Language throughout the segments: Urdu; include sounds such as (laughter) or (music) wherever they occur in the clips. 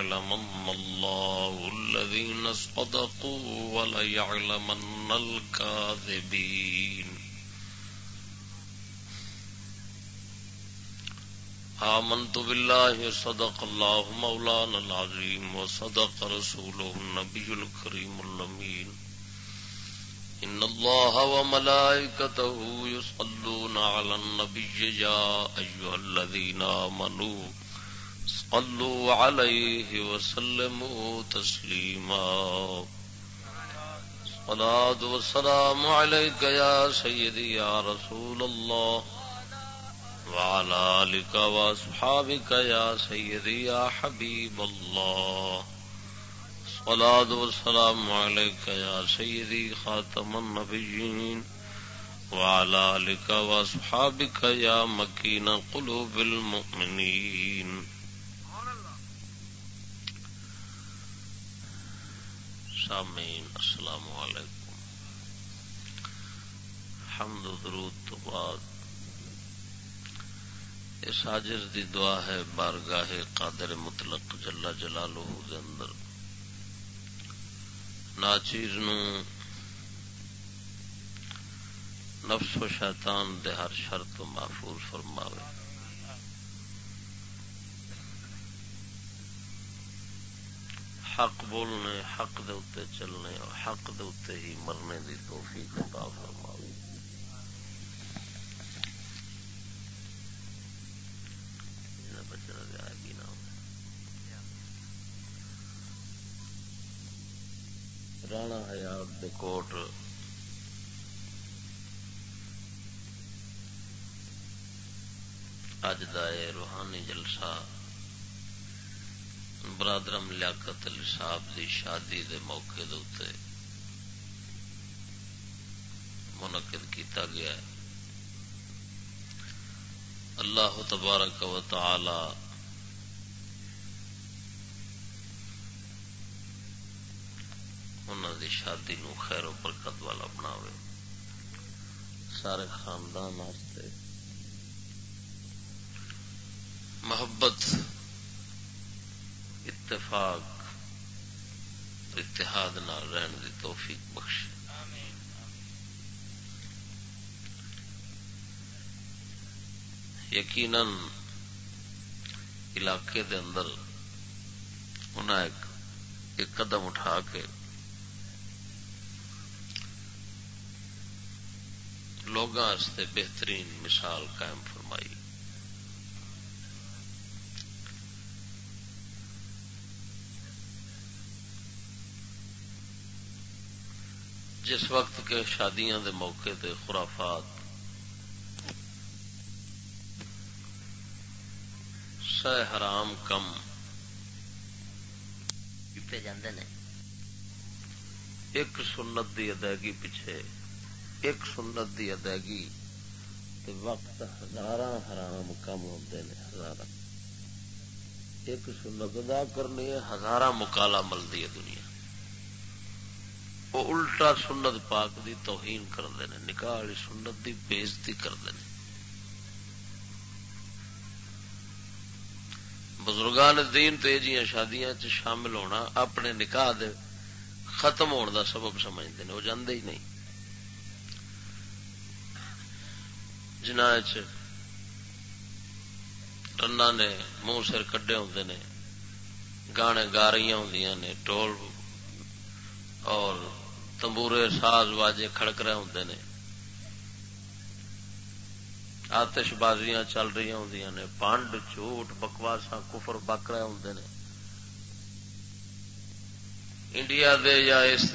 فليعلمن الله الذين صدقوا وليعلمن الكاذبين. آمنت بالله صدق الله مولانا العظيم وصدق رسوله النبي الكريم اللمين إن الله وملائكته يصلون على النبي يا أيها الذين آمنوا صلوا عليه وسلموا تسليما. صلاة والسلام عليك يا سيدي يا رسول الله. وعلى آلك وأصحابك يا سيدي يا حبيب الله. والصلاة والسلام عليك يا سيدي خاتم النبيين. وعلى آلك وأصحابك يا مكين قلوب المؤمنين. سامعين السلام عليكم حمد و درود تو بعد اس عاجز دی دعا ہے بارگاہ قادر مطلق جل جلالہ دے اندر۔ ناچیر نو نفس و شیطان دے ہر شرط محفوظ فرماوے۔ حق بولنے، حق دے اتے چلنے اور حق دے اتے ہی مرنے دی توفیق عطا فرماوے۔ رانا حیات دے کوٹ۔ اج دا روحانی جلسہ برادرم لیاقت علی صاحب دی شادی دے موقع دے منعقد کیتا گیا ہے۔ اللہ تبارک و تعالی انہوں دی شادی نو خیر و برکت والا بناوے۔ سارے خاندان محبت اتفاق، اتحاد نال رہن دی توفیق بخش یقیناً علاقے دے اندر انہیں ایک قدم اٹھا کے لوگوں بہترین مثال قائم فرمائی۔ جس وقت کے شادیاں دے موقع تے خرافات۔ سہ حرام کم۔ ایک سنت دی ادائیگی پیچھے ایک سنت دی ادائیگی وقت ہزار حرام کم ہوتے ہیں ہزار ایک سنت ادا کرنی ہے ہزار مکالا ملتی ہے دنیا۔ وہ الٹا سنت پاک دی توہین کرتے ہیں، نکاح والی سنت دی بےزتی کرتے ہیں۔ بزرگان دین تو یہ شادیاں چ شامل ہونا اپنے نکاح دے ختم ہونے دا سبب سمجھتے ہیں، وہ جاندے ہی نہیں۔ جنہ رنا نے منہ سر کڈے ہوں نے، گانے گا رہی ہوں نے ٹول تمبورے ساز واجے کھڑک رہے ہوں نے۔ آتش بازیاں چل رہی ہوں نے۔ پانڈ، جھوٹ بکواسا کفر بک رہے ہوں نے۔ انڈیا دے یا اس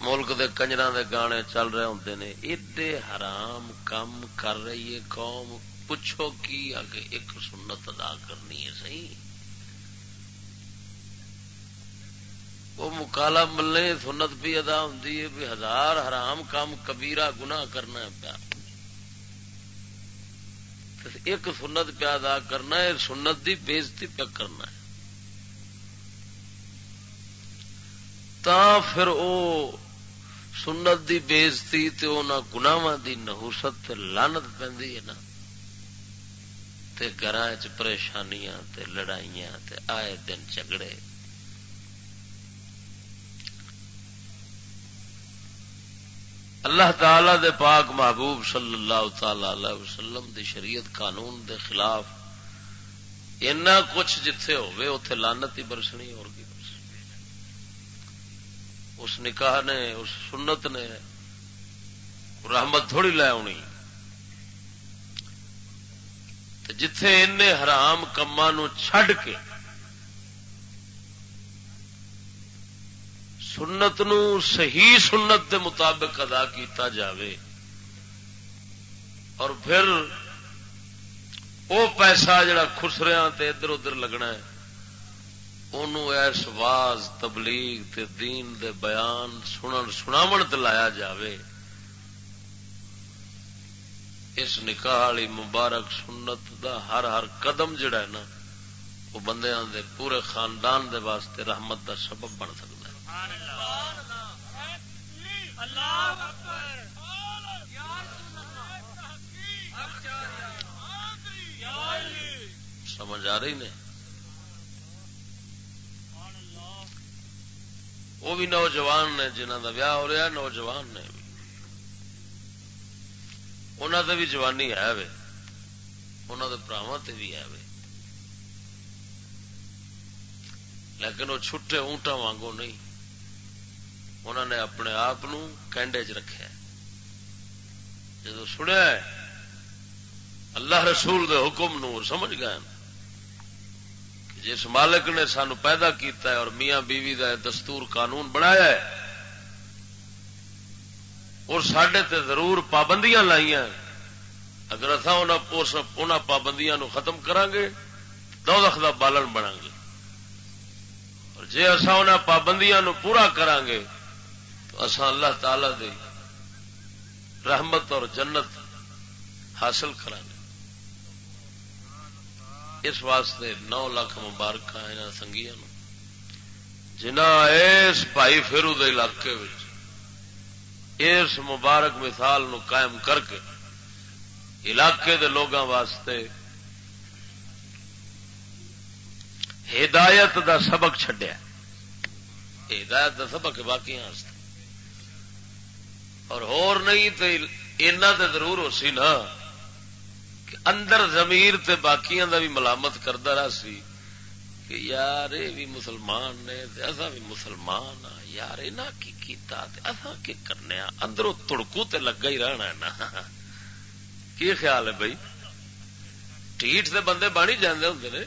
ملک دے کنجر دے گانے چل رہے ہوں نے۔ ایڈے حرام کم کر رہی ہے قوم۔ پوچھو کی آگے ایک سنت ادا کرنی ہے؟ صحیح؟ وہ مکالا ملے، سنت بھی ادا ہوں بھی ہزار حرام کام کبیرا گنا کرنا پیا۔ ایک سنت پیا ادا کرنا ہے، سنت دی بےزتی پیا کرنا ہے۔ تا پھر او سنت دی بےزتی گناواں دی نہوست لانت پی نا۔ گھر چ پریشانیاں تے لڑائیاں تے آئے دن جھگڑے۔ اللہ تعالی دے پاک محبوب صلی اللہ تعالی علیہ وسلم دی شریعت قانون دے خلاف اینا کچھ جتھے ہوئے اتے لانت ہی برسنی اور کی برسنی۔ اس نکاح نے، اس سنت نے رحمت تھوڑی لے آنی۔ جتھے ان حرام کما چھڈ کے سنت نو صحیح سنت دے مطابق ادا کیتا جاوے۔ اور پھر وہ پیسہ جڑا خسریا ادھر ادھر لگنا ہے اس واز تبلیغ تے دین دے بیان سنن سناو لایا جاوے۔ اس نکاح والی مبارک سنت دا ہر ہر قدم جڑا ہے نا، وہ بندیاں دے پورے خاندان دے واسطے رحمت دا سبب بن سکتا سمجھ آ رہی نے؟ وہ بھی نوجوان نے جنہ کا ویاہ ہو رہا نوجوان نے بھی۔ انہوں نے بھی جوانی ہے وے۔ انہوں براوا بھی ہے وے۔ لیکن وہ چھٹے اونٹا وانگو نہیں۔ انہوں نے اپنے آپ کینڈے چ رکھا جب سنیا اللہ رسول دے حکم نو سمجھ گئے جس مالک نے سانو پیدا کیتا ہے اور میاں بیوی دا دستور قانون بنایا ہے، اور سڈے تے ضرور پابندیاں لائی اگر اصا پابندیاں نو ختم کران گے دو دخ کا بالن بنا گے اور جی اصا ان پابندیاں نو پورا کران گے اسان اللہ تعالی دی رحمت اور جنت حاصل کریں اس واسطے نو لاکھ مبارک سنگیا جنہ اس بھائی فیرو دے علاقے اس مبارک مثال نو قائم کر کے علاقے دے لوگوں واسطے ہدایت دا سبق چڈیا ہدایت دا سبق باقی اور ہور نہیں تو اینا تے ضرور ہو سی نا کہ اندر زمیر تے باقیاں دا بھی ملامت کرتا رہا سی کہ یار یہ بھی مسلمان نے اصا بھی مسلمان ہاں یار یہ کی کیتا اصا کی کرنے اندروں تڑکو تے لگا ہی رہنا ہے نا۔ کی خیال ہے بھائی ٹھیٹ دے بندے بانی جاندے ہوں نے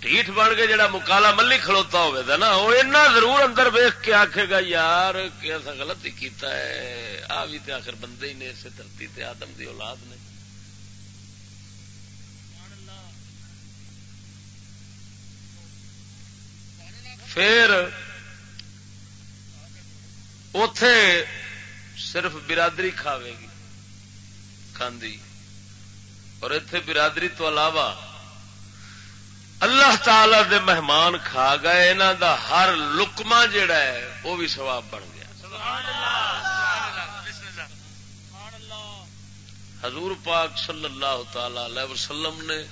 ٹھیٹ بن کے جڑا مکالا ملی کھلوتا ہوا نا، وہ اینا ضرور اندر ویخ کے آخے گا، یار، کہ ایسا غلط ہی کیتا ہے۔ آ بھی تے آخر بندے ہی نے، اسے دھرتی تے آدم دی اولاد نے۔ پھر اتے صرف برادری کھاوے گی، کھاندی۔ اور اتے برادری تو علاوہ اللہ تعالی دے مہمان کھا گئے انہوں دا ہر لکما جڑا ہے، وہ بھی سواب بن گیا۔ حضور پاک صلی اللہ تعالی علیہ وسلم نے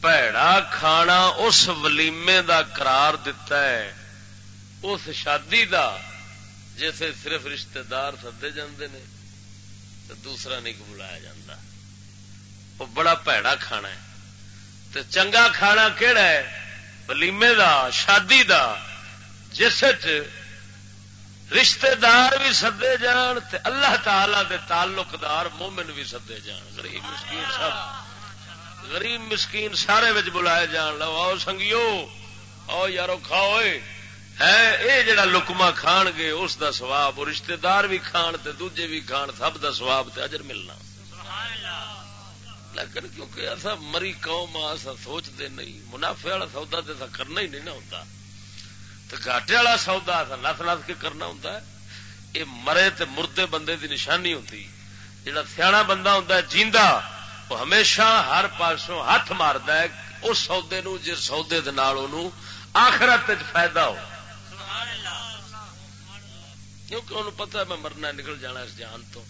پیڑا کھانا اس ولیمے دا قرار دیتا ہے، اس شادی دا، جیسے صرف رشتہ دار سدے جاندے نے، تو دوسرا نہیں بلایا جاتا وہ بڑا پیڑا کھانا ہے۔ چنگا کھانا کہڑا ہے؟ ولیمے دا، شادی دا جس رشتے دار بھی سدے جان تے اللہ تعالی دے تعلق دار مومن بھی سدے جان۔ غریب مسکین سب، غریب مسکین سارے بچ بلائے جان۔ لو آؤ سنگیو، آؤ یارو کھاؤ ہے یہ جڑا لکما کھان گے، اس دا سواب رشتہ دار بھی کھان تے دوجے بھی کھان، سب دا سواب تے اجر ملنا۔ لیکن کیونکہ ایسا مری قوم ایسا سوچتے نہیں۔ منافع والا سودا تو ایسا کرنا ہی نہیں نہ ہوتا۔ تو گاٹے والا سودا ایسا نس نس کے کرنا ہوتا ہے۔ یہ مرے تے مردے بندے دی نشانی ہوتی۔ جڑا سیاح بندہ ہوتا ہے جیندا وہ ہمیشہ ہر پاسوں ہاتھ مارد ہے۔ اس سودے نو جس سودے آخرت فائدہ ہو۔ کیونکہ انہوں پتا میں مرنا نکل جانا اس جان تو۔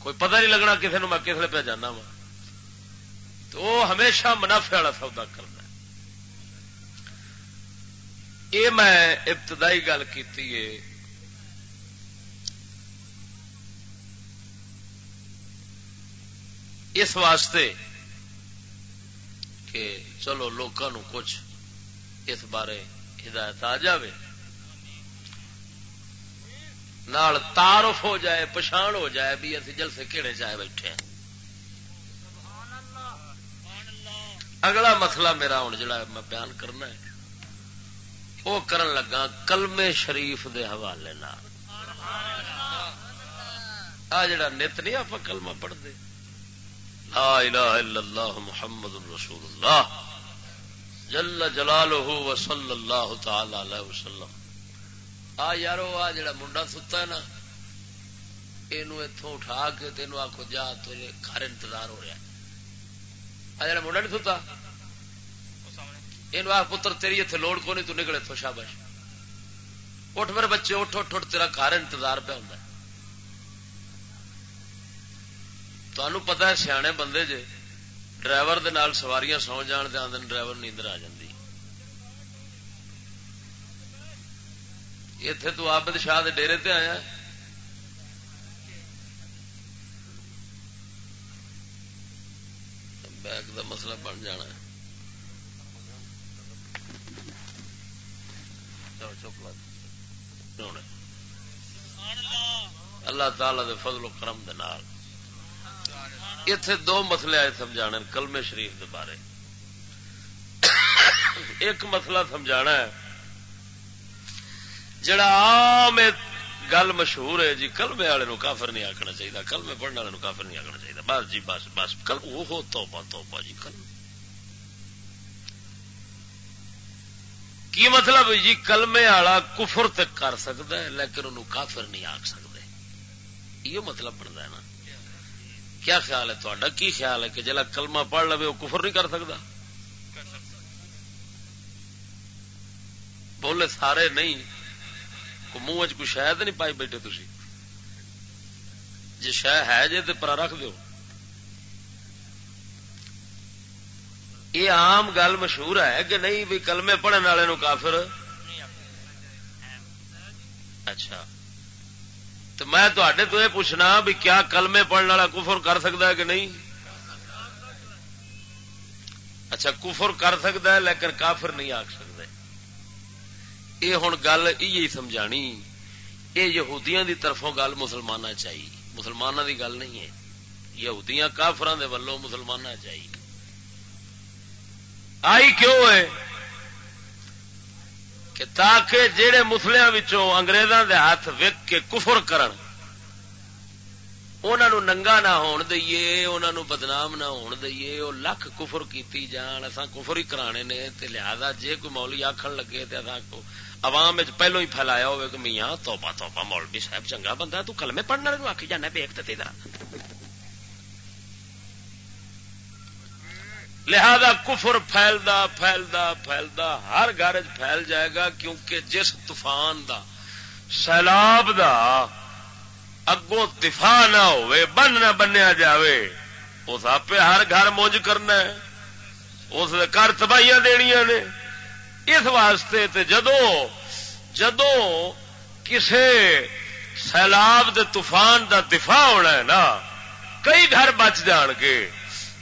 کوئی پتہ نہیں لگنا کسی نے میں کس پہ جانا وا۔ تو وہ ہمیشہ منافع والا سودا کرنا یہ میں ابتدائی گل کی اس واسطے کہ چلو لوگوں کچھ اس بارے ہدایت آ جائے نال تعارف ہو جائے، پچھان ہو جائے بھی اسی جلسے کہڑے چائے بیٹھے ہیں۔ اگلا مسئلہ میرا ہوں جڑا میں بیان کرنا ہے۔ وہ کرن لگا کلمے شریف دے حوالے آ جڑا نت نہیں آپ کلمہ پڑھتے۔ لا الہ الا اللہ محمد رسول اللہ۔ جل جلالہ وصلی اللہ تعالی علیہ وسلم۔ آ یارو، آ جڑا منڈا ستا ہے نا یہ اتوں اٹھا کے تین آخو جا تیرے گھر انتظار ہو رہا آ جڑا منڈا نہیں ستا؟ یہ آخ پتر، تیری اتنے لوڑ کو نہیں تو نکلے تو شابش اٹھ میرے بچے، اٹھ اٹھ اٹھ، تیرا گھر انتظار پہ ہوں تمہیں پتا ہے سیانے بندے جے ڈرائیور دے نال سواریاں سو جان دے آدھے ڈرائیور نیندر آ جاتی اتے تو آبد شاہ ڈیری تے آیا بیگ دا مسئلہ بن جانا ہے اللہ تعالی دے فضل و کرم دے نال اتے دو مسئلے آئے سمجھا کلمے شریف دے بارے ایک مسئلہ سمجھا ہے جڑا عام گل مشہور ہے جی کلمے والے نو کافر نہیں آخنا چاہیے کلمے پڑھنے والے کافر نہیں آخنا چاہیے بس جی بس بس، کل وہ توبہ توبہ جی کل کی مطلب جی کلمے والا کفر تک کر سکتا ہے، لیکن انہوں کافر نہیں آخ سکتے یہ مطلب بنتا ہے نا۔ کیا خیال ہے تا کی خیال ہے کہ جلا کلمہ پڑھ لو وہ کفر نہیں کر سکتا بولے سارے نہیں۔ منہ چ شاید نہیں پائی بیٹھے تھی جی شہ ہے جی تو پرا رکھ دو یہ عام گل مشہور ہے کہ نہیں بھی کلمے پڑھنے والے نو کافر؟ اچھا۔ تو میں تے تو یہ پوچھنا بھی کیا کلمے پڑھنے والا کفر کر سکتا ہے کہ نہیں؟ اچھا کفر کر سکتا ہے لیکن کافر نہیں آ سکتا یہ ہوں گل یہ سمجھانی، یہ یہودیاں دی طرفوں گل مسلمان چاہیے مسلمانوں دی گل نہیں ہے۔ یہودیاں کافران دے ولوں مسلمان چاہیے آئی کیوں ہے؟ کہ تاکہ جہے مسلیاں انگریزاں دے ہاتھ وک کے کفر کرن انہوں ننگا نہ ہون دئیے انہوں بدنام نہ ہون دئیے وہ لکھ کفر کیتی جان اصا کفر ہی کرانے نے، تے لہذا جے کوئی مولی آخر لگے تے تو عوام پہلو ہی پھیلایا ہوئے کہ میاں توبہ توبہ، مولوی صاحب، چنگا بندہ تو کلمے پڑھنے والے آخی جانا ویک تے ذرا لہذا کفر پھیلدا پھیلدا پھیلدا، ہر گھر پھیل جائے گا، کیونکہ جس طوفان دا، سیلاب دا اگوں دفاع نہ ہوئے، بن نہ بنیا جاوے، اس آپ ہر گھر مونج کرنا ہے۔ اس گھر تباہیاں دنیا نے۔ اس واسطے تے جدو جدو کسے سیلاب دے طوفان دا دفاع ہونا ہے نا، کئی گھر بچ جان گے۔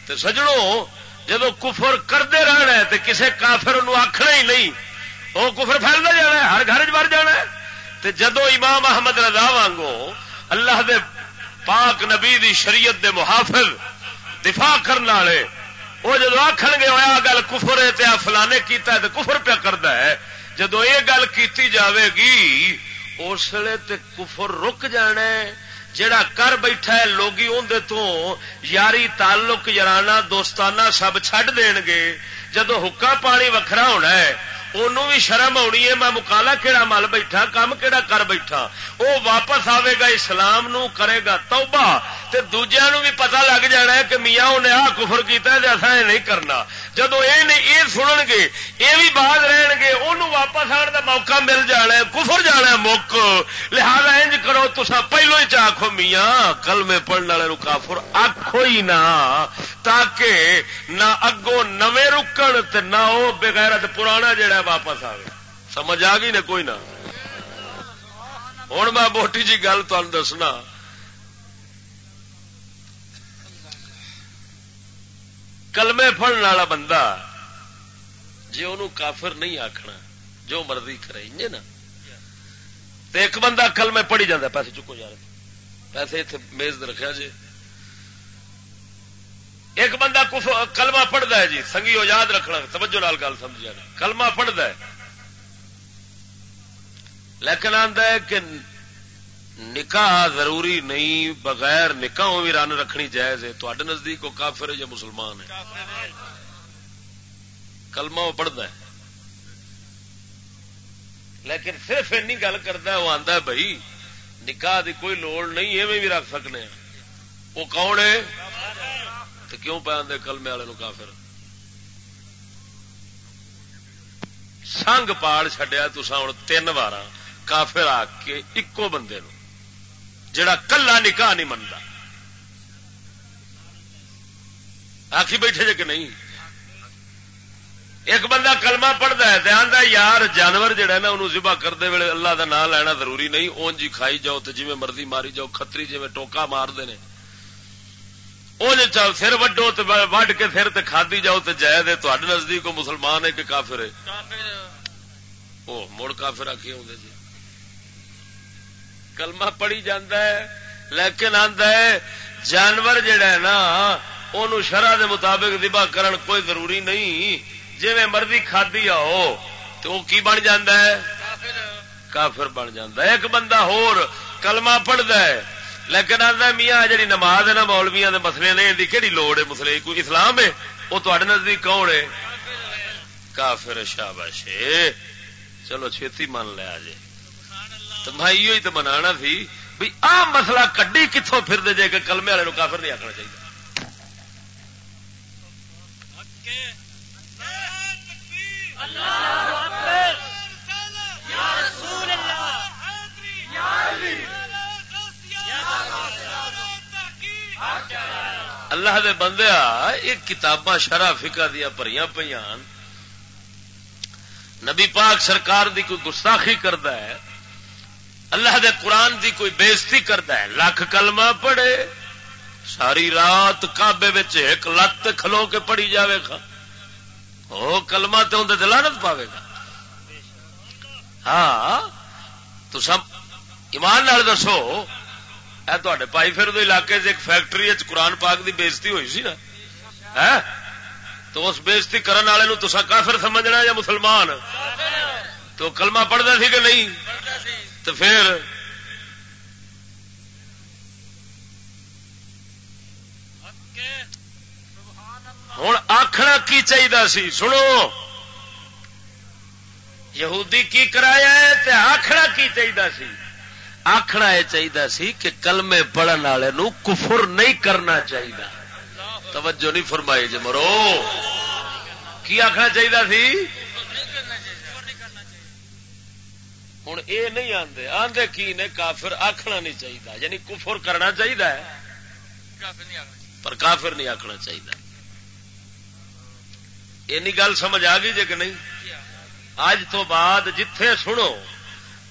تے سجڑوں جدو کفر کرتے رہنا ہے تے کسے کافر انہوں آخنا ہی نہیں، وہ کفر پھیلتا جانا ہے، ہر گھر چ جانا ہے۔ تے جدو امام احمد رضا وانگو اللہ دے پاک نبی دی شریعت دے محافظ دفاع کرنے والے وہ جب آخر گے ہوا گل کفر ہے فلانے کیتا ہے تو کفر پیا کرتا ہے، جدو یہ گل کی جاوے گی اس لیے کفر رک جانا ہے۔ جڑا کر بیٹھا ہے لوگ اندر تو یاری تعلق، یارانہ، دوستانہ سب چھڈ دین گے۔ جدو حکا پانی وکھرا ہونا ہے انہوں بھی شرم آنی ہے، میں مکالا کہڑا مل بیٹھا کام کہڑا کر بیٹھا۔ وہ واپس آئے گا، اسلام نو کرے گا توبہ، تے دوجیا نو بھی پتا لگ جانا ہے کہ میاں انہیں آ کفر کیا اصا یہ نہیں کرنا۔ جدو یہ سنن گے، یہ بھی بعد رہن گے انہوں واپس آن کا موقع مل جانا ہے، کفر جانا ہے مک۔ لہذا انج کرو تو پہلو ہی چاخو میاں کل میں پڑھنے والے کافر آخو ہی نہ، تاکہ نہ اگوں نویں رکن نہ وہ بغیر پرانا جڑا واپس آئے سمجھ آ گئی نا کوئی نہ؟ ہوں میں موٹی جی گل تمہیں دسنا۔ کلمے پڑھنے والا بندہ جی وہ کافر نہیں آخنا جو مرضی کرے، انجے نا۔ تو ایک بندہ کلمے پڑھی جاتا پیسے چکو جا رہے پیسے اتنے میز رکھا جی ایک بندہ کلمہ پڑھتا ہے جی سنگھی یاد رکھنا، توجہ نال گل سمجھا کلمہ پڑھتا ہے۔ لیکن آتا ہے کہ نکاح ضروری نہیں، بغیر نکاح بھی رن رکھنی جائز ہے۔ تے نزدیک وہ کافر ہے یا مسلمان ہے؟ کلمہ وہ پڑھتا ہے۔ لیکن صرف این گل کرتا ہے، وہ آتا بھائی نکاح دی کوئی لوڑ نہیں، ایویں بھی رکھ سکنے وہ کون ہے؟ تو کیوں پہ آدھے کلمے والے کافر؟ سنگ پاڑ چڈیا تسا ہوں تین بار کافر آ کے ایکو بندے نو۔ جڑا کلا نکاح نہیں منتا۔ آخی بیٹھے جے کہ نہیں؟ ایک بندہ کلمہ پڑھتا ہے دھیان دا یار جانور جہا نا انہوں ذبح کرتے ویلے اللہ دا نام لینا ضروری نہیں۔ اون جی کھائی جاؤ تو جی مرضی ماری جاؤ کتری جی ٹوکا مارتے ہیں وہ جی سر وڈو وڈ کے سر تے کھادی جاؤ تو جائے دے تو نزدیک مسلمان ہے کہ کافر ہے؟ وہ مڑ کافر آخی آدھے جی؟ کلمہ پڑھی جاندہ ہے، لیکن آندا ہے، جانور جڑا ہے نا ان شرح دے مطابق دبا کرن کوئی ضروری نہیں۔ جی میں مرضی کھادی آؤ، تو وہ کی بن جاندہ ہے؟ کافر بن جاندہ ہے۔ ایک بندہ ہور کلمہ پڑھتا ہے، لیکن آتا میاں جی نماز ہے نا مولویا کے مسلے نے ان کی لوڑ ہے مسلے کوئی اسلام ہے؟ وہ تے نزدیک کون ہے؟ کافر شاباش چلو چھتی من لیا جی تو میں یہ تو بنا سی بھی آ مسئلہ کڈی کتوں پھر دے جائے کہ کلمے والے کافر نہیں آخنا چاہیے۔ اللہ دے بندیا یہ کتاباں شرح فکا دیا پریاں پہ نبی پاک سرکار دی کوئی گستاخی کرتا ہے۔ اللہ دے قرآن دی کوئی بےزتی کرتا ہے۔ لکھ کلمہ پڑھے۔ ساری رات کابے ایک لت کھلو کے پڑی جاوے گا۔ وہ کلما تو اندر دلانت پاوے گا۔ ہاں تو سب ایمان نال دسو۔ تے پائی پھر علاقے سے ایک فیکٹری قرآن پاک دی بےزتی ہوئی سی نا۔ ہاں؟ تو اس بےزتی کرنے والے تو کافر سمجھنا یا مسلمان؟ تو کلمہ پڑھتا سی کہ نہیں؟ تو پھر ہوں آخنا کی چاہیے سی؟ سنو۔ یہودی کی کرایا ہے آخنا کی چاہیے سی؟ آخنا یہ چاہیے سی کہ کلمے پڑھن والے کفر نہیں کرنا چاہیے توجہ نہیں فرمائی جی مرو۔ کی آخنا چاہیے سی؟ ہوں یہ نہیں آتے آدھے کی نے کافر آخنا نہیں چاہیے یعنی کفر کرنا چاہیے پر کافر نہیں آخنا چاہیے اینی گل سمجھ آ گئی جی کہ نہیں؟ اج تو بعد جتھے سنو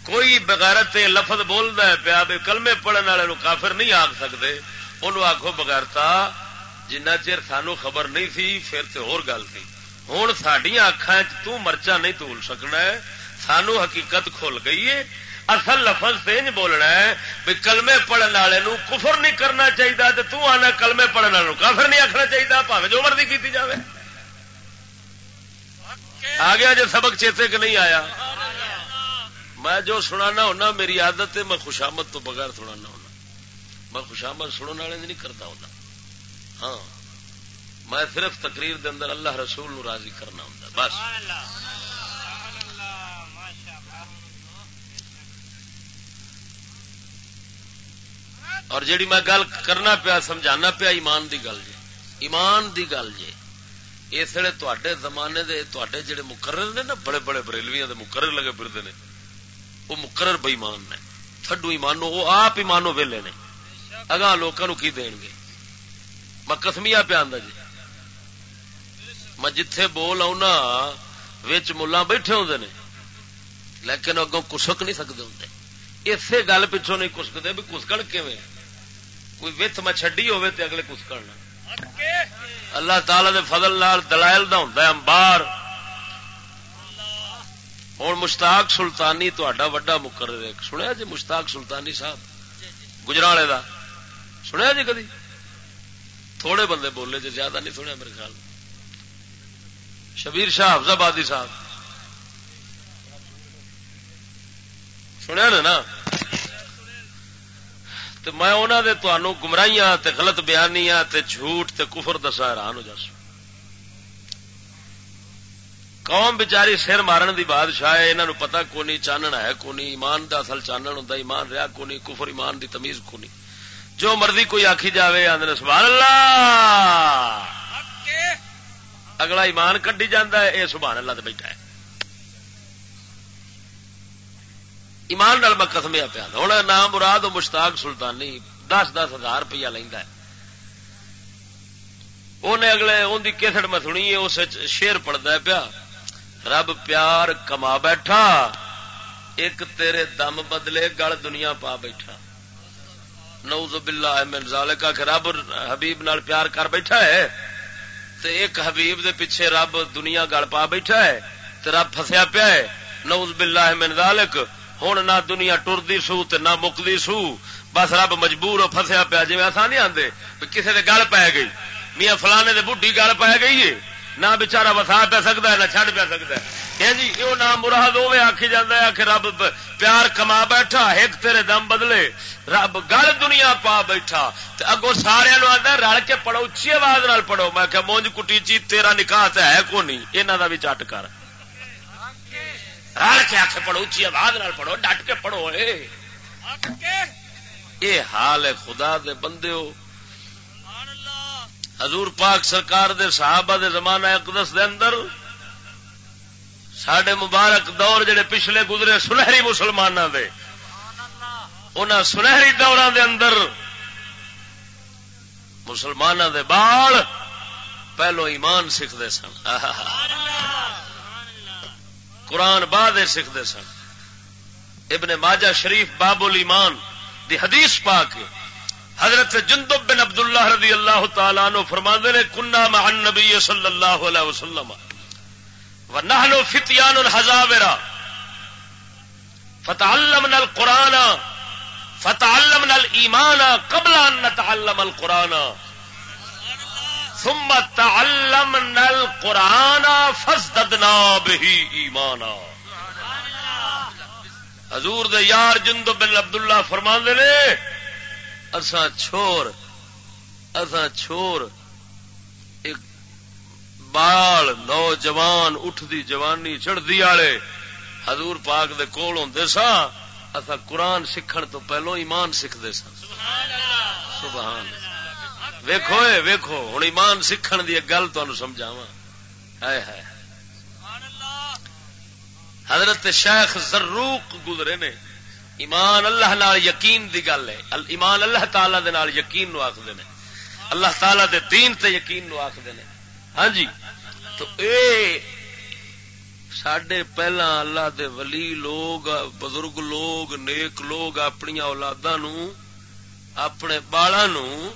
کوئی بغیرت لفظ بولتا ہے پیا بھی کلمے پڑھنے والے کافر نہیں آخ سکتے انہوں آخو بغیرتا جنہ چر سانو خبر نہیں تھی پھر تو ہور گل تھی ہوں سڈیا اکھان چرچا نہیں تول سکنا ہے سانو حقیقت کھل گئی ہے۔ اصل لفظ تینج بولنا ہے بھی کلمے پڑھنے والے کفر نہیں کرنا چاہیے تو تو آنا کلمے پڑھنے والے کافر نہیں آخنا چاہیے پاوے جو مرضی کی جائے آ گیا جی سبق چیتے کہ نہیں آیا؟ میں جو سنانا ہونا، میری عادت ہے، میں خوشامد تو بغیر سنانا ہونا۔ میں خوشامد سننے والے نہیں کرتا ہوتا ہاں میں صرف تقریر دے اندر اللہ رسول نو راضی کرنا ہوں بس۔ اور جیڑی میں گل کرنا پیا، سمجھانا پیا، ایمان دی گل جی۔ ایمان دی گل جی۔ اس لیے تے زمانے دے تے جڑے مقرر نے نا، بڑے بڑے بریلویاں دے مقرر لگے پھرتے ہیں وہ مقرر بےمان نے۔ تھڈو ایمانو وہ آپ ایمانو ویلے نے۔ اگاں لوگوں کی دین گے؟ میں کسمیا پیا جی۔ میں جتھے بول آنا ملا بیٹھے ہوتے ہیں لیکن اگوں کسک نہیں سکتے ہوں اسی گل پچھوں نہیں کسکتے بھی کسکن کیون کوئی وت میں چڈی ہوے تے اگلے کسکن اللہ تعالی دے فضل نال دلائل دا ہوندا ہے ہوں مشتاق سلطانی تا وا مقرر۔ ہے سنیا جی مشتاق سلطانی صاحب؟ گجرا والے کا سنیا جی کدی؟ تھوڑے بندے بولے جی زیادہ نہیں سنیا میرے خیال۔ شبیر شاہ حفظ آبادی صاحب۔ سنیا نا؟ تو میں انہوں نے تمہوں گمراہیاں تے غلط بیانیاں تے جھوٹ تے کفر دسا حیران ہو جاسو قوم بچاری سر مارن دی بادشاہ ہے انہوں پتا کونی چانن ہے کونی ایمان دا اصل چانن ہوں ایمان رہا کونی کفر ایمان دی تمیز کونی۔ جو مرضی کوئی آخی جائے آدھے سبحان اللہ! اگلا ایمان کڈی جانا ہے یہ سبحان اللہ بیٹھا ہے۔ ایمان نال میں قسمیا پیا ہوں نام مراد مشتاق سلطانی دس دس ہزار روپیہ لینا انہیں اگلے ان کی کیسٹ میں سنی ہے، اس شیر پڑتا پیا۔ رب پیار کما بیٹھا، ایک تیرے دم بدلے گل دنیا پا بیٹھا۔ نوز باللہ من ذالک کہ رب حبیب نال پیار کر بیٹھا ہے۔ تے ایک حبیب دے پیچھے رب دنیا گل پا بیٹھا ہے۔ تے رب فسیا پیا ہے۔ نوز باللہ من ذالک ہن نہ دنیا ٹردی سو تے نہ مکدی سو۔ بس رب مجبور فسیا پیا جی ایسا نہیں آندے کسے دے گل پی گئی۔ میاں فلانے دے بڈھی گل پی گئی ہے نہ بچارا وسا پہ سکتا ہے، نہ چڑ پہ سکتا ہے۔ جی یہ نام مراد ہوے آخی جا آخ رب پیار کما بیٹھا ایک تیرے دم بدلے۔ رب گل دنیا پا بیٹھا۔ اگو سارے آدھا رل کے پڑھو اچھی آواز نال پڑھو۔ میں کہ مونج کٹی چی تیرا نکاح تو ہے کو نہیں یہاں کا بھی چٹ کر۔ رل کے آخ پڑھو اچھی آواز نال پڑھو، ڈٹ کے پڑھو یہ حال ہے خدا دے بندے ہو۔ حضور پاک سرکار دے صحابہ دے زمانہ اقدس دے اندر سڈے مبارک دور جڑے پچھلے گزرے سنہری مسلمانوں دے ان سنہری دوران دے اندر مسلمانوں دے بال پہلو ایمان سیکھتے سن۔ (laughs) قرآن بعد سیکھتے سن۔ ابن ماجہ شریف باب الایمان دی حدیث پا کے حضرت جندب بن عبد اللہ رضی اللہ تعالیٰ نو فرما نے کنا مہن نبی صلی اللہ علیہ وسلم و فتیان الحزاورا فتعلمنا القرآن، فتعلمنا الایمان قبل ان نتعلم القرآن۔ ثم تعلمنا القرآن فزددنا به ایمانا. حضور دے یار جندب بن عبداللہ فرما دے نے، اساں چھوڑ اساں چھوڑ ایک بال نوجوان اٹھتی جوانی چڑھتی والے حضور پاک دے کول ہوں سا اصا قرآن سیکھن تو پہلو ایمان سیکھتے سن سبحان ویکھو ویکھو ہوں ایمان سیکھن دی گل تمہیں سمجھاوا ہے حضرت شیخ زروق گزرے نے۔ ایمان اللہ نال یقین دی گل ہے ایمان اللہ تعالی دے نال یقین نو آخر نے۔ اللہ تعالی دے دین تے یقین نو آخر نے۔ ہاں جی۔ تو اے سڈے پہلا اللہ دے ولی لوگ، بزرگ لوگ، نیک لوگ اپنی اولادا نو اپنے بالا نو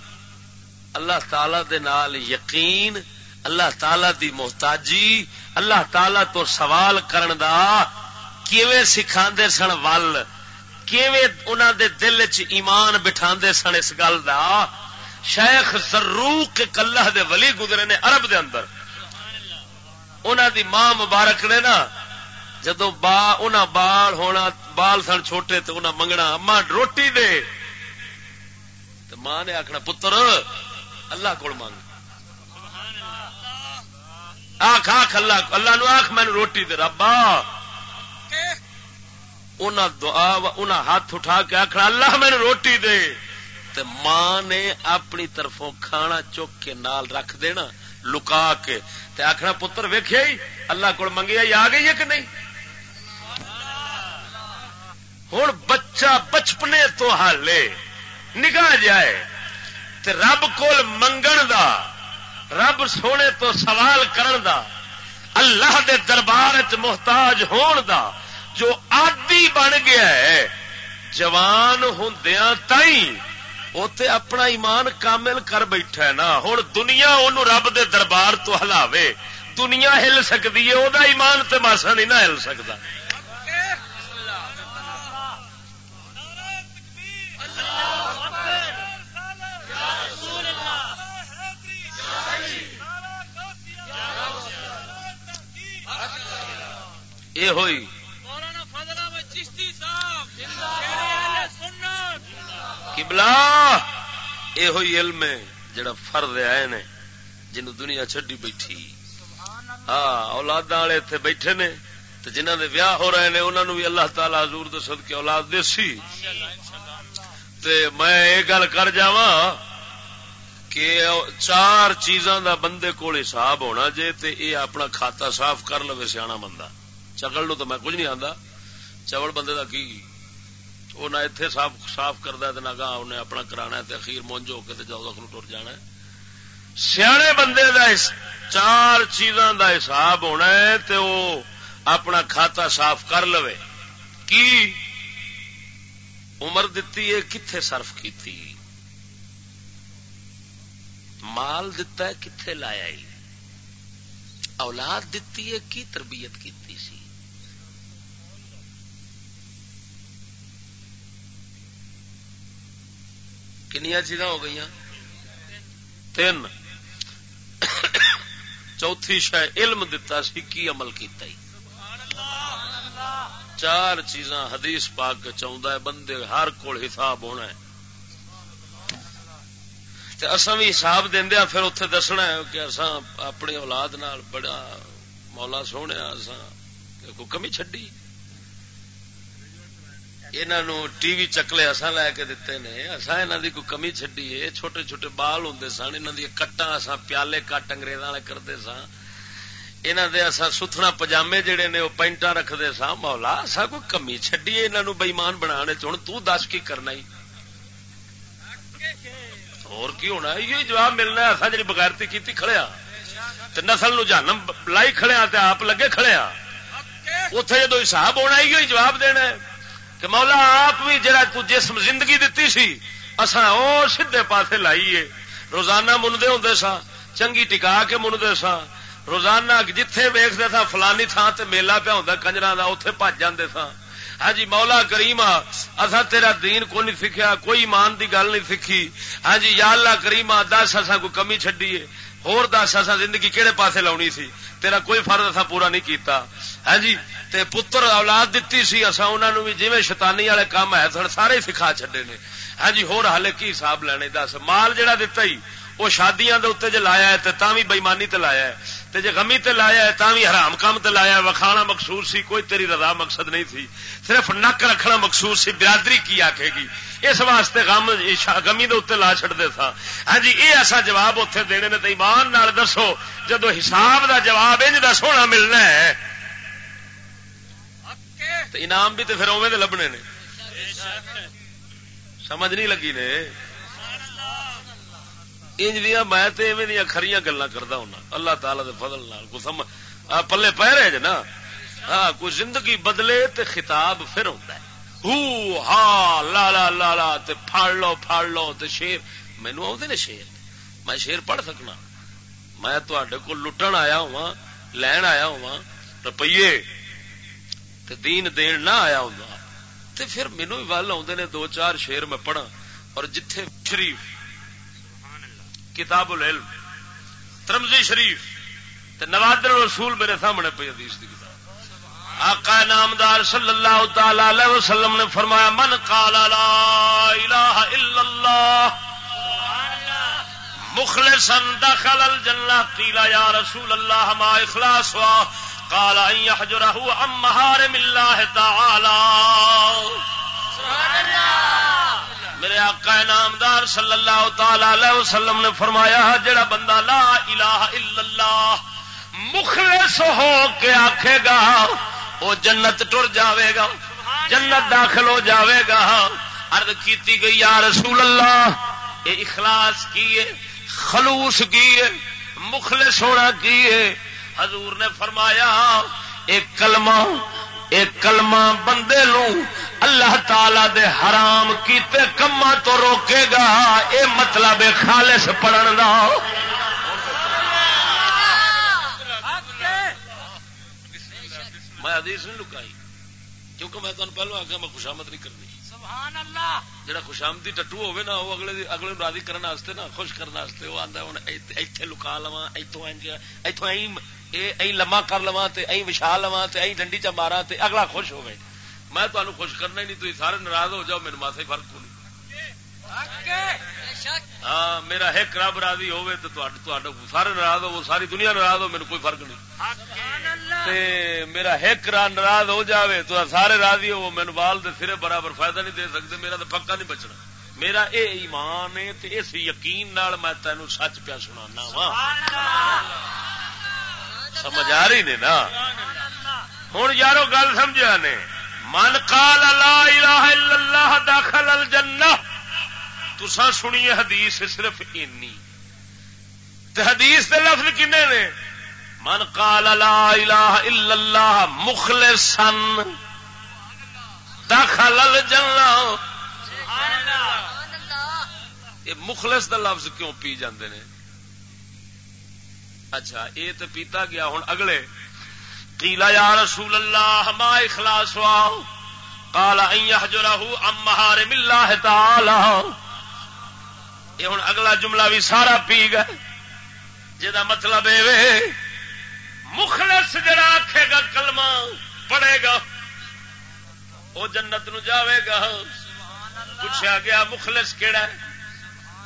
اللہ تعالی دے نال یقین، اللہ تعالی دی محتاجی، اللہ تعالی تو سوال کرن دا کیویں سکھاندے سن ول؟ انہوں دے دل چ ایمان بٹھا سن اس گل کا شیخ زروق اللہ دے ولی گزرے نے عرب دے اندر۔ انہوں دی ماں مبارک نے نا جدو با، انہاں بال ہونا، بال سن چھوٹے تو انہیں منگنا اما روٹی دے۔ تو ماں نے آخنا پتر اللہ کو منگ آخ آخ اللہ اللہ نو آخ مین روٹی دے۔ ربا دعا ہاتھ اٹھا کے آخنا اللہ مین روٹی دے۔ تے ماں نے اپنی طرفوں کھانا چک کے نال رکھ دینا، لکا کے۔ تے آخنا پتر ویخیا ہی؟ اللہ کو منگیا آ گئی ہے کہ نہیں؟ ہوں بچہ بچپنے تو حالے نگاہ جائے۔ تے رب کول منگن دا، رب سونے تو سوال کرن دا، اللہ دے دربار چ محتاج ہون دا، جو آدی بن گیا ہے، جوان ہوں تائیں اتے اپنا ایمان کامل کر بیٹھا ہے نا۔ ہوں دنیا ان رب دے دربار تو ہلاوے، دنیا ہل سکتی ہے وہ ایمان تے ماسا نہیں نہ ہل سکتا یہ ہوئی۔ کبلا یہ ہوئی علم جڑا فرد آئے نے جنوں دنیا چڈی بیٹھی۔ ہاں اولاد والے اتنے بیٹھے نے تو جنہ دے ویاہ ہو رہے ہیں انہوں بھی اللہ تعالی حضور دے سد کے اولاد دے سی۔ تے میں یہ گل کر جا کہ چار چیزاں دا بندے کول حساب ہونا جے تے اے اپنا کھاتا صاف کر لو سیاح بندہ۔ چکل نو تو میں کچھ نہیں آتا چوڑ بندے دا کی؟ وہ نہ اتے صاف صاف کرتا نہ گاہ انہیں اپنا کرانا ہے اخیر مونج ہو کے جاؤ ٹر جانا سیانے بندے دا چار چیزاں دا حساب ہونا ہے تو وہ اپنا کھاتا صاف کر لو کی؟ عمر دتی ہے کتنے صرف کی مال دتا ہے کتنے لایا اولاد دتی ہے، کی تربیت کی کنیا چیزاں ہو گئی تین۔ چوتھی شہ علم دتا سی، کی عمل کیتا ہی؟ چار چیزاں حدیث پاک چاہتا ہے، بندے ہر کول حساب ہونا ہے۔ اصا بھی حساب دیا پھر اتے دسنا ہے کہ اصا اپنی اولاد نال بڑا مولا سونے کوئی کمی چڈی ٹی وی چکلے اصا لے کے دیتے نے اصا یہاں کی کوئی کمی چڈی ہے۔ چھوٹے چھوٹے بال ہوں سن یہاں دیا کٹا اصا پیالے کٹ انگریزا والے کرتے سن۔ یہاں دے اصا ستھنا پجامے جڑے نے وہ پینٹا رکھتے سا مولا اصا کوئی کمی چڈی ہے یہاں بئیمان بنا چون تس کی کرنا ہی۔ اور کی ہونا یہ جواب ملنا اصا جی بغیرتی کی کھڑیا نسل نو جانم لائی کھڑیا آپ لگے کھڑیا اتے جدو حساب ہونا ہی جواب دینا ہے کہ مولا آپ بھی جڑا جسم زندگی دتی سی اسا او سیدے پاسے لائیے روزانہ منتے ہوں سا چنگی ٹکا کے منتے سا روزانہ جتھے ویختے سا فلانی تھان تے میلہ پیا ہوں کنجر کا اتے بج جاندے سا ہاں جی مولا کریم اصا تیرا دین کو نہیں سیکھا کوئی ایمان دی گل نہیں سیکھی ہاں جی یا اللہ کریم دس اصا کوئی کمی چڈیے ہور دس اصا زندگی کہڑے پاسے لاؤنی سی؟ تیرا کوئی فرد اصا پورا نہیں کیتا۔ ہاں جی تے پتر اولاد دتی سی اصا انہوں بھی جی شیطانی والے کام ہے، سن سارے سکھا چڈے نے۔ ہاں جی ہور ہالے کی حساب لینے؟ دس، مال جہا دتا ہی وہ شادیاں دے اتنے جے لایا ہے، تے تاں بھی بےمانی تے لایا ہے۔ تے جے غمی تے لایا ہے تاں بھی حرام کام تے لایا ہے، وکھانا مقصود سی، کوئی تیری رضا مقصد نہیں تھی۔ صرف نک رکھنا مقصود سی، برادری کی آکھے گی۔ اس واسطے غم گمی دے اتنے لا چڑتے تھا ہاں جی یہ ایسا جواب اتنے دینے نے تو ایمان نال دسو، جدو حساب دا جواب انج دا سونا ملنا ہے۔ تو انعام بھی تو پھر اوے دے لبنے نے۔ سمجھ نہیں لگی نے؟ انج دیا میں تو ایویں دیا کھری گلا کرتا ہوں اللہ تعالی دے فضل نال۔ کو سم پلے پہ رہے جے نا؟ ہاں کوئی زندگی بدلے تے خطاب پھر ہوتا ہے۔ ہو، ہا، لا لا لا لا، تے پھاڑ لو پھاڑ لو، تے شیر۔ مینو آدھے نے شیر۔ میں شیر پڑھ سکنا۔ میں تے کو لٹن آیا ہوا لین آیا ہوا روپیے تے دین دین نہ آیا ہوں تے پھر مینو بھی ول آدھے نے دو چار شیر میں پڑھا اور جتھے شریف کتاب العلم ترمزی شریف، تے نوادر رسول میرے سامنے پی حدیث کی کتاب۔ آقا نامدار صلی اللہ تعالی علیہ وسلم نے فرمایا، من قال لا الہ الا اللہ، مخلصا دخل الجنہ، قیل یا رسول اللہ، ما اخلاص وا قال ان يحجره عن محارم الله تعالی. سبحان اللہ! میرے آقا نامدار صلی اللہ تعالی علیہ وسلم نے فرمایا جڑا بندہ لا الہ الا اللہ مخلص ہو کے آکھے گا وہ جنت ٹر جاوے گا، جنت داخل ہو جاوے گا۔ ارد کیتی گئی، یا رسول اللہ یہ اخلاص کیے خلوص کیے مخلص ہونا کیے حضور نے فرمایا، ایک کلمہ ایک کلمہ بندے لو اللہ تعالی دے حرام کیتے کما تو روکے گا اے مطلب خالص پڑھن دا۔ میں حدیث نہیں لکائی کیونکہ میں تمہیں پہلو آخیا میں خوشامد نہیں کرنی۔ سبحان اللہ جڑا خوشامدی ٹٹو ہوے نا وہ اگلے اگلے راضی کرنے واسطے نا خوش کرنے واسطے وہ آندا ہن ایتھے لکا لواں ایتھوں انج ایتھوں ایں لما کر لواں تے ایں وشا لواں تے ڈنڈی چ مارا تے اگلا خوش ہوے میں تانوں خوش کرنا ہی نہیں تو سارے ناراض ہو جاؤ، میرے ماسے فرق نہیں۔ ہاں میرا ایک رب راضی ہوے تو سارے ناراض ہو ساری دنیا ناراض ہو، میرے کوئی فرق نہیں۔ تے میرا ایک ناراض ہو جاوے تو سارے راضی ہو مینو بال دے سرے برابر فائدہ نہیں دے سکتے میرا تو پکا نہیں بچنا۔ میرا اے ایمان ہے تے اس یقین نال میں تینوں سچ پیا سنا وا سمجھ آ رہی نے نا؟ ہوں یارو گل سمجھا نے من قال لا الہ الا اللہ داخل الجنہ تسا سنیے حدیث صرف اینی۔ حدیث کے لفظ کنے نے؟ من قال لا الہ الا اللہ مخلصن دخل الجنہ۔ یہ مخلص دا لفظ کیوں پی جاندے نے؟ اچھا یہ تو پیتا گیا ہوں اگلے۔ قیلا یا رسول اللہ، ما اخلاص وا قال ان يحجره ام محارم الله تعالی۔ یہ ہوں اگلا جملہ بھی سارا پی گئے۔ جا مطلب مخلص جڑا آخے گا کلمہ پڑے گا وہ جنت نو جاوے گا۔ پوچھا گیا، مخلص کہڑا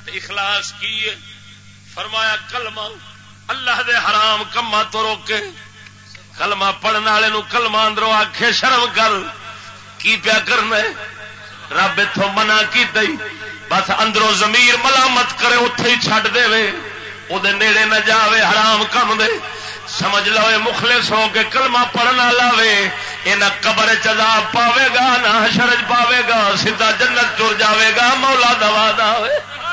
اخلاص کی فرمایا، کلمہ۔ اللہ دے حرام کما تو روکے۔ کلمہ پڑھنے والے کلمہ اندروں آخے شرم کر۔ کی پیا کرنا رب اتوں منع کی دئی۔ بس اندروں زمیر ملامت کرے اتے ہی چڈ دے۔ وہ نیڑے نہ جاوے، حرام کم دے۔ سمجھ لو مخلص ہو کے کلمہ پڑھنا لاوے یہ نہ قبر چذاب پاوے گا، نہ شرج پاوے گا سیدا جنت چر جاوے گا، مولا دوا دے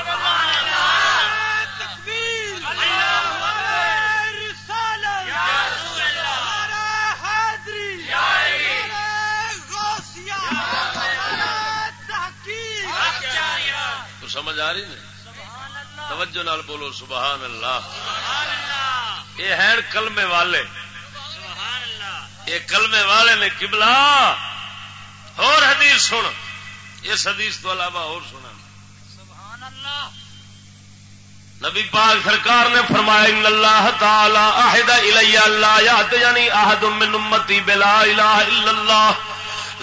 سمجھ آ رہی نہیں؟ توجہ نال بولو سبحان اللہ یہ ہے کلمے والے۔ یہ کلمے والے نے کبلا اور حدیث سن۔ اس حدیث تو علاوہ اور سنا۔ نبی پاک سرکار نے فرمایا، ان اللہ تعالی عہد الی اللہ یاد یعنی احد من امتی بلا الہ الا اللہ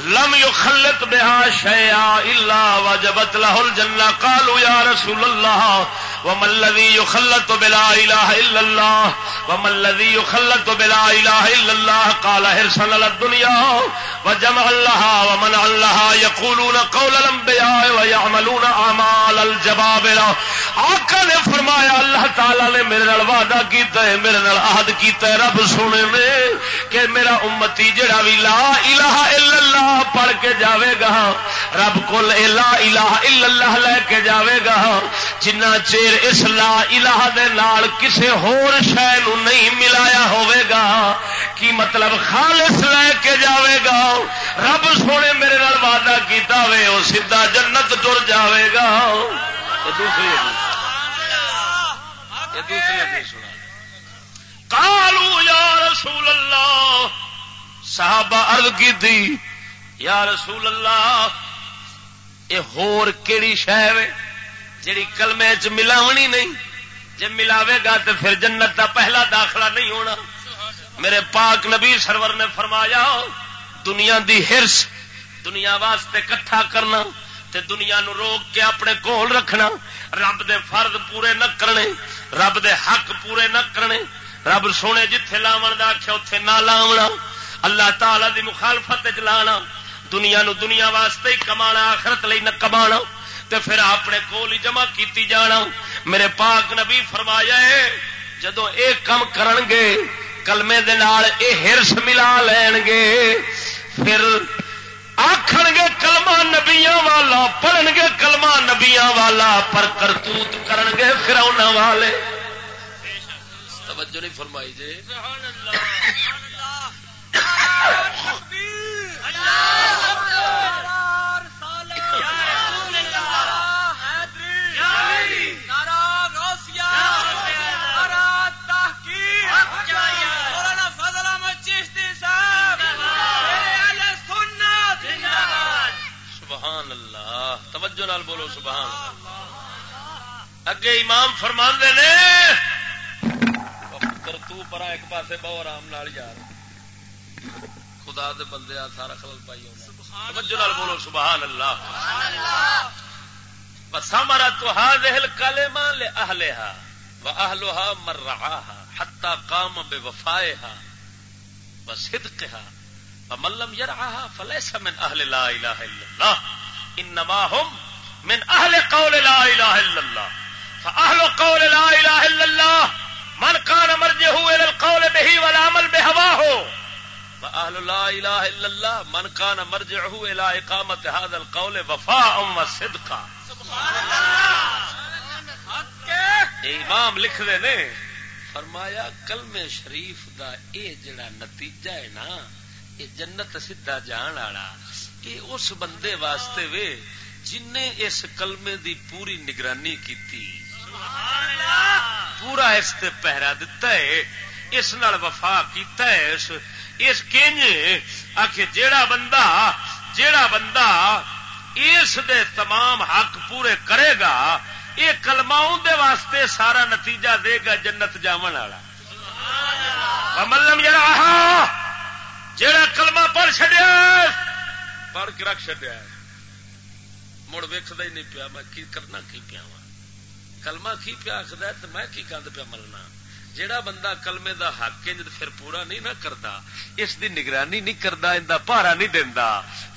لم يخلط بها شيئا الا وجبت له الجنه قالوا يا رسول الله، وما الذي يخلط بلا اله الا الله؟ وما الذي يخلط بلا اله الا الله؟ قال حرصا على الدنيا وجمع لها ومنع لها. يقولون قول الانبياء ويعملون اعمال الجبابره آقا نے فرمایا، اللہ تعالی نے میرے نال وعدہ کیتا ہے، میرے نال عہد کیتا ہے. رب سونے نے کہ میرا امتی جڑا بھی لا الہ الا اللہ پڑھ کے جاوے گا۔ رب کو لا الہ الا اللہ لے کے جاوے گا۔ جنہ چیر اس لا الہ دے نال کسے ہور شے نو نہیں ملایا ہوئے گا، کی مطلب خالص لے کے جاوے گا۔ رب سونے میرے نال وعدہ کیتا وے، او سیدھا جنت ٹر جاوے گا۔ دوسری کالو یا رسول اللہ، صحابہ عرض کی تھی یا رسول اللہ یہ ہور کیڑی شہ جیڑی کلمے چ ملاونی نہیں۔ جی ملاوے گا تو پھر جنت کا پہلا داخلہ نہیں ہونا۔ میرے پاک نبی سرور نے فرمایا، دنیا دی ہرس، دنیا واسطے کٹھا کرنا تے دنیا نو روک کے اپنے کول رکھنا۔ رب دے فرد پورے نہ کرنے، رب دے حق پورے نہ کرنے۔ رب سونے جتھے لاون دا آخیا اتے نہ لاونا۔ اللہ تعالی دی مخالفت لانا۔ دنیا نو دنیا واسطے ہی کما آخرت لئی نہ کما تے پھر اپنے کول ہی جمع کیتی جانا۔ میرے پاک نبی فرمایا ہے جدو اے کم کرن گے کلمے دے نال اے ہرس ملا لین گے پھر آخ گے کلمہ نبیا والا پڑھن گے کلمہ نبیا والا، پر کرتوت کرن گے فراؤن والے۔ توجہ نہیں فرمائی جی۔ سبحان اللہ۔ توجہ نال بولو سبحان اگے امام فرما نے تو پرا ایک پاسے بہو آرام نال یار۔ خدا دے بندے آ سارا خلل پائی توجہ نال بولو سبحان اللہ۔ وسمرا تو هذه الكلمه لاهلها واهلها مرعاها حتى قام بوفائها وصدقها فمن لم يرعاها فليس من اهل لا اله الا الله انما هم من اهل قول لا اله الا الله فاهل قول لا اله الا الله من كان مرجه الى القول به والعمل بهواه واهل لا اله الا الله من كان مرجعه الى اقامه هذا القول وفاء وصدقا سبحان الله امام لکھ دے نے فرمایا کلمے شریف دا اے جڑا نتیجہ ہے نا یہ جنت سیدا جان والا یہ اس بندے واسطے وے جن نے اس کلمے دی پوری نگرانی کی پورا اس تے پہرا دتا ہے اس نال وفا کیتا ہے اس اس کنج آخ جیڑا بندہ جیڑا بندہ اس دے تمام حق پورے کرے گا یہ کلما دے واسطے سارا نتیجہ دے گا جنت جامن والا۔ ملم جڑا جڑا کلمہ پڑھ چڈیا پڑھ کے رکھ چڈیا مڑ ویکد ہی نہیں پیا میں کی کرنا کی پیا کلمہ کی پیا تو میں کی کند پیا ملنا؟ جیڑا بندہ کلمے دا حق پھر پورا نہیں نہ کرتا اس دی نگرانی نہیں کرتا ان پارا نہیں دینا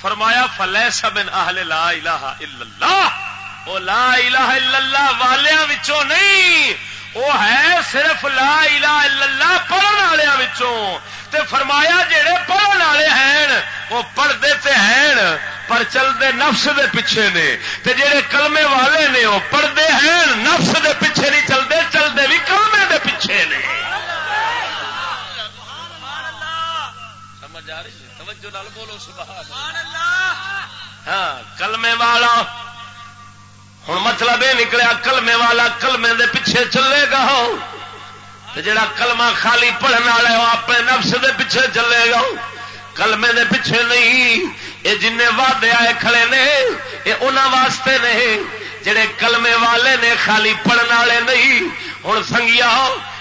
فرمایا فلے سمن اہل لا الہ الا اللہ وہ لا الہ الا اللہ والیاں وچوں نہیں، وہ ہے صرف لا الہ الا اللہ پڑھن والوں وچوں۔ تے فرمایا جڑے پڑھن والے ہیں، وہ پڑھتے تے ہیں۔ پر چلتے نفس دے پیچھے نے۔ تے جڑے کلمے والے نے وہ پڑھتے ہیں، نفس دے پیچھے نہیں چلتے چلتے بھی کلمے دے پیچھے نے۔ سمجھ آ رہی توجہ نال بولو، سبحان اللہ۔ ہاں کلمے والا۔ ہوں مطلب یہ نکلیا، کلمے والا کلمے دے پیچھے چلے گا۔ جڑا کلمہ خالی پڑھنے والا وہ اپنے نفس دے پیچھے چلے گا۔ کلمے دے پیچھے نہیں یہ جن وعدے آئے کھڑے نے، یہ انہوں واسطے نہیں جڑے کلمے والے نے خالی پڑھنے والے نہیں۔ ہوں سنگیا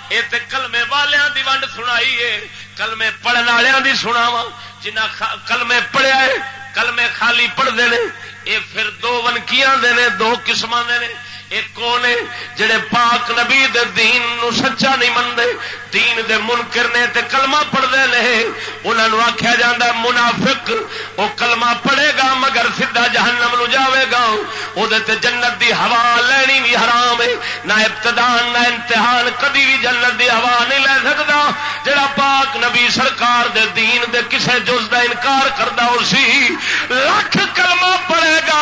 یہ تو کلمے والوں کی ونڈ سنائی ہے، کلمے پڑھنے والوں کی سناوا جنہ کلمے پڑھیا ہے، کلمے خالی پڑھتے ہیں یہ پھر دو ونکیاں دے نے، دو قسم دے نے۔ ایک کون جڑے پاک نبی دے دین نو سچا نہیں منتے دین دے منکر نے تے کلمہ پڑھتے ہیں انہوں آخیا جا منافق وہ کلمہ پڑھے گا مگر سیدا جہنم نو جاوے گا وہ جنت دی ہوا لینی بھی حرام ہے، نہ ابتدان نہ امتحان، کدی بھی جنت دی ہوا نہیں لے سکتا جڑا پاک نبی سرکار دے دین دے کسے جز دا انکار کرتا اسی لکھ کلمہ پڑھے گا،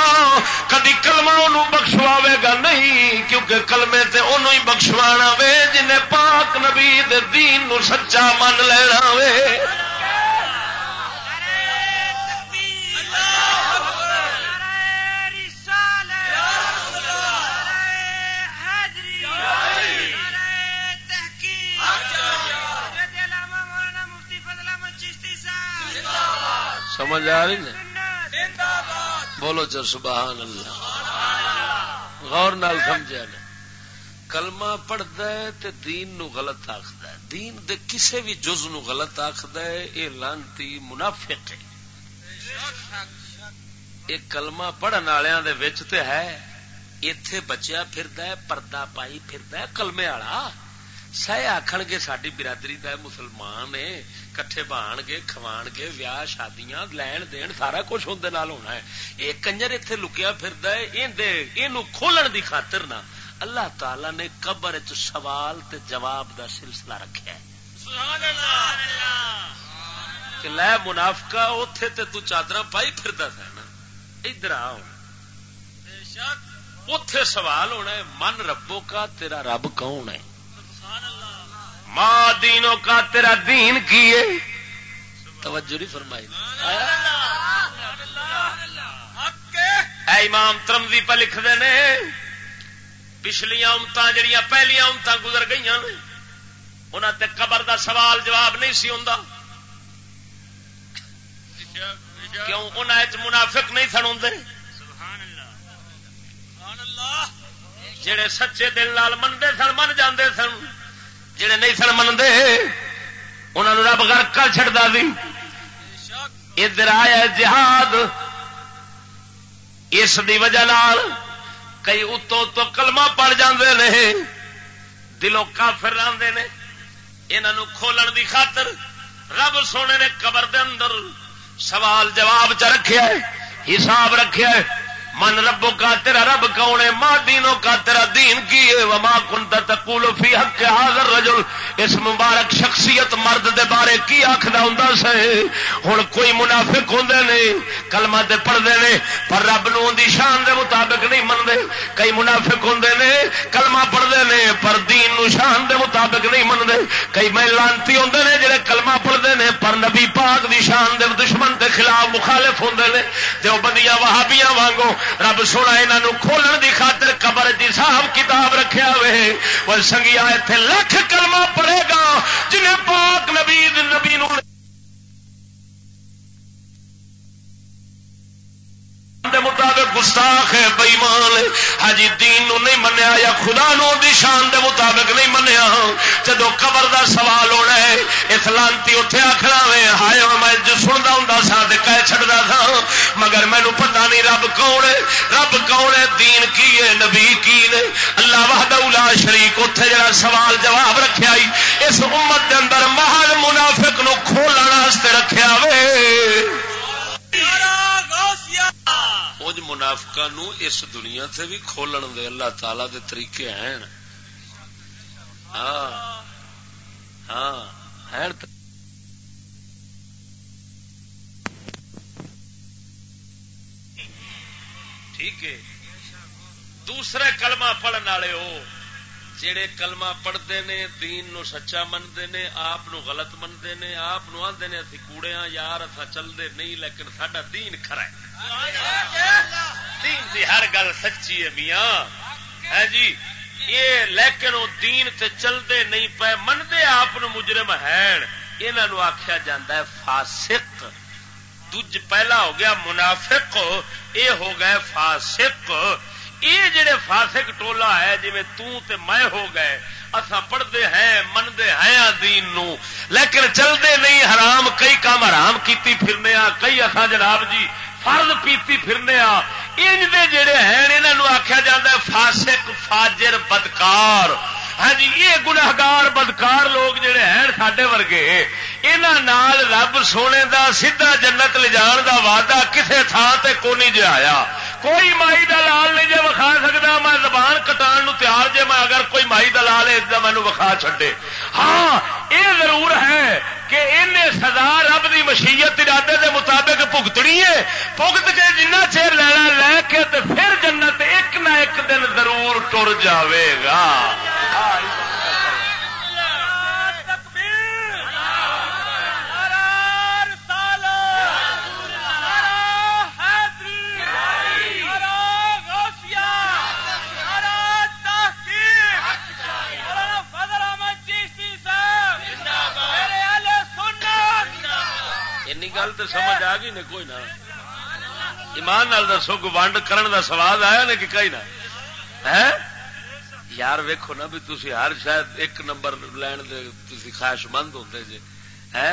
کدی کلمہ انہوں بخشواوے گا نہیں۔ کیونکہ کلمے تے انہوں ہی بخشوانا وے، جنہیں پاک نبی دے دین نو سچا من لینا وے۔ سمجھ آ رہی نا بولو چل سبحان اللہ۔ غور نال سمجھا نا کلمہ پڑھتا ہے تے دین نو غلط آخد ہے۔ دین دے کسے بھی جز نو غلط آخد ہے یہ لانتی منافق ہے۔ ایک کلمہ پڑھن والوں تے ہے اتے بچیا فرد پردہ پائی فرد کلمے والا سہ آخر گے ساری برادری کا مسلمان ہے کٹھے بان گے کھوان گے ویاہ شادیاں لین دین سارا کچھ اندر ہونا ہے یہ کنجر اتے لکیا فرد کھولن دی خاطر نہ اللہ تعالی نے قبر چ سوال تے جواب دا سلسلہ رکھا ہے لے منافقا اتے تے تو چادر پائی فرد تھا نا ادھر آ اتے سوال ہونا ہے من ربوں کا تیرا رب کون ہے ماں دینوں کا تیرا دین کی ہے؟ توجہ نہیں فرمائی۔ اے امام ترمزی پہ لکھتے ہیں پچھلیا امت جہیا پہلیا امت گزر گئی نے انہوں تے قبر دا سوال جواب نہیں سی ہوں کیوں؟ انہیں منافق نہیں سن ہوں جڑے سچے دل لال منتے سن من جاندے سن۔ جڑے نہیں سن منتے انہوں رب گرک کر چڑتا سی ادھر آیا جہاد۔ اس دی وجہ نال کئی اتو تو کلمہ پڑ جاندے نے، دلوں کافر رہتے نے۔ انہوں کھولن دی خاطر رب سونے نے قبر دے اندر سوال جواب چ رکھا ہے، حساب رکھا ہے۔ من ربو کا تیرا رب کون ہے؟ ماں دینوں کا تیرا دین کی ہے؟ وما کنتا تقول فی حق حاضر رجل اس مبارک شخصیت مرد دے بارے کی آخر ہوں سے ہوں کوئی منافق ہوں نے، کلمہ تے پڑھتے ہیں پر رب نو دی شان دے مطابق نہیں منتے کئی منافق ہوں نے، کلمہ پڑھتے ہیں پر دین نو شان دے مطابق نہیں منتے کئی میں لانتی ہوں نے جڑے کلمہ پڑھتے ہیں پر نبی پاک دی شان دے دشمن دے خلاف مخالف ہوں نے۔ جو بندیاں وہابیاں وانگو رب سونا یہاں کھولن دی خاطر قبر دی صاحب کتاب رکھا ہوئے۔ وہ سنگیا اتنے لکھ کلمہ پڑے گا، جنہیں پاک نبی نبی نو مطابق گستاخ ہے، بئیمان ہاں جی، دین نو نہیں منیا یا خدا نو دی شان دے مطابق نہیں منیا جدو قبر دا سوال ہونا ہے، اس لانتی اتنے آخر وے، ہائے میں جو سنتا ہوں سا کہہ چڑتا تھا مگر مینو پتا نہیں رب کون ہے۔ رب کون ہے؟ دین کی ہے، نبی کی نے۔ اللہ وحدہ الا شریک اتنے جڑا سوال جواب رکھا اس امت دے اندر محل منافق نو کھولنے رکھا وے۔ کچھ منافقا اس دنیا تے بھی کھولن دے اللہ تعالی دے طریقے ہیں ہاں ہاں ہیں ٹھیک ہے دوسرے کلمہ پڑھن والے ہو جڑے کلمہ پڑھتے نے، دین نو سچا منتے نے، آپ غلط منتے نے، آپ آدھے نے، اسی کوڑے ہاں یار اصا چلتے نہیں، لیکن سڈا دین کھرا ہے۔ دین دی ہر گل سچی ہے میاں۔ ہے جی؟ یہ لیکن وہ دین تے چلتے نہیں پے، منتے آپ مجرم ہے یہاں آخیا جا فاسق۔ دج پہلا ہو گیا منافق یہ ہو گئے فاسق۔ یہ جڑے فاسق ٹولا ہے جی تے میں ہو گئے اصا پڑھتے ہیں منتے ہیں دین نو لیکن چلتے نہیں، حرام، کئی کام حرام کیتی پھرنے آ کئی اصا جناب جی فرد پیتی پھرنے آ دے جڑے ہیں انہوں آخیا جا فاسق، فاجر، بدکار۔ ہاں جی یہ گناگار بدکار لوگ جڑے ہیں سڈے ورگے یہاں رب سونے دا، سیدھا جنت لے جان دا وعدہ کسے تھان تے کونی جی آیا۔ کوئی مائی دلال نہیں جی وکھا سکتا میں زبان کٹان نو تیار جے، میں اگر کوئی مائی دلال ہے مینو وکھا چھڈے۔ ہاں یہ ضرور ہے کہ ان سزا رب کی مشیت، ارادے کے مطابق بھگتنی ہے۔ بھگت کے جنہ چیر لینا لے کے پھر جنت ایک نہ ایک دن ضرور ٹر جاوے گا۔ گل تو سمجھ آ گئی نے کوئی نہ ایمان نال دسو ونڈ کرن دا سواد آیا نے کہ کئی نہ؟ ہے یار ویکو نا بھی تھی ہر شاید ایک نمبر لین دے خواہش مند ہوتے جی ہے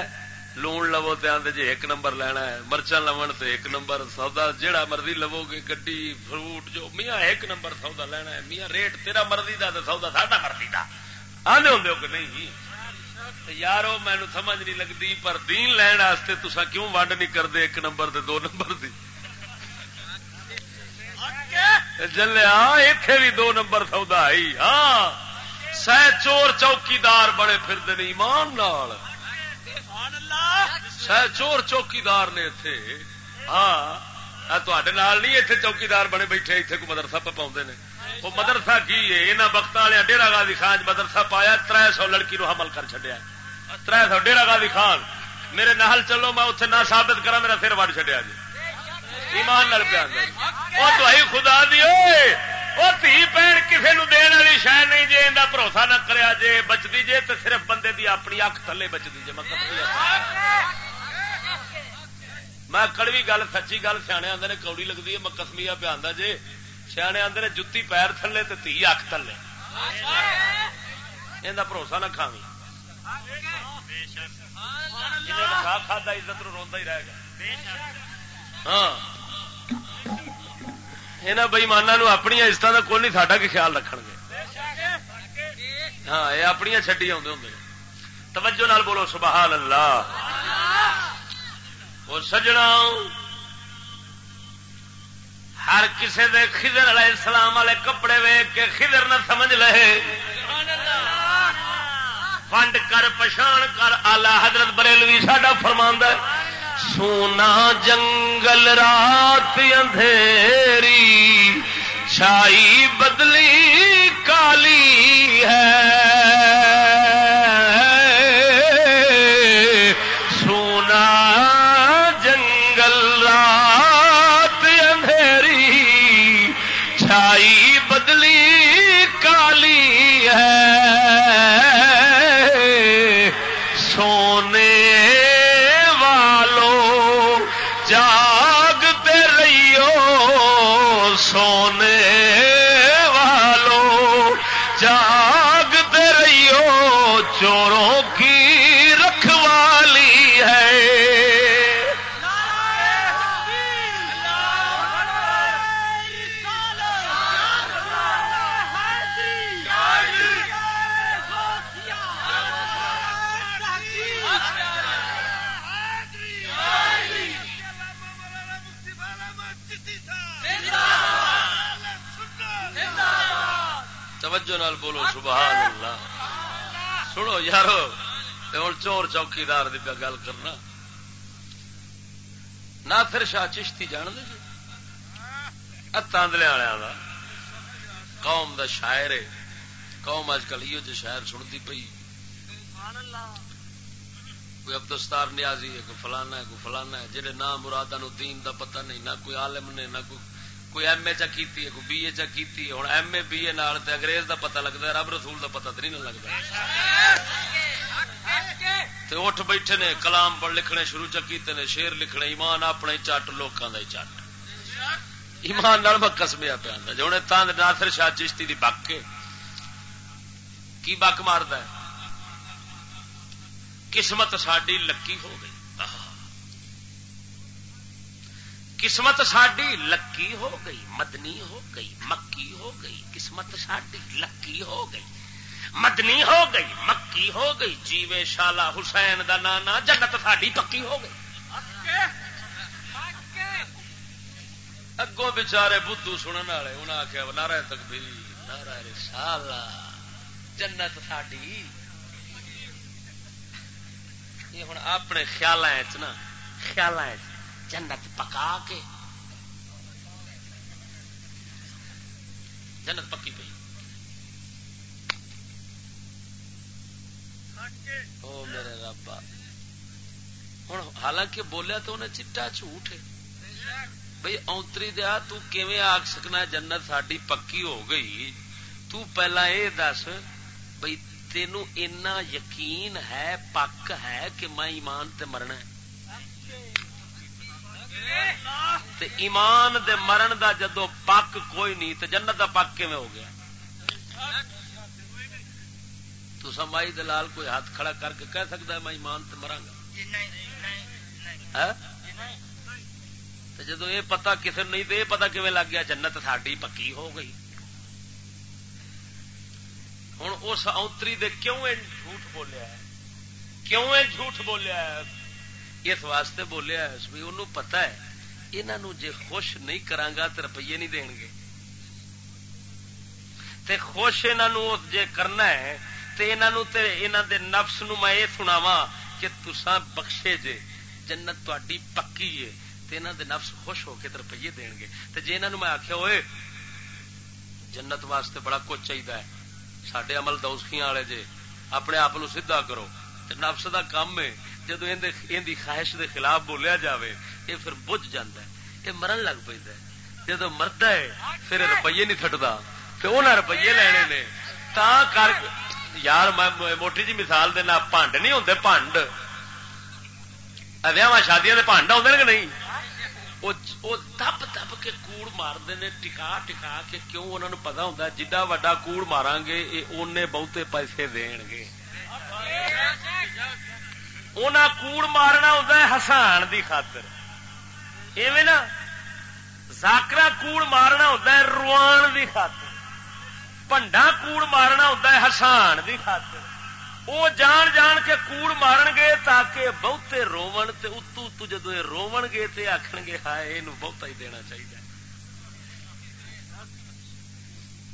لون لو تو آدھے جی ایک نمبر لینا ہے۔ مرچا لو تو ایک نمبر سودا جہا مرضی لو گے گی فروٹ جو، میاں ایک نمبر سودا لینا ہے۔ میاں ریٹ تیرا مرضی کا سودا ساڈا مرضی کا آدھے ہوں کہ نہیں؟ یارو مینو سمجھ نہیں لگتی پر دین لین واسطے تسا کیوں ونڈ نہیں کرتے؟ ایک نمبر دے دو نمبر دی۔ جلیا اتے بھی دو نمبر سودا آئی ہاں سہ چور چوکیدار بڑے پھر ایمان نال۔ سہ چور چوکیدار نے اتے ہاں تے نہیں چوکیدار بنے بیٹھے اتنے کو مدرسہ پاؤں نے۔ وہ مدرسہ کی ہے؟ یہاں وقت والے ڈیرا گاہ خان مدرسہ پایا تر سو لڑکی نو حمل کر چڈیا تر سو ڈیرا گاہ خان، میرے نال چلو، میں اتنے نہ ثابت کرا میرا سر وڑ چڈیا جی۔ ایمان نال پیا وہ تو خدا دی وہ تھی پین کسی نو دین والی شہ نہیں جی ان بھروسہ نہ کریا جے بچتی جے تو صرف بندے دی اپنی اک تھلے بچتی جے۔ مطلب میں کڑوی گل، سچی گل، سیانے آدھے کوڑی لگتی ہے میں کسمیا پہ آدھا جی سیانے آدھے جتی پیر تھلے تو تھی اک تھلے۔ یہ بھروسہ نہ کھاوی کھا عزت رو ہی رہے گا ہاں۔ یہاں بئیمانا اپنی عزت کا کوئی نہیں ساڈا کی خیال رکھ گے۔ ہاں یہ اپنی چڈی آدھے ہوں توجہ نال بولو سبحان اللہ۔ وہ سجنا ہر کسے دے خضر علیہ السلام والے کپڑے ویگ کے خضر نہ سمجھ لے۔ فنڈ کر، پچھان کر۔ آلہ حضرت بریلوی ساڈا فرماندہ سونا جنگل رات اندھیری، چھائی بدلی کالی ہے۔ ہوں چور چوکیدار کی گل کرنا۔ نہ پھر شاہ چشتی جان دے جی تاندلے والوں کا قوم دا شاعر ہے۔ قوم اج کل یہ شاعر سنتی پی کوئی ابدستار نیازی ہے، کوئی فلانا ہے، کوئی فلانا ہے۔ جہے نہ مرادہ نو دین دا پتہ نہیں، نہ کوئی عالم نے، نہ کوئی کوئی ایم اے چا کیتی ہے، کوئی بی اے چا کیتی ہے۔ ہوں ایم اے، بی اے نال تے انگریز دا پتہ لگتا ہے، رب رسول دا پتہ نہیں لگتا تے اٹھ بیٹھے نے، کلام پڑھ لکھنے شروع چا کیتے نے شیر لکھنے، ایمان اپنے چٹ، لوکاں دا چٹ۔ ایمان نال میں قسمیا پہ آندا جو تاند ناصر شاہ چشتی دی بک کے کی بک ماردا ہے؟ قسمت ساڈی لکی ہو گئی قسمت ساڈی لکی ہو گئی مدنی ہو گئی مکی ہو گئی قسمت ساڈی لکی ہو گئی مدنی ہو گئی، مکی ہو گئی، جیوے شالا حسین دا نانا، جنت ساڈی پکی ہو گئی۔ اگوں بچارے بدھو سننے والے انہیں آخیا نارا تک نارا رسالا جنت ساڈی۔ یہ ہوں اپنے خیال نا خیال جنت پکا کے۔ جنت پکی پی او میرے ربا ہوں حالانکہ بولیا تو انہیں چٹا جھوٹ ہے۔ بھائی اونتری دیا تیویں آگ سکنا جنت ساری پکی ہو گئی؟ تو پہلا یہ دس بھائی تینوں اینا یقین ہے، پک ہے کہ میں ایمان تے مرنا ہے؟ تے ایمان دے مرن دا جدو پک کوئی نہیں، تے جنت دا پک کیون ہو گیا؟ تو سمائی دلال کوئی ہاتھ کھڑا کر کے کہہ سکتا ہے میں ایمان تے مرا گا؟ جدو یہ پتا کسی نہیں تو یہ پتا کیون لگ گیا جنت ساری پکی ہو گئی۔ ہوں اس اوتری دے کیوں جھوٹ بولیا ہے؟ کیوں جھوٹ بولیا ہے؟ اس واسطے بولیا بھی انہوں پتا ہے۔ انہوں جے خوش نہیں کرانگا تو روپیے نہیں دیں گے تے خوش انہوں جے کرنا ہے تے انہوں تے انہوں دے نفس نو میں یہ سناوا کہ تسا بخشے جے، جنت تاری پکی ہے تے انہوں دے نفس خوش ہو کے روپیے دیں گے۔ تے جے انہوں میں آخیا ہوئے جنت واسطے بڑا کچھ چاہیے سڈے عمل دوسخیاں والے جے، اپنے آپ سیدھا کرو۔ تے نفس دا کام ہے جدو ان خواہش دے خلاف بولیا جاوے یہ پھر بج جانا ہے۔ یہ مرن لگ پہ جدو مرد ہے، پھر روپیے نہیں تھٹتا تو انہیں روپیے لینے نے۔ تا کر یار میں موٹی جی مثال دینا، پانڈ نہیں ہوتے پانڈ۔ ویاہ شادیاں پانڈ آتے کہ نہیں؟ وہ تپ تپ کے کوڑ مارتے ہیں ٹکا ٹکا کے کیوں انہوں نے پتا ہوں جا وا کوڑ مارا گے یہ بہتے پیسے دین گے انہیں کوڑ مارنا ہوتا ہے ہسان دی خاطر ایویں نا زاکرا کوڑ مارنا ہوتا ہے روان دی خاطر پنڈا کوڑ مارنا ہوتا ہے ہسان دی خاطر وہ جان جان کے کوڑ مارن گے تاکہ بہتے روون تے اتو اتو جدو یہ رو گے تے آخن گے ہائے یہ بہتا ہی دینا چاہیے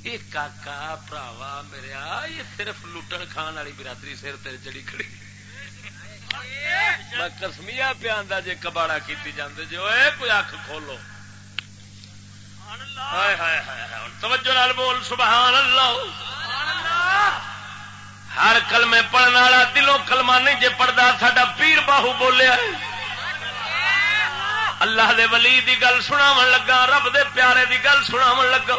یہ کاکا پراوا میرے یہ صرف لٹن کھان والی برادری سر تیرے جڑی کھڑی میں کسمیا پیا جی کباڑا کی جاندے جی کوئی اکھ کھولو توجہ لال بول سبحان اللہ ہر کلمے پڑھنے والا دلوں کلمہ نہیں، جے پڑھتا ساڈا پیر باہو بولیا اللہ دے ولی دی گل سناو لگا، رب دے پیارے دی گل سناو لگا۔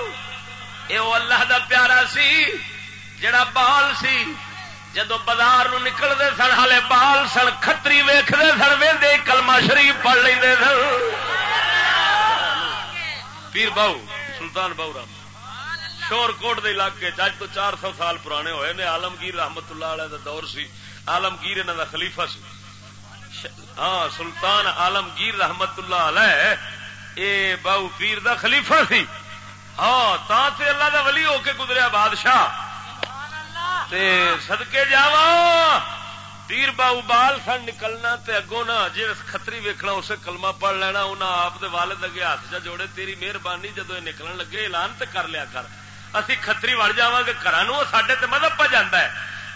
یہ اللہ دا پیارا سی، جڑا بال سی۔ جدو بازار نکلتے سن ہالے بال سن کتری ویختے سن وے کلما شریف پڑھ لیں سن۔ پیر باؤ سلطان باؤ رام شور کوٹ دے علاقے اج تو چار سو سال پرانے ہوئے نے آلمگیر رحمت اللہ علیہ دا دور سی۔ آلمگیر انہوں دا خلیفہ سی۔ ہاں سلطان آلمگیر رحمت اللہ علیہ، اے باؤ پیر دا خلیفہ سی۔ ہاں تا تے اللہ دا ولی ہو کے گزریا بادشاہ۔ سدکے جا پیر باؤ بال سن نکلنا تے اگوں نہ جی کتری ویکنا اسے کلمہ پڑھ لینا انہیں آپ دے والد اگے ہاتھ جا جوڑے، تیری مہربانی جدو نکلن لگے، اعلان تے کر لیا کر۔ اسی کتری وڑ جا گے گھر سڈے تے مذہب پہ جانا ہے۔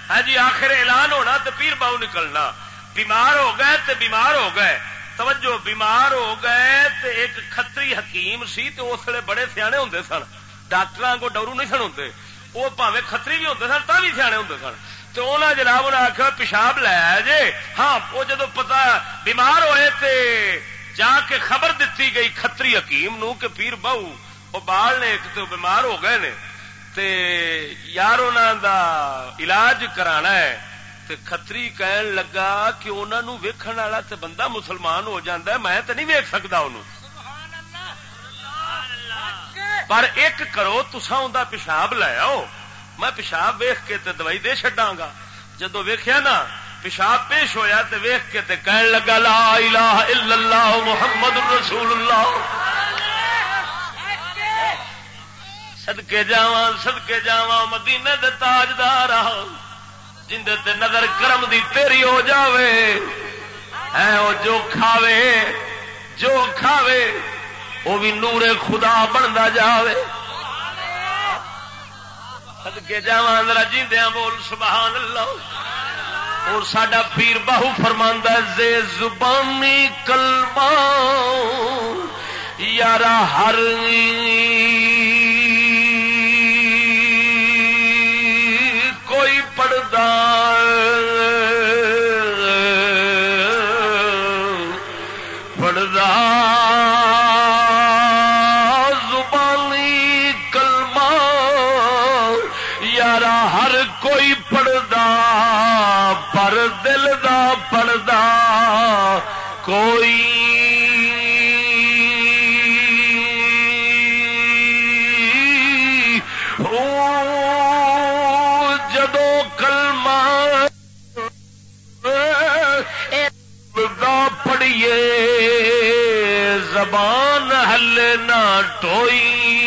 ہاں جی آخر اعلان ہونا تے پیر باؤ نکلنا۔ بیمار ہو گئے تے بیمار ہو گئے۔ توجہ، بیمار ہو گئے تے ایک کتری حکیم سی تے اس لیے بڑے سیانے ہوں سن۔ ڈاکٹر کو ڈورو نہیں سن ہوں وہ پاوے کتری بھی ہوں سن تو بھی سیانے ہوں سن۔ تو انہیں جناب انہیں آخیا پیشاب لایا جی ہاں وہ جدو پتا بیمار ہوئے تے جا کے خبر دیتی گئی کتری حکیم نو کہ پیر بہو وہ بال نے ایک تو بیمار ہو گئے نے۔ تے یار انہوں دا علاج کرانا ہے۔ تے کتری کہن لگا کہ انہوں ویکھن والا تے بندہ مسلمان ہو جاتا ہے میں تو نہیں ویک سکتا انہوں۔ پر ایک کرو تسا ان پیشاب لاؤ میں پیشاب ویخ کے تے دوائی دے چڈا گا۔ جدو ویخیا نا، پیشاب پیش ہویا تے ویخ کے تے کہن لگا، لا الہ الا اللہ محمد رسول اللہ۔ سدکے جا سدکے جا مدینے دے تاجدار جندے تے نظر کرم دی تیری ہو جاوے۔ اے او جو کھاوے جو کھاوے وہ بھی نور خدا بنتا جائے سدکے جا جیندیا بول سبحان اللہ اور ساڈا پیر باہو فرماندہ زے زبانی کلمہ یار ہر کوئی جدو کلمہ پڑھیے زبان ہلے نہ ٹوئی۔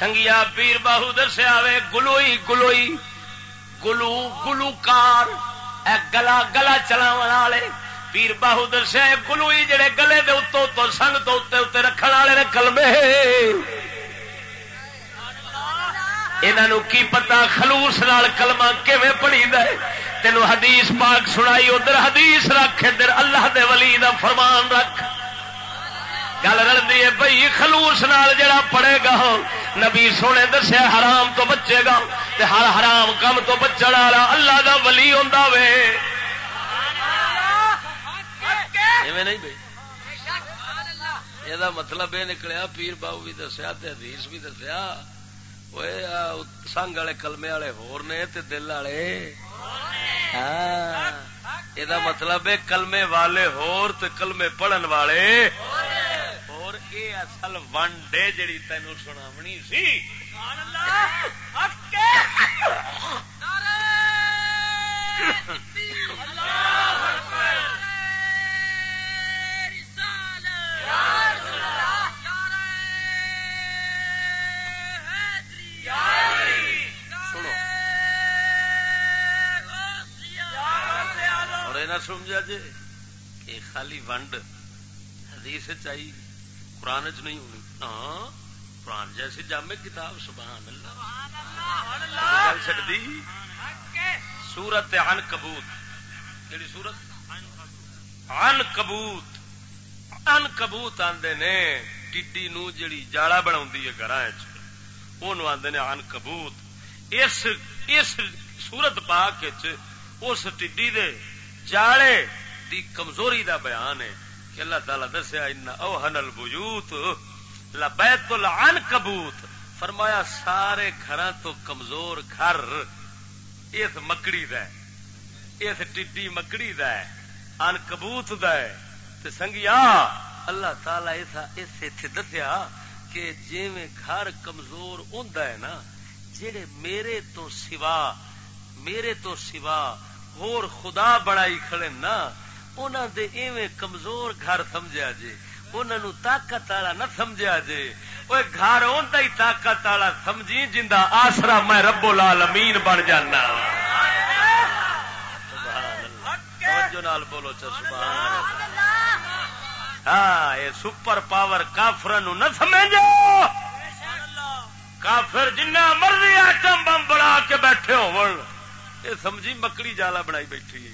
سنگیا پیر باہو دسیا وے گلوئی گلوئی گلو گلوکار اے گلا گلا چلا والے پیر باہو دسیا گلوئی جڑے گلے دے اتو تو سنگ تو اتنے اتنے رکھنے والے نے کلمے انہوں کی پتا خلوس نال کلمہ کیویں پڑھی دے تینوں حدیث پاک سنائی ادھر حدیث رکھ ادھر اللہ دے ولی دا فرمان رکھ گل رلتی ہے بھائی خلوس نال جڑا پڑے گا، نبی سونے دسیا حرام تو بچے گا، تے ہر حرام کم تو بچن والا اللہ دا ولی ہوں وے۔ نہیں بھائی یہ مطلب یہ نکلیا، پیر بابو بھی دسیا حدیث بھی دسیا سنگ والے کلمے والے ہور نے تے دل والے۔ ہاں یہ مطلب ہے کلمے والے ہور تے کلمے پڑھن والے۔ اور اے اصل ونڈے جڑی تینوں سناونی سی۔ نہ سمجھا جی کہ خالی ونڈ حدیث چاہیے۔ قرآن چ نہیں ہونی ہاں قرآن جیسی جامع کتاب سبحان اللہ۔ سورت ان کبوت کہڑی سورت ان کبوت ان کبوت آدھے نے ٹی نو جڑی جاڑا بنا ہے گھر آدھے نے ان کبوت اس اس سورت پاک اس ٹی دے جالے دی کمزوری دا بیان ہے۔ کہ اللہ تعالی دسیا اوہن البیوت، لبیت العن کبوت. فرمایا، سارے گھر تو کمزور گھر اس مکڑی دا ہے اس ٹڈی مکڑی دا ہے، ان کبوت دا ہے۔ تے سنگیا، اللہ تعالی ایسا اس اتنے دسیا کہ جی گھر کمزور ہوندا ہے نا جڑے میرے تو سوا، میرے تو سوا، ہور خدا بڑائی کھڑے نا انہوں دے ایویں کمزور گھر سمجھا جے انہوں طاقت والا نہ سمجھا جے۔ وہ گھر آتا ہی طاقت والا سمجھی جا آسرا میں ربو لال امین بن جانا۔ نال بولو ہاں یہ سپر پاور کافر نہ سمجھو۔ کافر جنہ مرضی آٹم بم بڑا کے بیٹھے ہو سمجھی مکڑی جالا بنائی بیٹھی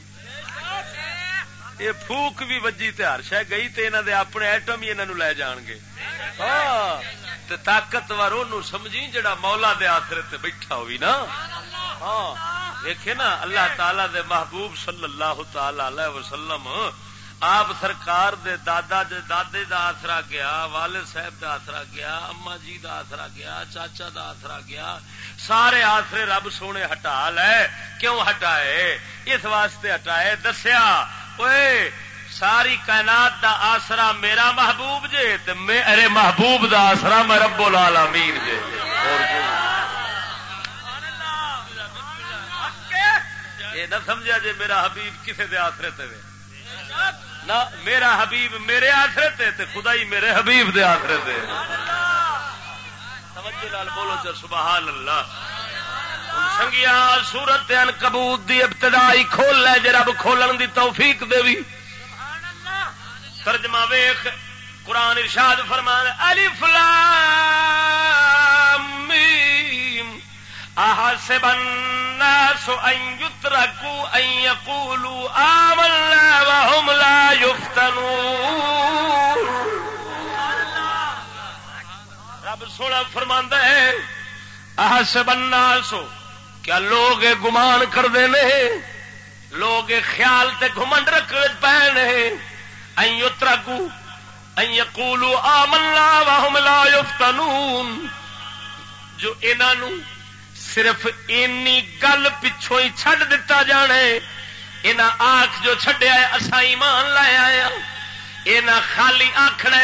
یہ فوک بھی وجی تہار شہ گئی تو انہوں دے اپنے ایٹم ہی انہوں لے جان گے۔ ہاں، طاقتور سمجھی جڑا مولا دے آسرے تے بیٹھا ہوئی نا۔ ہاں دیکھے نا اللہ تعالی دے محبوب صلی اللہ تعالی علیہ وسلم آپ سرکار دے دادا دے دادے دا آسرا گیا والد صاحب دا آسرا گیا اما جی دا آسرا گیا چاچا دا آسرا گیا۔ سارے آسرے رب سونے ہٹا لے کیوں ہٹائے؟ اس واسطے ہٹائے دسیا ساری کائنات دا آسرا میرا محبوب جے، تے میرے محبوب دا آسرا میں رب العالمین جے۔ یہ نہ سمجھا جے میرا حبیب کسے دے آسرے تے نہ میرا حبیب میرے آسرے تے تے خدا ہی میرے حبیب دے آسرے تے۔ توجہ لال بولو چل سبحان اللہ۔ سنگیا سورت ان کبوت دی ابتدائی کھول لے جی رب کھولن دی توفیق دے بھی ترجمہ ویخ قرآن ارشاد فرمان الف لام میم۔ احسب الناس ان يتركوا ان يقولوا آمنا وهم لا يفتنون رب سونا فرماندا ہے احسب الناس کیا لوگ گمان کرتے ہیں لوگ خیال تے گھمنڈ رکھ پے نے۔ یقولو آمنا وهم لا یفتنون۔ جو انہوں صرف اینی گل پچھوں ہی چھڈ دتا جانا انہاں آنکھ جو چھڈیا ہے اسا ایمان لایا آیا ہاں۔ انہاں خالی آخنا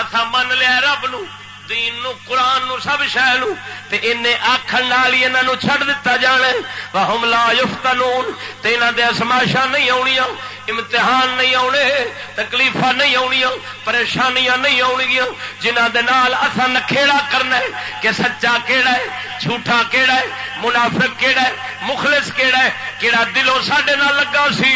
اسا من لیا رب نو۔ دین نو، قرآن نو سب شہ آخر ہی انہوں چھڈ دتا جانا وہ لا یفتنون تے انہاں دے اسماشا نہیں آنیا امتحان نہیں آنے تکلیف نہیں آنیا پریشانیاں نہیں آنگیاں جنہ دے نال اسا نکھےڑا کرنا ہے کہ سچا کیڑا ہے، جھوٹا کیڑا ہے، منافق کیڑا ہے، مخلص کیڑا ہے، کیڑا دلوں ساڈے نال لگا سی۔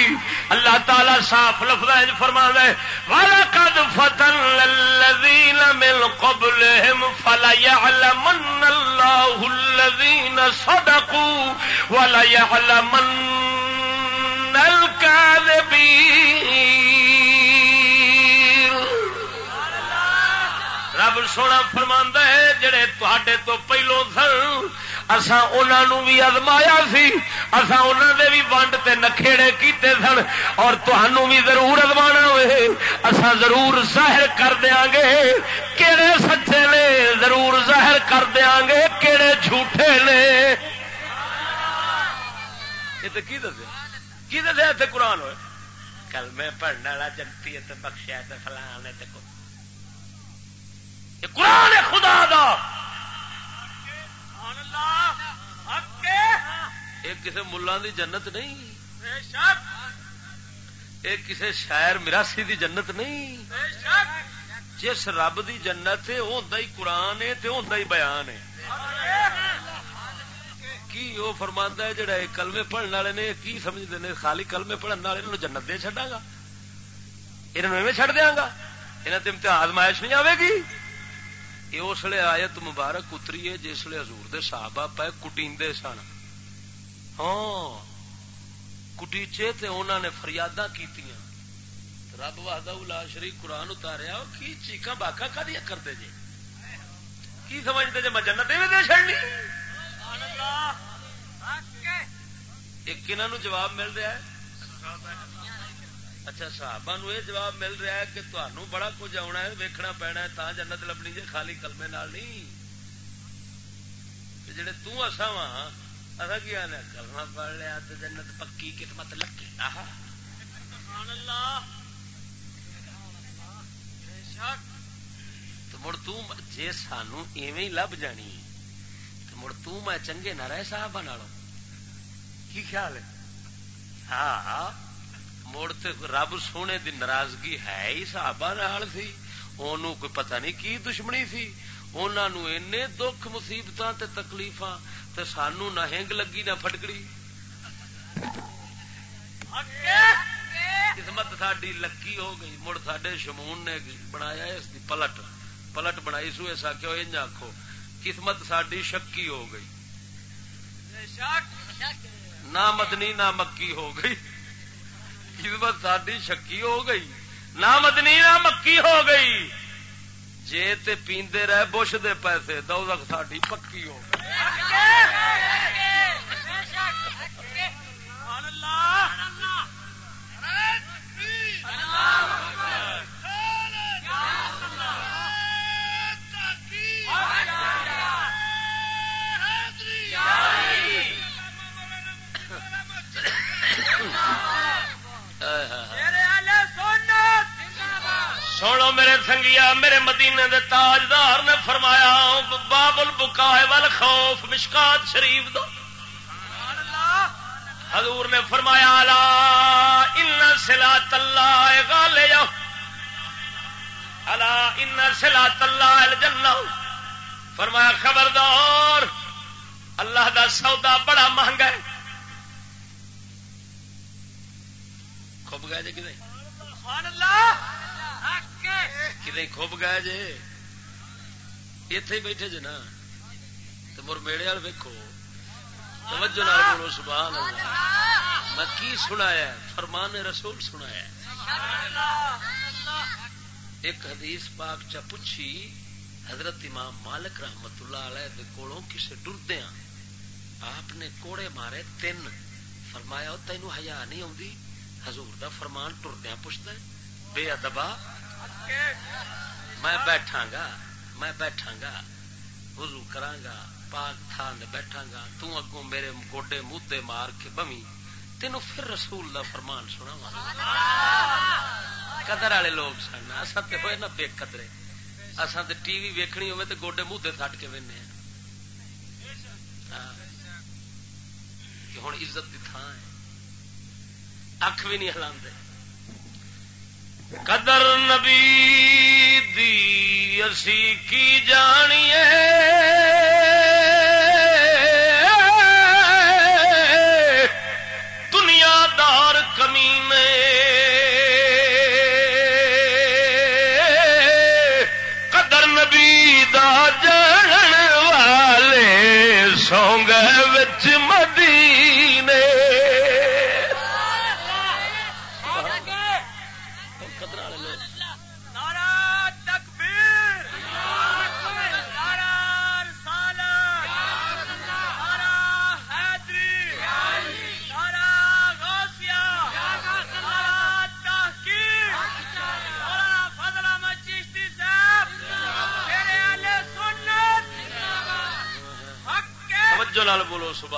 اللہ تعالی صاف لفظ فرما ہے والا قد فتن الذين من قبلهم فلا يعلمن الله الذين صدقوا ولا يعلمن رب سونا فرما ہے، جڑے تے تو پہلو سن اسا انہوں بھی ازمایا سی اسا انہوں دے بھی ونڈ تے نکھےڑے کیتے سن، اور تہنوں بھی ضرور ازمانا ہوئے۔ ضرور ظاہر کر دیا گے کہڑے سچے نے، ضرور ظاہر کر دیا گے کہڑے جھوٹے نے۔ یہ تو کی دسیا؟ کی دسیا اتنے قرآن ہوئے؟ کل میں پڑھنے والا جنتی ہے بخشیا فلان ہے قرآن خدا دا۔ یہ کسی ملان دی جنت نہیں۔ یہ کسی شاعر مراسی دی جنت نہیں۔ جس رب دی جنت ہے وہ ہی قرآن ہے تو ہی بیان ہے۔ کی وہ فرما ہے جہاں کلمے پڑھنے والے نے، کی سمجھتے ہیں خالی کلمے پڑھنے والے جنت دے چڈا گا۔ یہ چڈ دیا گا۔ یہاں امتحان آزمائش نہیں آئے گی۔ یہ اس لیے آیت مبارک اتری ہے، جس لیے ہزور دے صحابہ پہ کٹیندے سن۔ ہاں کٹیچے تے انہوں نے فریاداں کیتیاں۔ رب وحدہ الا شریف قرآن اتاریا کی چیخا باقا کدیا کرتے جی کی سمجھتے جی میں جنت دے چڑنی ایک کنہوں جواب مل رہا ہے؟ اچھا صحابہ نو یہ جواب مل رہا ہے کہ تمہوں بڑا کچھ آنا ہے ویکنا پینا ہے تا جنت لبنی جی خالی کلمے نال نہیں۔ جڑے تسا وا اصا کی آنے کلمہ پڑھ لیا تو جنت پکی قسمت لکی تو مڑ جی سانو ایویں لب جانی۔ مڑ میں چنگے نہ رہے صاحب کی خیال ہے ہاں مڑ تے رب سونے دی ناراضگی ہے ہی صحابہ نال سی انہوں کوئی پتہ نہیں کی دشمنی سی انہوں اینے دکھ مصیبت تے تے سانو نہ ہنگ لگی نہ فٹکڑی قسمت ساری لکی ہو گئی مڑ سڈے شمون نے بنایا اس دی پلٹ پلٹ بنائی سو ایسا کیوں آخو قسمت ساری شکی ہو گئی۔ نہ مدنی نہ مکی ہو گئی۔ قسمت ساری شکی ہو گئی۔ نہ مدنی نہ مکی ہو گئی۔ جے تے پیندے رہے بش دے پیسے دو ساری پکی ہو گئی۔ سنو میرے سنگیا میرے مدینے دے تاجدار نے فرمایا بابل بکائے ول خوف مشکات شریف دو۔ حضور نے فرمایا لا ان سلا تلا گا لے جاؤ اللہ ان سلا تلا الجنہ۔ فرمایا خبردار اللہ دا سودا بڑا مہنگا ہے۔ خوب گئے جی کتنے کتنے خوب گئے جی اتے ہی بیٹھے جی نا۔ تو مر میڑے والے ویکو توجہ نال بولو سبحان اللہ۔ میں کی سنایا فرمان رسول سنایا ایک حدیث پاک چا پوچھی حضرت امام مالک رحمت اللہ علیہ کولوں کسے ڈردیا آپ نے کوڑے مارے تین۔ فرمایا تینو حیا نہیں آتی حضور دا فرمان ٹردیا پوچھتا ہے، بے ادبا میں بیٹھا گا، میں بیٹھا گا، وضو کرا گا، پاک تھان بیٹھا گا تو اگوں میرے گوڈے موتے مار کے بمی۔ تین پھر رسول دا فرمان سنا قدر والے لوگ سن اصل تو ہوئے نا بے قدرے۔ اصل تو ٹی وی ویکنی ہوئے تو گوڈے موتے تھٹ کے وہنے ہوں ہاں۔ عزت کی تھان ہے۔ اکھ بھی نہیں ہلا قدر نبی دی اسی کی جانیے۔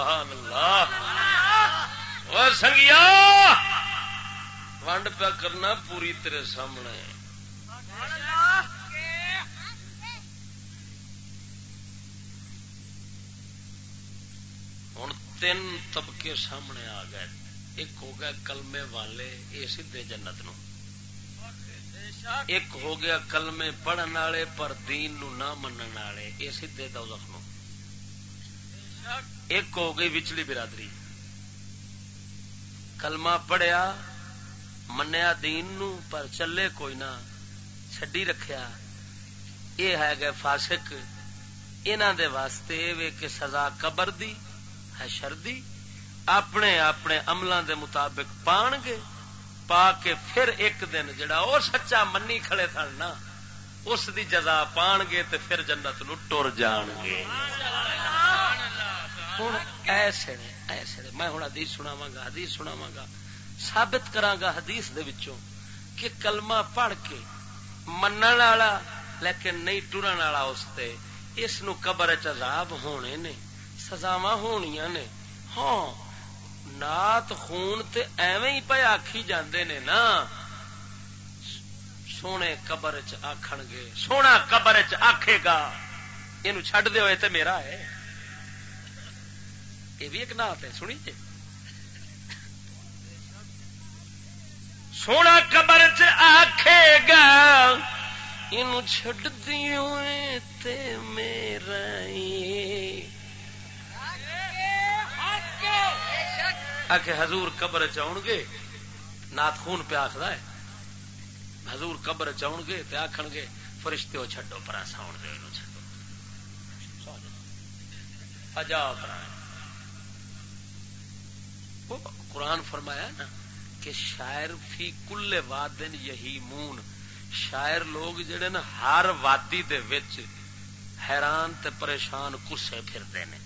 سبحان اللہ۔ اور سنگیا، ونڈ پہ کرنا پوری تیرے سامنے۔ ہوں تین طبقے سامنے آ گئے۔ ایک ہو گیا کلمے والے، یہ سیدے جنت نو۔ ایک ہو گیا کلمے پڑھن والے، پر دین نو نہ منن والے، یہ سیدے دوزخ نو۔ ایک ہو گئی وچلی برادری۔ کلمہ پڑھیا، منیا دین نو، پر چلے کوئی نہ چڈی رکھیا۔ یہ ہے گئے فاسق۔ انہوں دے واسطے وے کہ سزا قبر دی ہے شردی اپنے اپنے عملوں دے مطابق پان گے۔ پا کے پھر ایک دن جڑا اور سچا منی کھڑے تھن نا، اس دی جزا پان گے تے پھر جنت نو ٹر جان گے۔ ہوں ایسے ایسے میں ہوں حدیث سناوا گا حدیث سناوا گا ثابت کرا گا حدیث دے وچوں کہ کلمہ پڑھ کے من والا لیکن نہیں ٹرن والا اس تے اس نو قبر عذاب ہونے نے سزاوا ہونیاں نے ہاں نات خون تے ایویں ہی پہ آکھی جاندے نے نا سونے قبر چ آکھن گے سونا قبر چ آکھے گا یہ چڈ دے ہوئے تے میرا ہے یہ بھی ایک نات ہے سنی جی سونا قبر چ آکھے گا یہ چڈ تے میرا آخے حضور قبر چاؤ گے نات خون پہ آخر ہے حضور قبر چاؤ گے تے آخن گے فرشتے ہو چڈو پرا ساؤن دے چڈو اجا پرا دیکھو قرآن فرمایا نا کہ شاعر فی کل وادن یہی مون۔ شاعر لوگ جڑے نا ہر وادی دے وچ حیران تے پریشان کسے پھرتے ہیں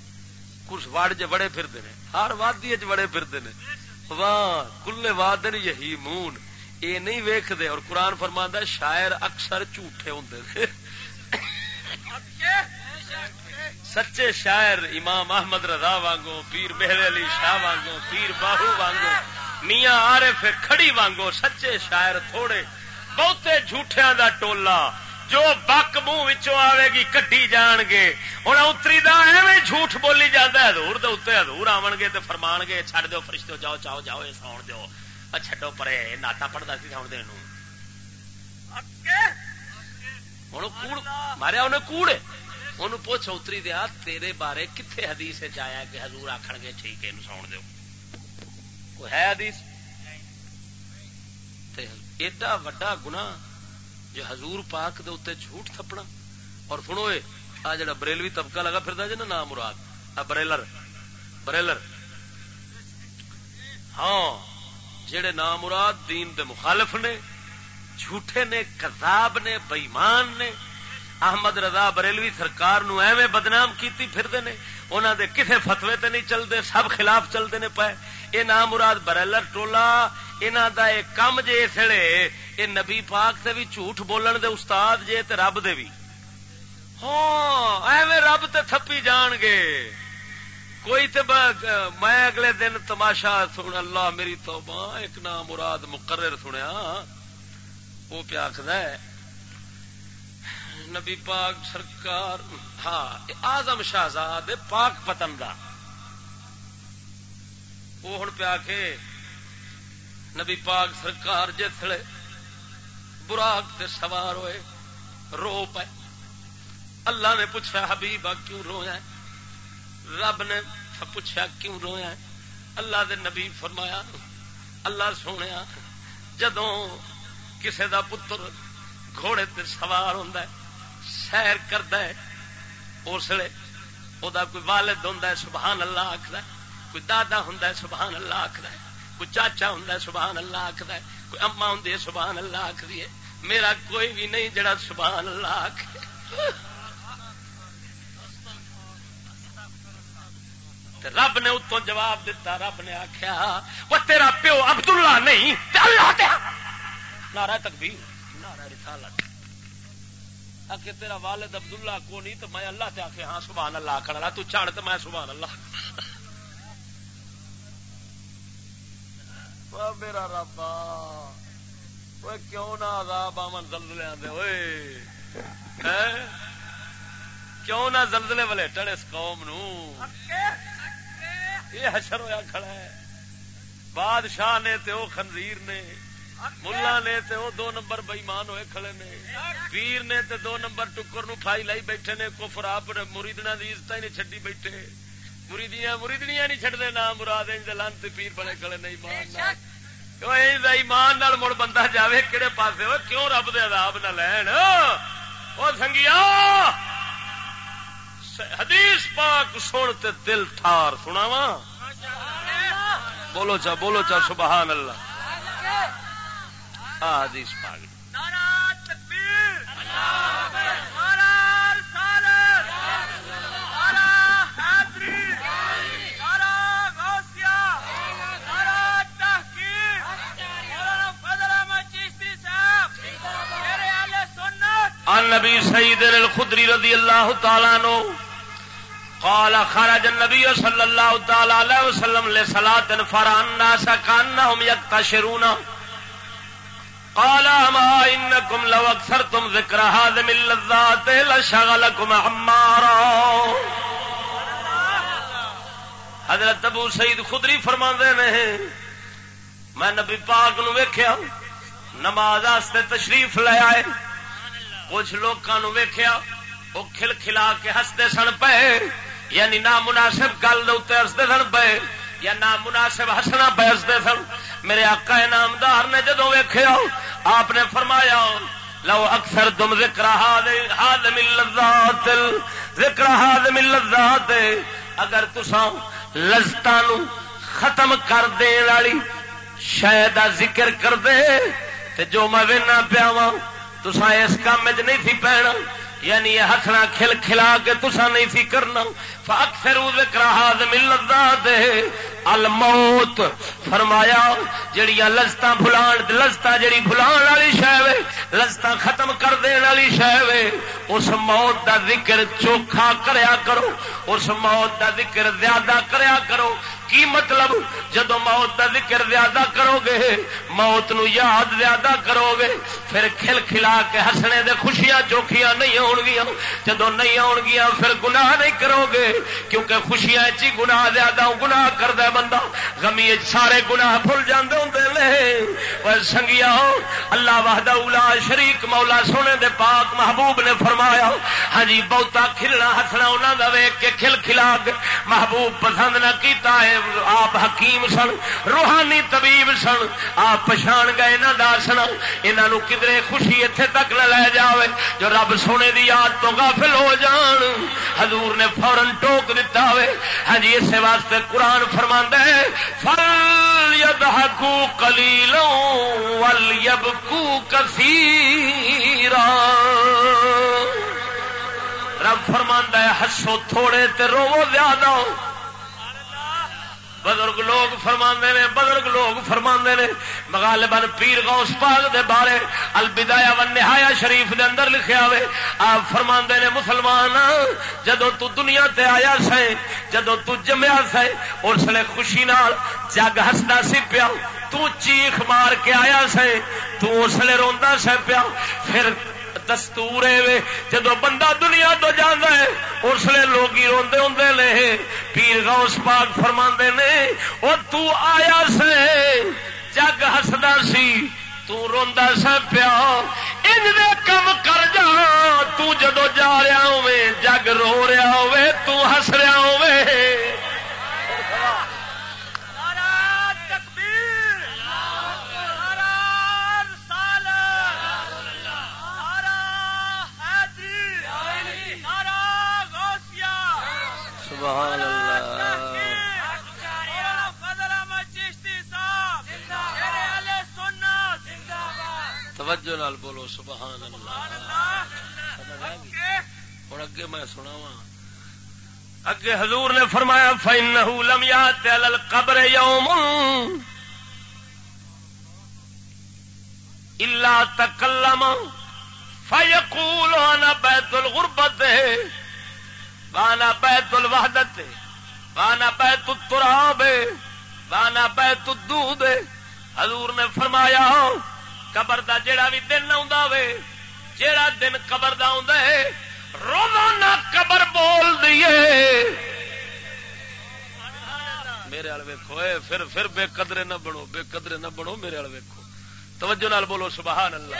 کس واڑ جے بڑے پھرتے ہیں ہر وادی چ بڑے پھرتے ہیں واہ، کل وادن یہی مون۔ اے نہیں ویخ دے اور قرآن فرما شاعر اکثر جھوٹے ہوں سچے شاعر امام احمد رضا وانگو پیر مہر علی شاہ وانگو پیر باہو وانگو میاں عارف کھڑی وانگو سچے شاعر تھوڑے بہتے جھوٹیاں دا ٹولا جو بک منہ آئے گی کٹی جان گے۔ ہوں اتری دا ایویں جھوٹ بولی جاتا ہے ہزور دے اتنے ہزور آن گے تو فرمان گے چڑھ دو فرشتے جاؤ چاہو جاؤ یہ ساؤن دو چڈو پرے ناتا پڑھتا سی ساؤن دن ہوں ماریا انہیں کوڑ انہوں پوچھ اتری دیا تیرے بارے کتنے حدیث آیا کہ حضور آخر گے ٹھیک ہے ساؤن دو کوئی ہے حدیث ایڈا وڈا گنا جو حضور پاک دے اتنے جھوٹ تھپنا اور سنو آ جڑا بریلوی طبقہ لگا پھر جی نا نام مراد بریلر بریلر ہاں جڑے نام مراد دین دے مخالف نے جھوٹے نے کذاب نے بئیمان نے احمد رضا بریلوی سرکار نو ایویں بدنام کیتی پھرتے نے انہوں دے کسے فتوے تے نہیں چلتے، سب خلاف چلتے نے پائے۔ یہ نام مراد بریلر ٹولا انہوں دا ایک کم جے اسلے یہ نبی پاک سے بھی جھوٹ بولن دے استاد جے تے رب دے بھی ہاں ایویں رب تے تھپی جان گے۔ کوئی تے میں اگلے دن تماشا سن، اللہ میری توبہ، ایک نام مراد مقرر سنیا، وہ پیا نبی پاک سرکار ہاں آزم شہزاد پاک پتن دا۔ وہ ہوں پیا کے نبی پاک سرکار جسے براق تے سوار ہوئے، رو پے اللہ نے پوچھا حبیبا کیوں رویا رب نے پوچھا، کیوں رویا اللہ دے نبی فرمایا، اللہ سونے جدوں کسے دا پتر گھوڑے تے سوار ہوں سیر کرد اس لیے وہ کوئی والد ہوں سبحان اللہ آخر کوئی دادا ہوں سبحان اللہ آخر کوئی چاچا ہوں سبحان اللہ آخر کوئی اما ہوں سبحان اللہ آخری ہے۔ میرا کوئی بھی نہیں جڑا سبحان اللہ آخ رب نے اتوں جواب دیتا رب نے آخیا وہ تیرا پیو عبداللہ نہیں اللہ ہاں۔ نارا تکبیر نارا رسالت۔ آخر تیرا والد عبداللہ کو نہیں تو میں اللہ تے آخ ہاں سبحان اللہ والا تو چڑھ تو میں سبحان اللہ۔ (laughs) میرا رب کیوں نہ آزاد آمن زلزلے آدھے ہوئے کیوں نہ زلزلے ٹڑے اس قوم نو؟ یہ حشر ہویا کھڑا ہے۔ بادشاہ نے تے او خنزیر نے ملا نے تے او دو نمبر بئیمان ہوئے کھڑے نے۔ پیر نے تے دو نمبر ٹکر نو پھائی لائی بیٹھے نے کفر آپ مریدنا دی عزت ہی نہیں چھڈی بیٹھے۔ مریدیاں مریدنیاں نہیں چھڈ دے نا مراد انج لانت پیر بڑے کھڑے نہیں ایمان ایمان نال مڑ بندہ جاوے کہڑے پاسے؟ ہو کیوں رب دے عذاب نہ لین؟ او سنگیا! حدیث پاک سن تے دل ٹھار سناواں۔ بولو چا بولو چا سبحان اللہ۔ حدیث پاک۔ نبی سعید الخدری رضی اللہ تعالیٰ نو قال خرج النبي صلى الله تعالى عليه وسلم لصلاه فرع الناس كانهم يكتشرون قال ما انكم لو اكثرتم ذكر هذا من اللذات لشغلكم عمارا. حضرت ابو سعید خدری فرما نے، میں نبی پاک نو ویکھیا، نماز واسطے تشریف لے آئے۔ کچھ لوگوں ویکھیا وہ کھل کھلا کے ہستے سن پے یعنی نہ مناسب گل ہستے سن پے۔ یا نہ مناسب ہسنا پے ہستے سن۔ میرے آقا نامدار نے جدو ویخیا آپ نے فرمایا، لو اکثر تم ذکر ہادم لذات ذکر ہادم لذات اگر تسا لذت ختم کر دین والی شاید ذکر کر دے تے جو میں وینا پیا تسا اس کام چ نہیں تھی پینا۔ یعنی یہ ہسنا کھل کھلا کے تسا نہیں سی کرنا۔ فاکثر ذکر ملتا دے الموت۔ فرمایا، جڑیاں لذت بھلان لذت جڑی بھلان والی شہ لذت ختم کر دین والی شہ اس موت دا ذکر چوکھا کریا کرو، اس موت دا ذکر زیادہ کریا کرو۔ کی مطلب؟ جدو موت کا ذکر زیادہ کرو گے، موت نو یاد زیادہ کرو گے، پھر کھل کھلا کے ہسنے دے خوشیاں چوکھیاں نہیں آن گیا جدو نہیں آن گیا پھر گناہ نہیں کرو گے، کیونکہ خوشیاں چی گناہ زیادہ گناہ کرتا بندہ۔ گمی سارے گناہ بھول جاندے ہوں سنگیا اللہ واہدہ اولا شریک مولا سونے دے پاک محبوب نے فرمایا ہاں جی بہتا کھلنا ہسنا انہوں کا ویگ کے کھل کھلا کے محبوب پسند نہ کیتا ہے۔ آپ حکیم سن، روحانی طبیب سن، آپ پچھان گئے نہ داسنا یہاں کدرے خوشی اتنے تک نہ لے جائے جو رب سونے دی یاد تو غافل ہو جان، حضور نے فورن ٹوک دیتا ہوئے ہاں جی اس واسطے قرآن فرما ہے فل ید ہکو کلیلوں ول یب کو کسی رب فرما ہے، ہسو تھوڑے تے روو زیادہ بزرگ لوگ فرما نے، بزرگ لوگ فرما نے۔ مغالبن پیر غوث پاک دے بارے البدایا و نہایا شریف دے اندر لکھیا ہوئے۔ آپ فرما نے، مسلمان جدو تو دنیا تے آیا سائے جدو تو جمیا سائے اس لیے خوشی نال جگ ہستا سی پیا۔ تو چیخ مار کے آیا سائے تو اس لیے روندا سہ پیا۔ پھر دستور ہے جدو بندہ دنیا تو جانا ہے، اس لیے لوگ روندے ہوں نے۔ پیر غوث پاک فرما نے وہ تو آیا سے، جگ ہسدا سی توندا سا پیا۔ ان کم کر جا، تو جدو جا رہا ہوے جگ رو رہا ہوے تو ہس رہا ہوے سبحان اللہ. توجہ نال بولو، سبحان اللہ. ہوں اگے میں سنا وا اگے حضور نے فرمایا فائن لم یات قبر یوم الا تکلم فیقول انا بیت الغربت وانا بیت الوحدت وانا بیت التراب وانا بیت الدود حضور نے فرمایا قبر دا جیڑا بھی دن آئے جیڑا دن قبر دا ہے روزانہ قبر بول دیے میرے وال ویکو پھر پھر بے قدرے نہ بنو بے قدرے نہ بنو میرے وال ویکو توجہ نال بولو سبحان اللہ۔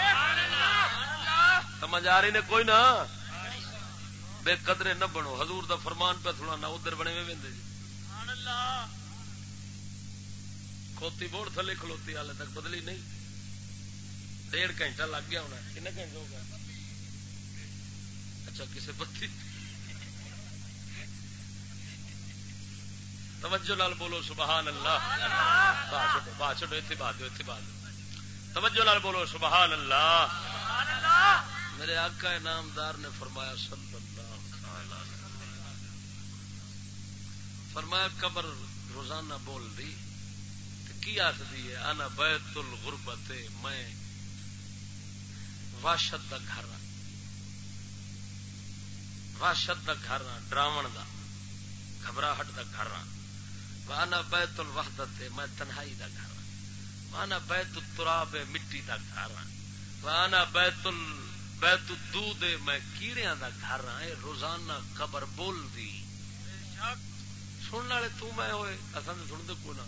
سمجھ آ رہی نے کوئی نہ؟ بے قدرے نہ بنو۔ حضور دا فرمان پہ تھوڑا نہ ادھر بنے ہوئے جی۔ کھوتی بورڈ تھلے کھلوتی ہال تک بدلی نہیں۔ ڈیڑھ گھنٹہ لگ گیا ہونا۔ کن گھنٹے ہو گیا اچھا کسی بتی توجہ لال بولو سبحان اللہ۔ بات چڑو اتنے بات اتنے بات توجہ لال بولو سبحان اللہ۔ میرے آقا انعامدار نے فرمایا صلی اللہ فرمایا قبر روزانہ بول دی کی آخری ہے؟ آنا بیت الغربت میں واشت کا گھر ہاں۔ واشت کا گھر ہاں، ڈراون کا گھبراہٹ کا گھر ہاں۔ وانا بیت الوحدت میں تنہائی کا گھر وانا بیت التراب، مٹی کا گھر وانا بیت ال بیت الدود، میں کیڑیاں کا گھر ہاں۔ روزانہ قبر بول دی۔ سننے والے تو میں ہوئے اصل سنتے کو نہ؟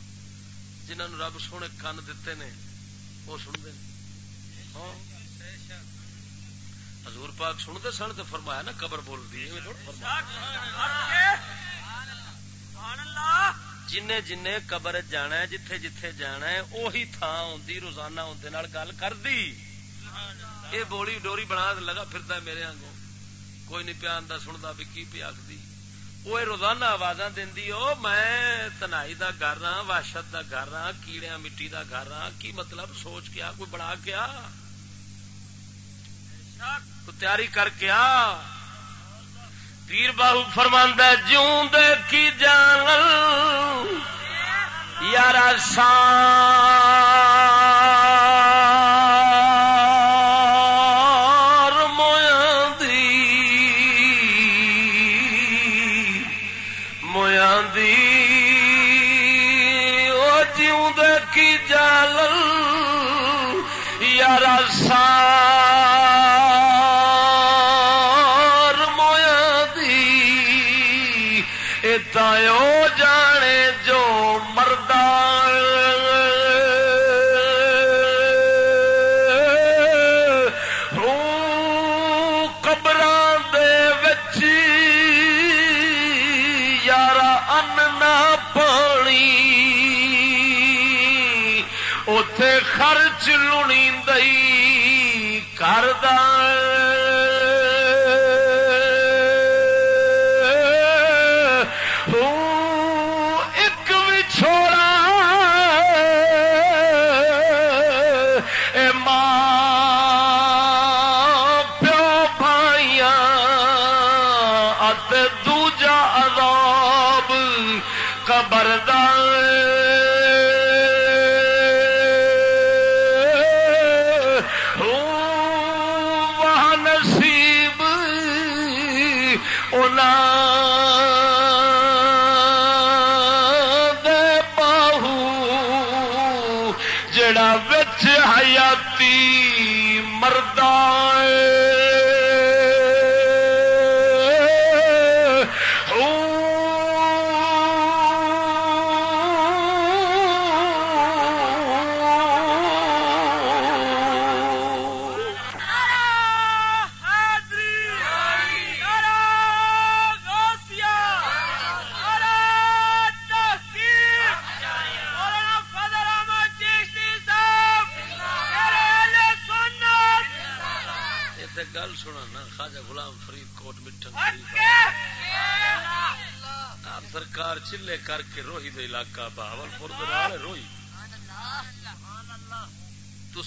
جنہوں رب سونے کن دیتے نے، وہ سنتے ہاں۔ حضور پاک سنتے سن تو فرمایا نا، قبر بول دی جن جن قبر جانا ہے، جتھے جتھے جانا ہے وہی تھان آدھی روزانہ اندر گل کر دی یہ بولی ڈوری بنا لگا پھرتا میرے آگوں کوئی نہیں پیا سنتا بھی کی پیا آخری وہ روزانہ آواز دینی وہ میں تنائی دا گھر ہاں واشت دا گھر ہاں کیڑیا مٹی دا گھر ہاں کی مطلب سوچ کے کوئی بڑا کیا تیاری کر کے آ۔ پیر باہو فرماندہ جوں دے کی جان یار سان تایو جانے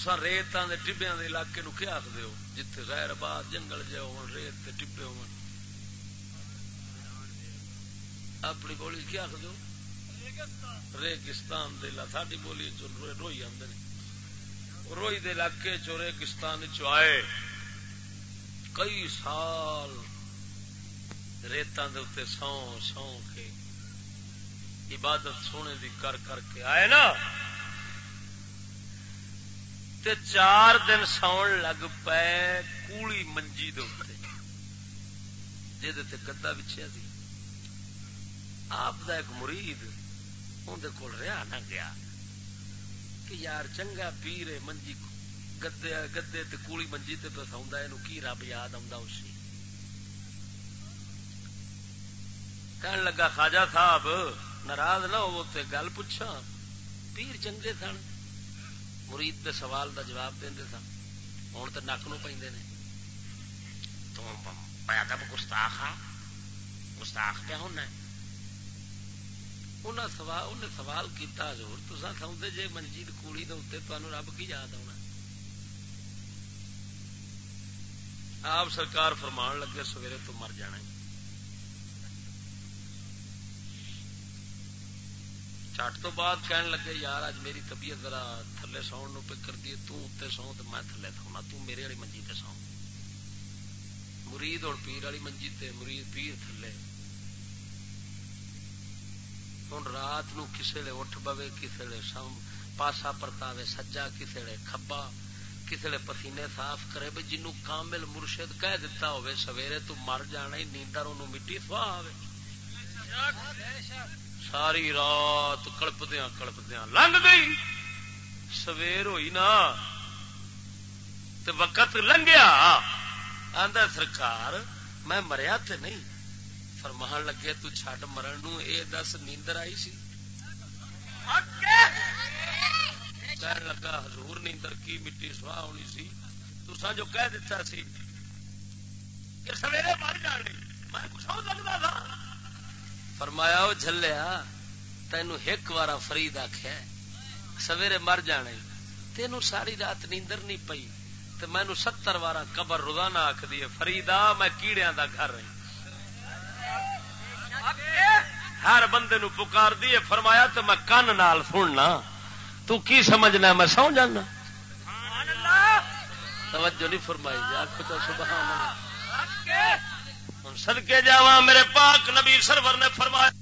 تسا ریتاں دے ٹبیاں دے علاقے نو کیا آخ دیو جتھے غیر آباد جنگل جے ہون، ریت تے ٹبے ہون۔ اپنی بولی کیا آخ دیو ریگستان دے لا ساڈی بولی چ روئی آندے روئی دے علاقے چ ریگستان چ آئے۔ کئی سال ریتان دے سو سو کے عبادت سونے دی کر کر کے آئے نا۔ تے چار دن ساؤن لگ پے کولی منجی دے جہد گدا بچھیا سی۔ آپ دا ایک مرید اندر کول رہا نہ گیا کہ یار چنگا پیر منجی گدے گدے تے کولی منجی تے پہ سوندا اینو کی رب یاد آوندا اسی کہن لگا، خواجہ صاحب، ناراض نہ ہو تے گل پوچھا پیر چنگے سن۔ مرید دے سوال دا جواب دیندے سن۔ ہن تے نک نو پیندے نے۔ تو ادب گستاخ ہاں۔ گستاخ پہ ہونا انہیں سوال انہیں سوال کیتا حضور تسا سوندے جے منجید کوڑی دے اوتے تانوں رب کی یاد آنا آپ سرکار فرمان لگے، سویرے تو مر جانا چٹ تو بعد کہن لگے یار اج میری طبیعت ذرا تھلے ساؤن نو پہ کر دیے تو اتنے سو تو میں تھلے سونا تو میرے والی منجی تے سو مرید اور پیر والی منجی تے مرید پیر تھلے ہوں رات نو کسے لے اٹھ بوے کسے لے سم پاسا پرتاوے سجا کسے لے کھبا کسی نے پسینے صاف کرے بھی جنو کامل مرشد کہہ دیتا ہوئے سویرے تو مر جانا ہی نیندر انہوں مٹی سوا آئے ساری رات کڑپدیا کڑپدیا لنگ گئی۔ سویر ہوئی نا تو وقت لنگیا۔ آدھا سرکار، میں مریا تے نہیں؟ فرمان لگے، تو چھڈ مرن نو اے دس نیندر آئی سی۔ کہنے لگا، حضور نیندر کی مٹی سوا ہونی سی؟ تسا جو کہہ دیتا سی کہ سویرے مر جانی میں سو لگتا تھا فرمایا وہ جلیا تینو ایک بار فرید آخیا سویرے مر جانے۔ تینو ساری رات نیندر نہیں پئی۔ تو مینو ستر بار قبر روزانہ آخ دی فریدا میں کیڑیاں دا گھر رہی ہر بندے نو پکار دیے فرمایا تو میں کن نال سننا۔ تو کی سمجھنا میں سو جانا۔ توجہ نہیں فرمائی۔ جی آخو تو سد کے سدکے جا میرے پاک نبی سرور نے فرمایا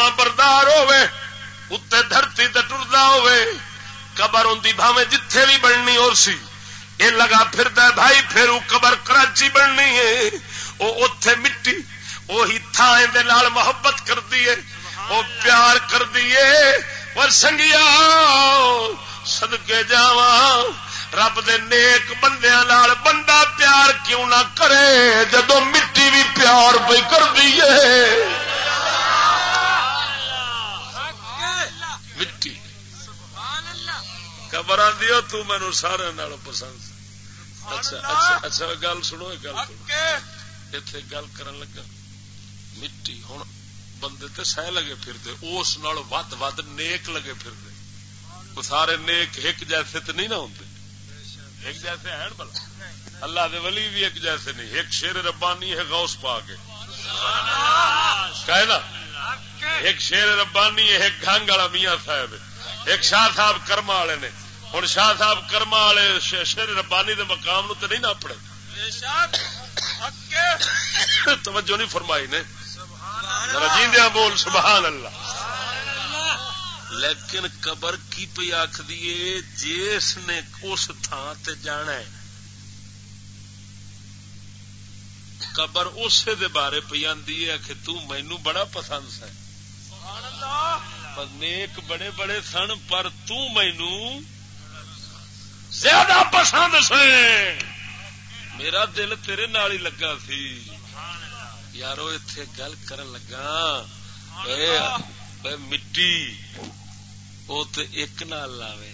فرما بردار ہوے اتنے دھرتی تے ٹردا ہوے قبر ہوں بھاوے جتھے بھی بننی اور سی۔ یہ لگا پھر بھائی پھر قبر کراچی بننی ہے۔ وہ اتے مٹی وہی تھان محبت کر دیے وہ پیار کر دیے اور سنگیا سدکے جا رب دے نیک بندیا بندہ پیار کیوں نہ کرے؟ جدو مٹی بھی پیار پہ کر دیے خبر آدھی تین سارے پسند اچھا اچھا اچھا گل سنو گل اتے گل لگا۔ مٹی ہوں بندے تے سہ لگے پھرتے اس ود ود نیک لگے پھرتے۔ سارے نیک ایک جیسے تو نہیں نہ ایک جیسے ہیں بلا اللہ دے ولی بھی ایک جیسے نہیں۔ ایک شیر ربانی ہے۔ غوث پا کے نا؟ ایک شیر ربانی ہے ایک گنگ والا میاں صاحب ایک شاہ صاحب کرما والے نے۔ ہوں شاہ صاحب کرما والے شیر ربانی دے مقام نو تو نہیں ناپڑے توجہ نہیں فرمائی نے جیندیا بول سبحان اللہ لیکن قبر کی پی آخ دیے جس نے اس تھان تے جانا ہے قبر اسے دے بارے پی آدھی ہے کہ تینو بڑا پسند ہے نیک بڑے بڑے سن پر تینو زیادہ پسند سے میرا دل تیرے نال ہی لگا سی۔ یارو اتے گل کر لگا۔ مٹی وہ تو ایک نال لاوے۔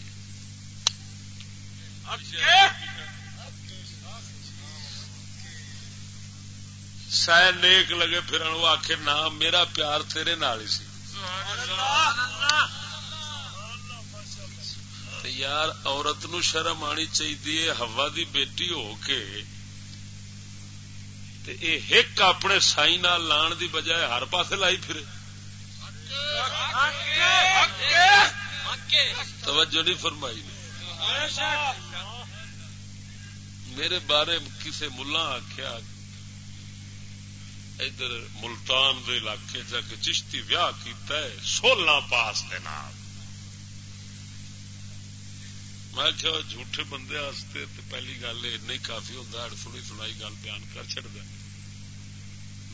سہ نیک لگے پھر وہ آخ نہ میرا پیار تیرے نال ہی سی۔ یار، عورت نو شرم آنی چاہیے ہوا دی بیٹی ہو کے ایک اپنے سائی لان دی بجائے ہر پاس لائی پھر توجہ نہیں فرمائی۔ میرے بارے کسی ملا آخیا ادھر ملتان دے علاقے جا کے چشتی ویاہ کیتا ہے، سولہ پاس دے نام میں کیا جھوٹے بندے واسطے پہلی گل ای کافی ہوتا ہے سنی سنائی گل بیان کر چڑ دیں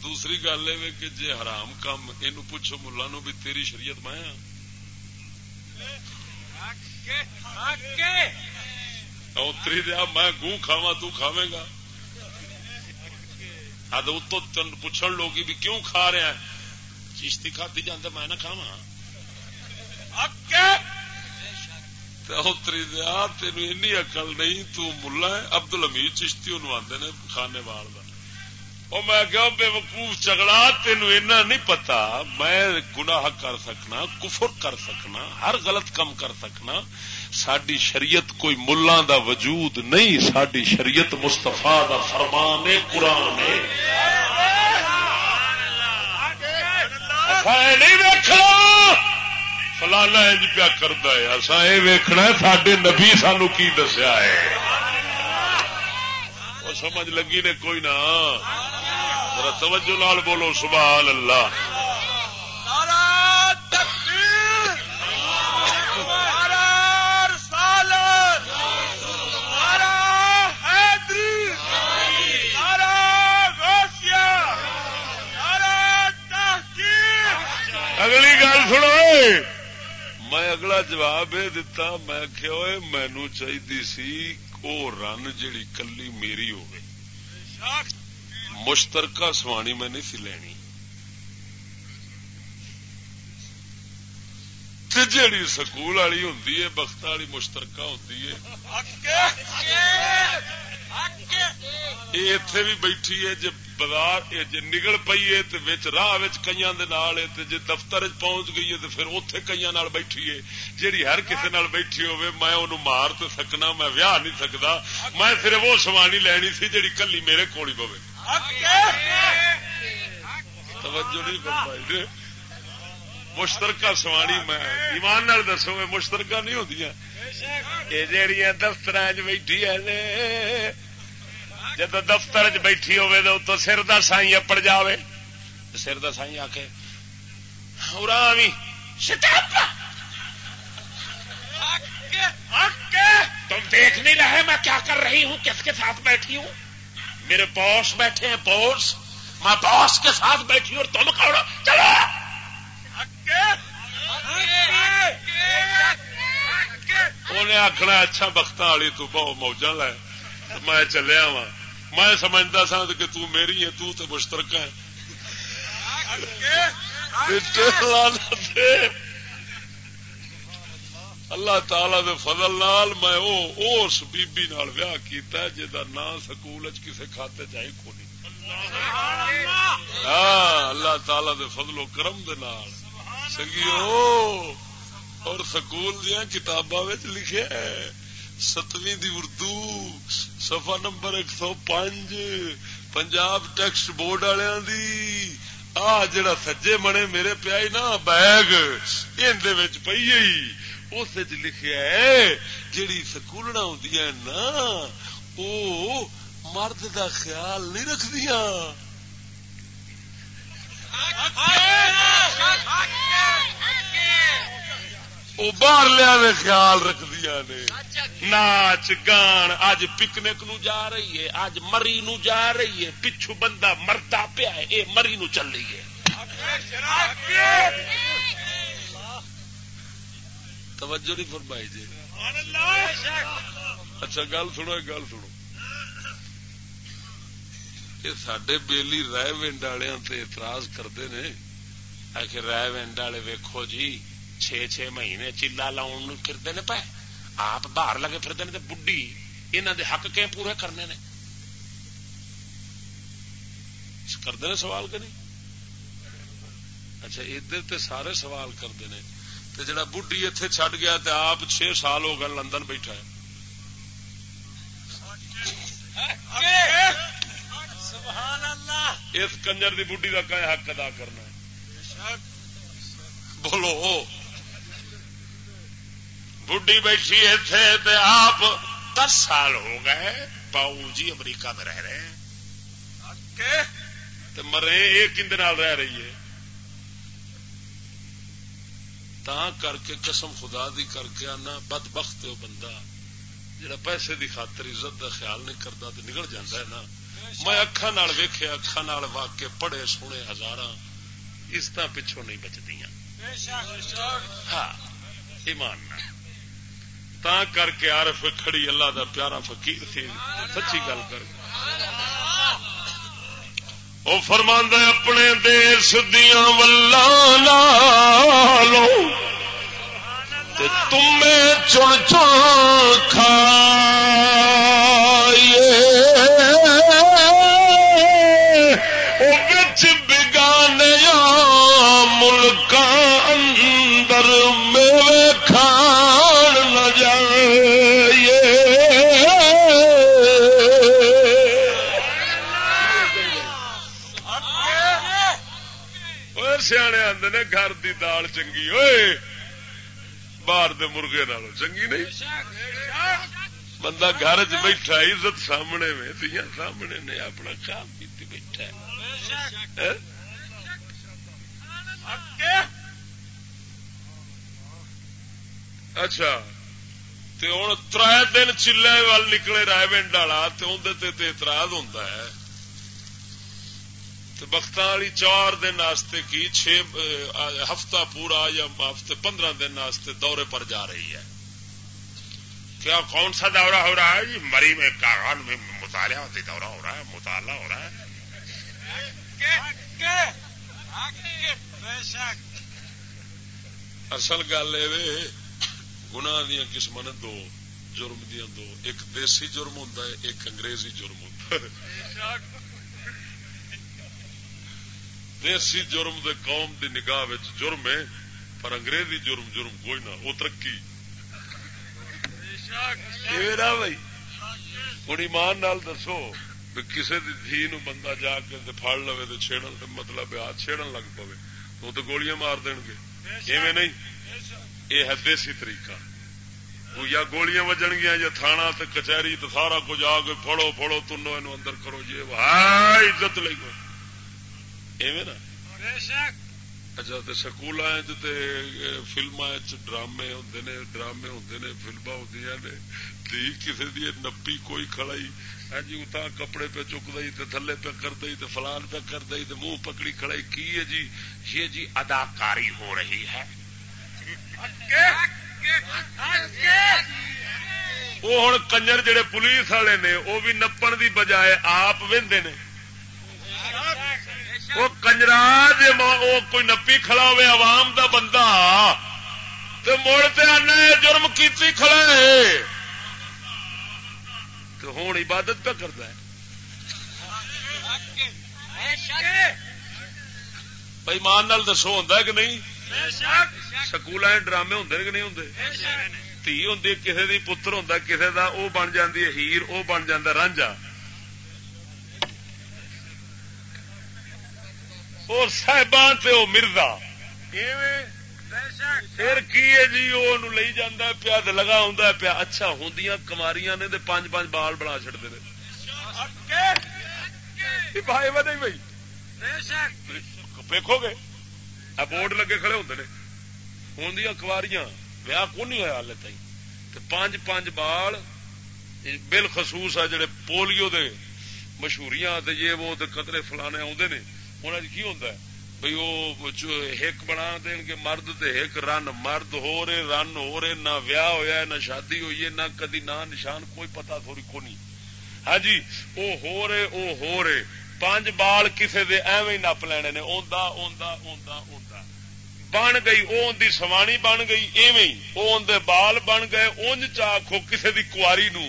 دوسری گل یہ کہ جی حرام کام یہ پوچھو ملا نو بھی تیری شریعت میں اتری دیا میں گوں کھاوا تاوے گا۔ اد اتو پوچھ لوگ بھی کیوں کھا رہا چیشتی کھاتی جانا میں نہ کھاوا اتری دیا تین این اقل نہیں تلا ابدل امید چشتی آدھے نے کھانے وال کا میں کیا بے وقوف چگڑا تین اینا نہیں پتا میں گناہ کر سکنا کفر کر سکنا ہر غلط کم کر سکنا ساری شریعت کوئی ملا دا وجود نہیں ساری شریعت مستفا دا فرمان قرآن نہیں دیکھنا فلانا انج پیا کرتا ہے۔ اصا یہ ویکنا سڈے نبی سانو کی دسیا ہے۔ وہ سمجھ لگی نے کوئی نہ۔ توجہ لال بولو سبحان اللہ اگلی گل سنو۔ میں اگلا جواب یہ دتا، میں کیا مینو چاہیے سی وہ رن جیڑی کلی میری ہوگی مشترکہ سوانی میں نہیں سی لینی۔ جیڑی سکول والی ہوں بخت والی مشترکہ ہوں اتے بھی بیٹھی ہے جی بازار جی نگل پی ہے تو راہ کئی جی دفتر پہنچ گئی ہے تو پھر اتے کئی بیٹھی ہے جیڑی ہر کسی بیٹھی ہوے میں انہوں مار تو سکنا میں ویاہ نہیں سکتا میں صرف وہ سوانی لینی سی جیڑی کلی میرے پوے توجہ نہیں کر پائی مشترکہ سوانی میں ایمان نال دسو مشترکہ نہیں ہوتی یہ جہیا دفتر بیٹھی ہے جب دفتر چ بیٹھی ہوے تو سر دا سائی اپڑ جاوے۔ سر دا سائی آ کے ارامی تم دیکھ نہیں رہے میں کیا کر رہی ہوں، کس کے ساتھ بیٹھی ہوں؟ میرے باس بیٹھے ہیں باس میں باس کے ساتھ بیٹھی ہوں اور تم کھڑو چلو! انہیں آخنا اچھا بخت والی تو بہت موجہ لے۔ میں چلیا وا میں سمجھتا سا کہ تو میری ہے تو تے مشترکہ ہے۔ اللہ تعالی دے فضل نال میں او اس بی بی نال ویاہ کیتا ہے جدا نام سکول کسے کھاتے چاہی کھونی ہاں اللہ تعالی دے فضل و کرم دے نال۔ سگیو اور سکول دیا کتاباں لکھے ستویں دی اردو سفا نمبر ایک سو پانچ پنجاب ٹیکسٹ بورڈ والوں دی۔ آ جڑا سجے منے میرے پیا نا بیگ اندر پی اس لکھا ہے، جیڑی سکولنا ہوں نا وہ مرد دا خیال نہیں رکھدیا وہ باہر لیا خیال رکھدیا نے۔ ناچ گان اج پکنک نو جا رہی ہے اج مری نو جا رہی ہے پچھو بندہ مرتا پیا ہے اے مری نو چل رہی ہے۔ توجہ نہیں فرمائی جی۔ اچھا گل سنو گل سنو۔ یہ سڈے بےلی رائے ونڈ والے اعتراض کرتے ہیں۔ آخر رائے ونڈ والے ویکو جی چھ چھ مہینے چیلا لاؤن پھرتے نے پے۔ آپ باہر لگے پھرتے ہیں بڈی انہوں دے حق کے پورے کرنے نے؟ کرتے ہیں سوال کہ نہیں؟ اچھا ادھر تے سارے سوال کرتے ہیں تو جڑا بڈی اتے چڈ گیا تو آپ چھ سال ہو گئے لندن بیٹھا ہے۔ اس کنجر دی بڈی کا کیا حق ادا کرنا بولو. بڈی بیٹھی اتے آپ دس سال ہو گئے باؤ جی امریکہ میں رہ رہے ہیں۔ مرے ایک کھند رہ رہی ہے۔ تا کر کے قسم خدا دی کر کے آنا بد بخت بندہ۔ جڑا پیسے دی خاطر عزت دا خیال نہیں کرتا تو نکل جاتا ہے نا۔ میں اکھان ویخیا اکھان واقع پڑھے سونے ہزار اس طرح پچھوں نہیں بچتی ہاں ایمان تا کر کے عارف کھڑی، اللہ دا پیارا فقیر تھی سچی گل کر۔ وہ فرماندہ اپنے دیس دیا ولو تمہیں چن چن کھا نے گھر دی دال چنگی ہوئے باہر دے مرغے نالوں چنگی نہیں؟ بندہ گھر چ بیٹھا، عزت سامنے میں دیا سامنے نے اپنا کام کی بیٹھا ہاں؟ اچھا ہوں تر دن چلے وال نکلے رائے ونڈ والا تو اندر اعتراض ہوتا ہے۔ بخت والی چار دن کی چھ ہفتہ پورا یا ہفتے پندرہ دن دورے پر جا رہی ہے۔ کیا کون سا دورہ ہو رہا ہے جی؟ مری میں، کاغان میں مطالعہ دورہ ہو رہا ہے، مطالعہ ہو رہا ہے۔ اصل گل یہ گنا دیا قسم نے دو، جرم دیا دو۔ ایک دیسی جرم ہوں ایک انگریزی جرم ہوں دیسی جرم دے قوم دی نگاہ جرم ہے پر انگریزی جرم جرم کوئی نہ وہ ترقی۔ بھائی؟ ہوں ایمان نال دسو کسی دھی نو بندہ جا کے پڑ لو تو چھیڑن مطلب ہاتھ چھیڑن لگ پے وہ تو گولیاں مار دیں گے۔ ایویں نہیں؟ یہ ہے دیسی طریقہ۔ یا گولیاں وجن گیا یا تھانا کچہری تو سارا کچھ آ کے پڑو پڑو تنو اندر کرو جی عزت لے نا؟ اچھا تو سکول فلم ڈرامے ہوں ڈرامے ہوں فلما ہوں نے کسی دی نپی کوئی کھڑائی ہاں جی اتنا کپڑے پہ چک دئی تے تھلے پہ کر دئی تے فلان پہ کر دئی تے منہ پکڑی کھڑائی، کی ہے جی؟ یہ جی اداکاری ہو رہی ہے۔ وہ ہوں کنجر جڑے پولیس والے نے وہ بھی نپن دی بجائے آپ وہدے نے۔ وہ کنجرا جی وہ کوئی نپی کھڑا ہوئے عوام دا بندہ تو مڑ تے آنا جرم کیتی کھڑا تو ہوں عبادت پہ کرتا ہے۔ بھائی مان نال دسو ہوں کہ نہیں؟ سکول ڈرامے ہوں کہ نہیں ہوں تھی ہوں کسی دی پتر ہوں کسی دا وہ بن جاتی ہے ہیر وہ بن جا رانجا اور صاحبان سے وہ مرزا۔ پھر کی ہے جی؟ وہ لئی جانا پیا لگا ہوں پیا اچھا ہوں کماریاں نے پانچ پانچ بال بنا چڑتے بھائی بھائی۔ دیکھو گے بورڈ لگے کھڑے ہوں نے۔ ہوں کماریاں ویاہ کو نہیں ہوا ہال تھی پانچ پانچ بال بل خصوص آ جڑے پولیو دے مشہوریاں یہ وہ قطرے فلانے آدھے نے انہوں کی ہوتا ہے بھائی وہ ہک بنا دین گے مرد تے ہک رن مرد ہو رہے رن ہو رہے نہ ویاہ ہویا نہ شادی ہوئی ہے نہ کدی نہ نشان کوئی پتا تھوڑی کو نہیں ہاں جی وہ ہو رہے وہ ہو رہے پانچ بال کسے دے ایویں نپ لینے نے اوندا اوندا اوندا اوندا بن گئی وہ دی سوانی بن گئی ایویں وہ اندر بال بن گئے اونج چاخو کسے دی کواری نو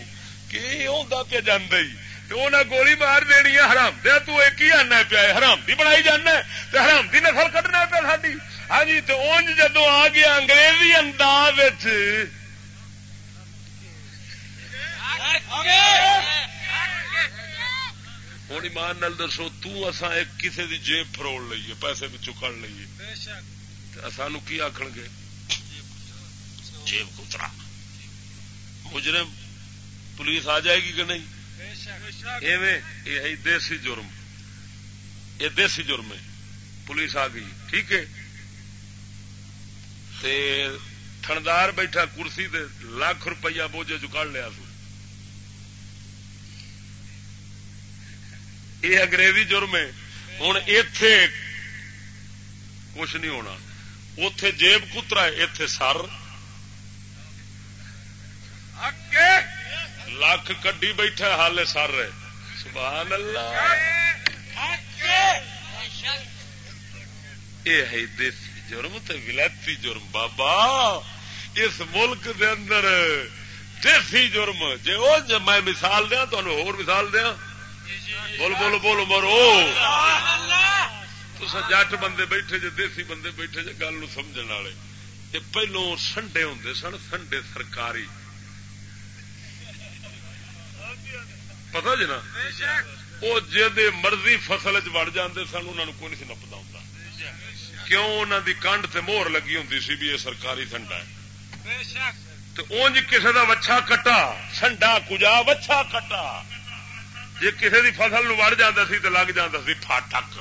کہ اوندا پہ جاندے ہی گولی مار دینی ہے، حرام دیا ایک ہی آنا پیا حرام دی بنائی جانا حرام دی نسل کٹنا پیا ساری ہاں جی تو اونج جدو آ گیا انگریزی انداز ہوں ایمان نال دسو تسا ایک کسی دی جیب فروڑ لیے پیسے بھی چکڑ لیے سانو کی آخ گے؟ جیب کترا مجرم، پولیس آ جائے گی کہ نہیں؟ یہ دیسی جرم۔ یہ دیسی جرم ہے۔ پولیس آ گئی۔ ٹھیک ہے۔ تھندار بیٹھا کرسی دے لاکھ روپیہ بوجھے چکا لیا سو۔ یہ انگریزی جرم ہے۔ ہوں اتے کچھ نہیں ہونا۔ اتے جیب کترا اتے سر۔ لکھ کڈی بیٹھا حال سر۔ رہے سبحان اللہ۔ یہ ہے دیسی جرم تو ولایتی جرم، بابا۔ اس ملک دے اندر دیسی جرم۔ جی وہ میں مثال دیا تمہیں ہور مثال دیا بول بول بول، مرو۔ تو جٹ بندے بیٹھے، جے دیسی بندے بیٹھے، جے گل سمجھ والے۔ یہ پہلو سنڈے ہوں سن، سنڈے سرکاری۔ پتا جی نا؟ وہ جی مرضی فصل چڑ جاتے سن انہوں کو نہیں نپتا ہوں کیوں انہوں دی کنڈ تے مہر لگی ہوں سی بھی یہ سرکاری سنڈا ہے؟ تو اونج کسے دا وچھا کٹا سنڈا کجا وچھا کٹا۔ جی کسے دی فصل نو وڑ جاتا سی تو لگ جاتا سی فاٹک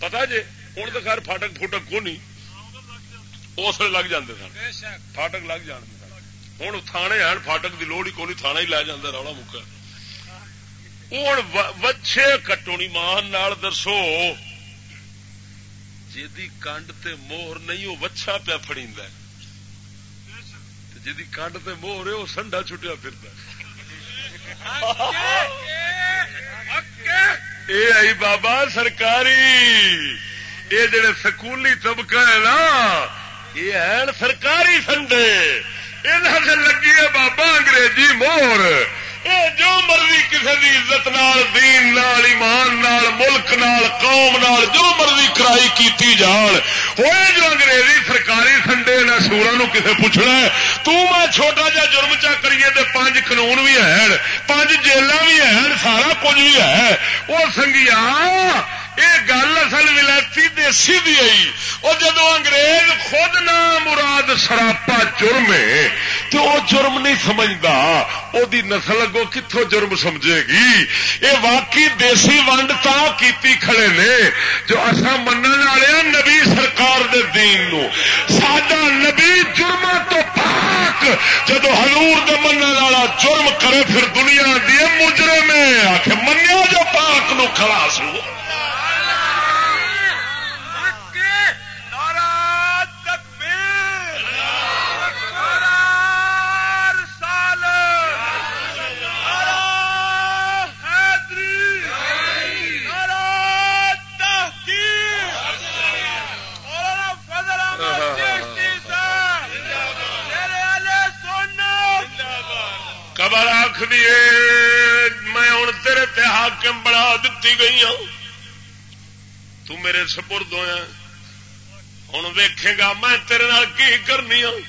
پتا جی ہوں تو خیر فاٹک فوٹک کو نہیں اس لگ جاتے سن۔ فاٹک لگ جان ہوں تھانے ہیں فاٹک کی لوڑ ہی کونی تھانا ہی لے جا رولا مکا ہوں وچھے کٹونی مان درسو جی کنڈ تے موہر نہیں وہ وچھا پیا فڑی جی کنڈ تے موہر ہے وہ سنڈا چھٹیا پھر اے آئی بابا سرکاری یہ جڑے سکولی طبقہ ہے نا یہ ہے سرکاری سنڈے لگی ہے بابا انگریزی مور۔ یہ جو مرضی کسی کی عزت نال، دین نال، ایمان نال، ملک نال، قوم نال جو مرضی کرائی کیتی جان ہوئے جو انگریزی سرکاری سنڈے نہ سورا کسے پوچھنا ہے، تو میں چھوٹا جا جرم چا کریے تے پانچ قانون بھی ہیں، پانچ جیل بھی ہیں، سارا کچھ بھی ہے۔ وہ سنگیا یہ گل اصل ولایتی دیسی دی آئی۔ وہ جدو انگریز خود نہ مراد سراپا جرم ہے تو وہ جرم نہیں سمجھتا وہ نسل اگو کتوں جرم سمجھے گی؟ یہ واقعی دیسی ونڈ تا کیتی کھڑے نے، جو اصا من والے ہاں نبی سرکار دے دین نو۔ سڈا نبی جرم تو پاک، جدو ہلور دے من والا جرم کرے پھر دنیا دی مجرے میں آخ منیا جو پاک نو خلاص ہو خبر آخ دیے میں ہوں تیرے تے حاکم بڑھا دیتی گئی ہوں۔ تو میرے سپرد ہوا ہوں ویکھے گا میں تیرے نال کی کرنی ہوں۔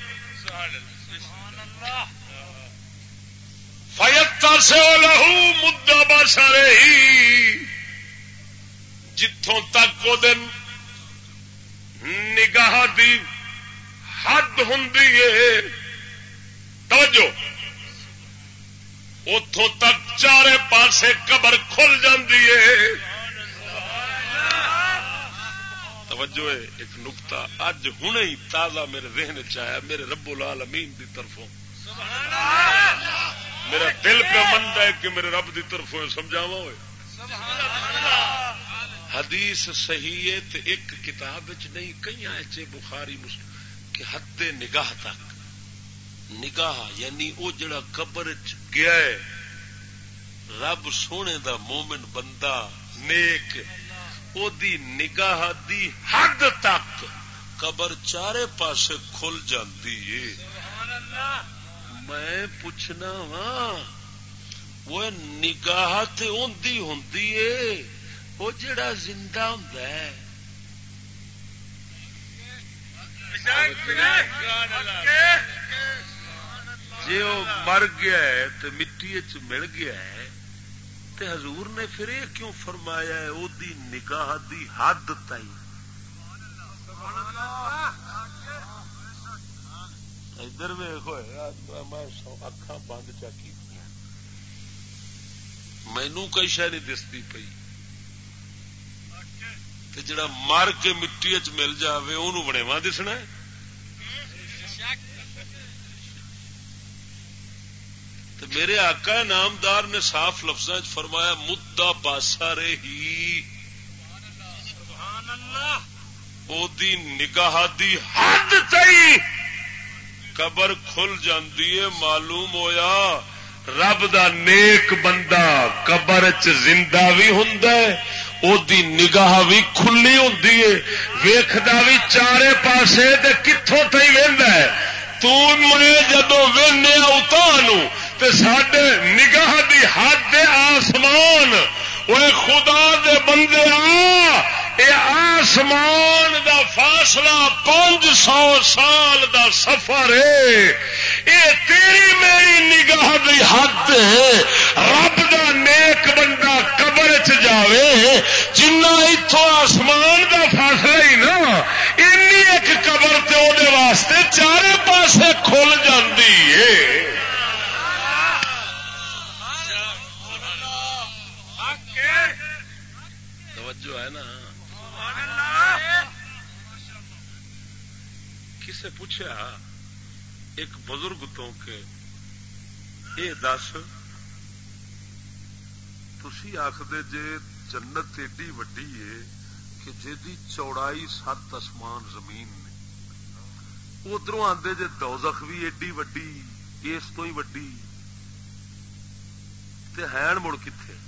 فیتا سے لہو مدا بسارے ہی جتوں تک وہ دن نگاہ دی حد ہوں توجہ۔ اتوں تک چارے پاسے قبر کھل جاتی ہے۔ توجہ ایک نکتا اج ہوں ہی تازہ میرے ذہن چیا میرے رب لال امین کی طرفوں۔ میرا دل پہ من ہے کہ میرے رب کی طرفوں سمجھاوا ہوئے۔ حدیث صحیح ہے ایک کتاب نہیں کئی ایسے بخاری، مسلم، کہ حد نگاہ تک۔ نگاہ یعنی وہ جڑا قبر چ گیا ہے۔ رب سونے دا مومن بندہ نیک او دی نگاہ دی حد تک قبر چارے پاسے کھل جاتی ہے۔ میں پوچھنا وا وہ نگاہ تے ہوندی ہے وہ جڑا زندہ ہوندا ہے۔ جی وہ مر گیا ہے تو مٹی چ مل گیا ہے، تے حضور نے پھر یہ کیوں فرمایا ہے؟ وہ دی نگاہ دی حد تئی ادھر اکھا بند چکی مینو کئی شہ نہیں دستی پی جڑا مر کے مٹی چ مل جائے وہ بڑےواں دسنا ہے۔ تو میرے آقا نامدار نے صاف لفظ فرمایا مدا باسا رے ہی دی نگاہ دی حد تئی قبر کھل جاندی ہے معلوم ہویا رب دا نیک بندہ قبر چ زندہ بھی ہوں او دی نگاہ بھی کھلی ہوں ویختا بھی چارے پاسے کتوں تھی ہے۔ میں جدو وہنے اتوں سڈے نگاہ دی حد آسمان وہ خدا دے بندے آ، اے آسمان دا فاصلہ پانچ سو سال دا سفر ہے۔ اے تیری میری نگاہ دی حد رب دا نیک بندہ قبر چ جاوے جنا اتوں آسمان دا فاصلہ ہی نا ایک قبر تے وہ واسطے چارے پاسے کھل جاندی ہے۔ سے پوچھا ایک بزرگ تو کہ یہ دس تھی آخر جے جنت ایڈی وڈی ہے کہ جی چوڑائی سات آسمان زمین نے۔ ادھر آدھے جے دوزخ بھی ایڈی وڈی اس تو ہی وڈی۔ تے ہین مڑ کتنے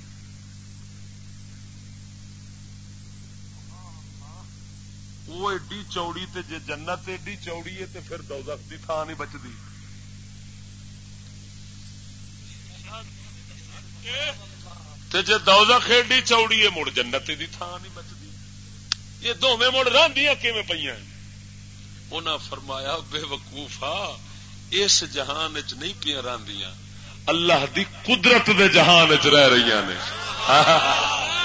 وہ ایڈی چوڑی تے جے جنت ایڈی چوڑی ہے تے پھر دوزخ دی تھان نہیں بچتی تے جے دوزخ ایڈی چوڑی ہے مڑ جنت دی تھان نہیں بچتی یہ دونوں مڑ راندیاں کیویں پہ انہاں فرمایا بے وقوفا، اس جہان چ نہیں پیا راندیاں اللہ دی قدرت دے جہان چ رہ رہی نے۔ (laughs)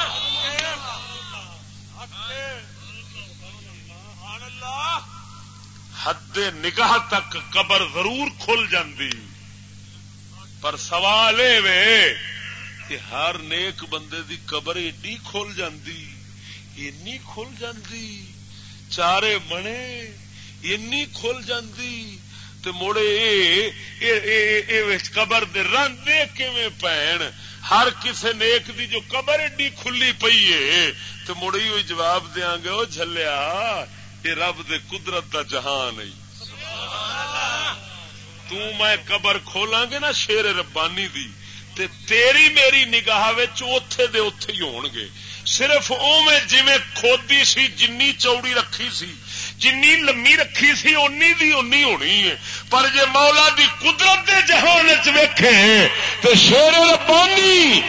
حد نگاہ تک قبر ضرور کھل جاندی۔ پر سوال یہ کہ ہر نیک بندے دی قبر ایڈی کھل جاندی، اینی کھل جاندی، چارے منے اینی کھل جاندی، تے موڑے اے اے اے اے مڑے قبر دے رن دیکھ پین ہر کسے نیک دی جو قبر ایڈی کھلی پئی ہے تو مڑی ہوئی جواب دیا گے وہ جلیا یہ رب دے قدرت دا جہان ہے۔ تو میں قبر کھولاں گے نا شیر ربانی دی، تے تیری میری نگاہ اوتھے دے اوتھے ہی ہون گے۔ صرف اوویں جویں کھودی سی، جنی چوڑی رکھی سی، جنی لمی رکھی سی، اونی دی اونی ہونی ہے۔ پر جے مولا دی قدرت دے جہان وچ ویکھے تے شیر ربانی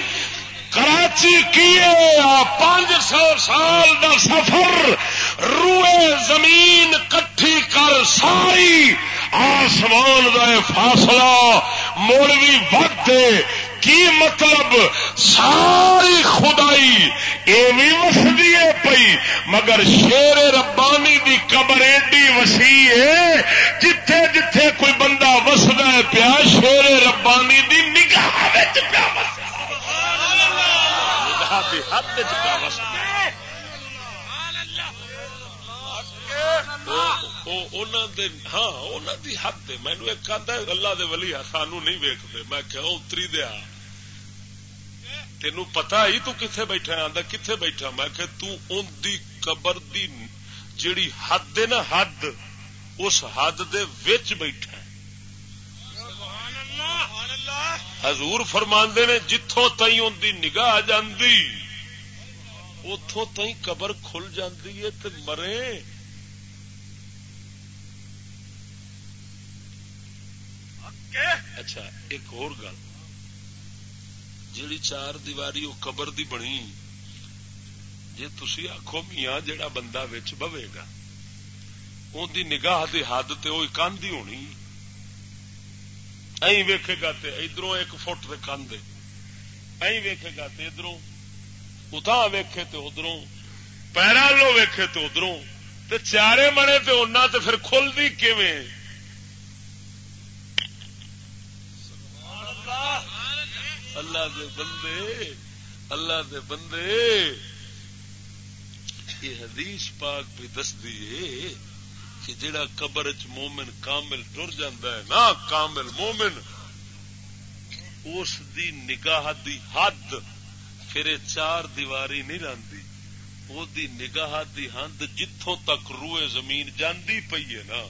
کراچی کیے پانچ سو سال دا سفر، روئے زمین کٹھی کر ساری آسمان دا فاصلہ، مولوی وقت کی مطلب؟ ساری خدائی ایوی وسدی ہے پئی، مگر شیر ربانی دی قبر ایڈی وسیع ہے، جتھے جتھے کوئی بندہ وسد ہے، پیا شیر ربانی دی نگاہ پیا وسد حد ہاں دی حد مینو ایک آدھا اللہ دے ولی سانو نہیں ویکتے میں کہ اتری دیا تین پتا ہی تو کتنے بیٹھا آدھا کتنے بیٹھا؟ میں کہ تن دی قبر دی جیڑی حد ہے نا حد اس حد دے وچ بیٹھا حضور فرماندے نے جتوں تئی ان دی نگاہ جاندی اتوں تئی قبر کھل جاندی ہے تے مرے۔ اچھا ایک اور گل۔ جیڑی چار دیواری وہ قبر دی بنی جی تھی آخو میاں جڑا بندہ وچ بوے گا ان دی نگاہ دی حد تے وہ کندھ ہی ہونی۔ ائی ویکھے گا تے ادھروں ایک فٹ تے کندھ ائی ویکھے گا تے ادھروں۔ اتھا ویکھے تے ادھروں۔ پیرا لو ویکھے تے ادھروں۔ تے چارے منے تے انہاں تے پھر کھل دی کیویں؟ اللہ دے بندے، اللہ دے بندے، یہ حدیث پاک بھی دس دیے کہ جڑا قبر چ مومن کامل ٹر جاندہ ہے نا کامل مومن اس دی نگاہ دی حد پھر چار دیواری نہیں رہتی وہ دی نگاہ دی حد جتوں تک روئے زمین جاندی پئی ہے نا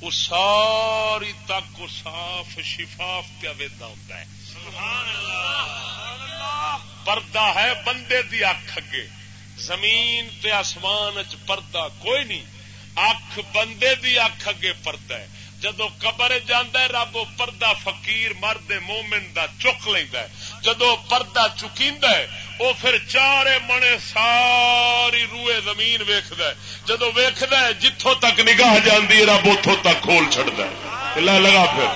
وہ ساری تک صاف شفاف پیا ویدا ہوتا ہے۔ پردہ ہے بندے دی اکھ اگے۔ زمین تے آسمان چ پردہ کوئی نہیں۔ اکھ بندے دی اکھ اگے پردہ ہے۔ جدو قبر جانا رب وہ پردہ فقیر، مرد مومن دا چک لینا جدو پردہ چکی وہ پھر چارے منے ساری روئے زمین ویکد جدو ویکد جتوں تک نگاہ جاندی رب اتوں تک کھول چڑھتا لگا پھر۔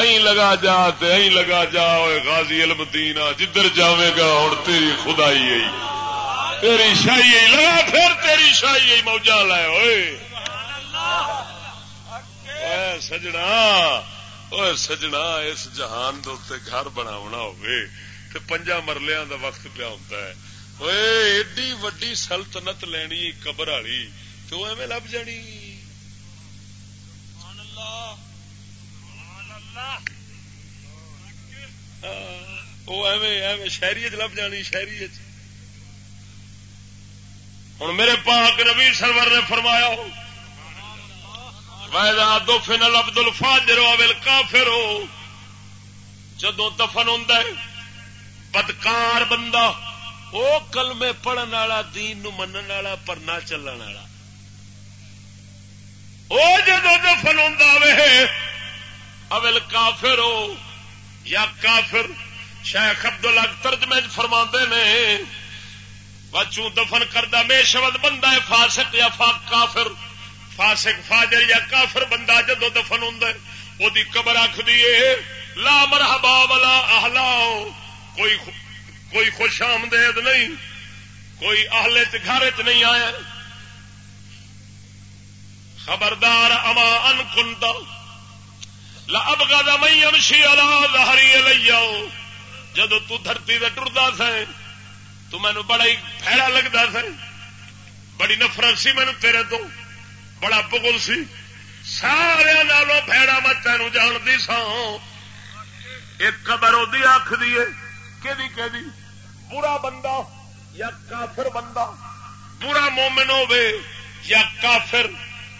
ائی لگا جا تے ائی لگا جا غازی علم دینا جدھر جاوے گا ہوں تیری خدائی آئی تیری شاہی آئی لگا پھر تیری شاہی آئی موجہ لائے ہوئے سجنا سجنا، اس جہان دے گھر بنا ہوئے تو پنجا مرلیا دا وقت پیا ہوتا ہے۔ ایڈی وڈی سلطنت لینی قبر والی تو ایویں لب جانی۔ شہری لب جانی، شہری ہوں میرے پاک نبی سرور نے فرمایا ویدا دو فن لبد الفاجر ول کافر ہو جدو دفن ہوں بدکار بندہ وہ کلمے پڑھن والا، دین من والا پر نہ چلن والا۔ وہ جدو دفن ہوں اول کافر ہو یا کافر، شیخ ابد الگ ترجمے فرما نے بچوں دفن کردہ بے شبد بندہ ہے، فاسق یا فاق کافر؟ فاسق فاجر یا کافر بندہ جدو دفن ہوں وہ قبر آخ دیے لا مرحبا والا اہلا کوئی کوئی خوش آمدید نہیں، کوئی اہل گھر چ نہیں آیا۔ خبردار، اما ان کنتا اب گا مئی امشی الا ہری لیا جدو ترتی سے ٹرتا سائ تو مینو بڑا ہی پھیڑا لگتا سا بڑی نفرت سی مینو تیرے تو۔ بڑا بگل سی۔ سارے نالوں پھیڑا میں تینوں جانتی سا ایک قبر ادی آخ دیے کہ برا بندہ یا کافر بندہ؟ برا مومن ہوے یا کافر؟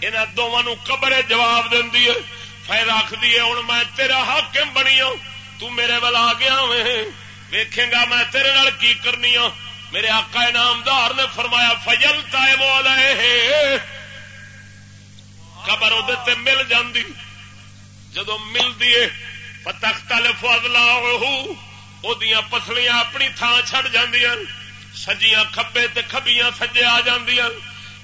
ان دونوں قبر جواب دینی ہے۔ فائد آخری ہے ہوں میں تیرا حاکم بنی ہوں تو میرے ول آ گیا ویکھے گا میں تیرے نال کی کرنی ہوں میرے آقا انعامدار نے فرمایا فجل تائم علیہ قبر ادھر مل جاندی۔ جدو ملتی ہے تخت ادیاں پسلیاں اپنی تھان چڑ جاندیاں۔ سجیاں کھبے تے کھبیاں سجے آ جاندیاں۔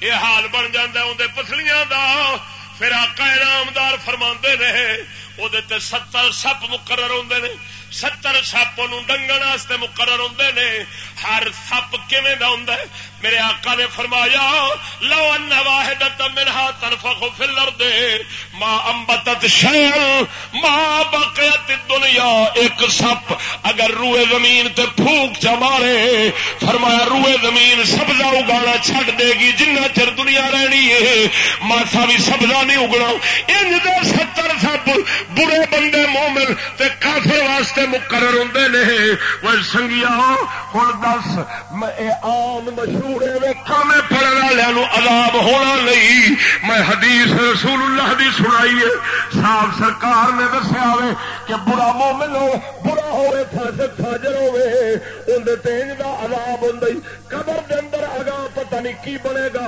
یہ حال بن جاندہ اندر پسلیاں دا۔ پھر آقا انعامدار فرما رہے وہ ستر سپ مقرر ہوندے نے ستر سپ ڈنگن مقرر ہوں نے ہر سپ کیویں ہوں میرے آقا نے فرمایا لو ان واحد منہا تنفخ فی الارض ما امبتت شیئا ما بقیت دنیا ایک سپ اگر روئے زمین تے پھوک چا مارے فرمایا روئے زمین سبزہ اگانا چھڑ دے گی جنہ چر دنیا رہنی ہے ماسا بھی سبزہ نہیں اگنا ان دے ستر سپ برے بندے مومن تے کافر واسطے مقرر ہوں نے۔ وہ سنگیا ہوں دس، میں آم مشہور میں پڑھنے والوں عذاب ہونا نہیں۔ میں حدیث رسول اللہ دی سنائی ہے۔ صاحب سرکار نے دسیا کہ برا مومن ہو برا ہوئے فاسق فاجر ہوئے اندر تینج دا عذاب ہوں قبر دے اندر اگاں پتہ نہیں کی بنے گا۔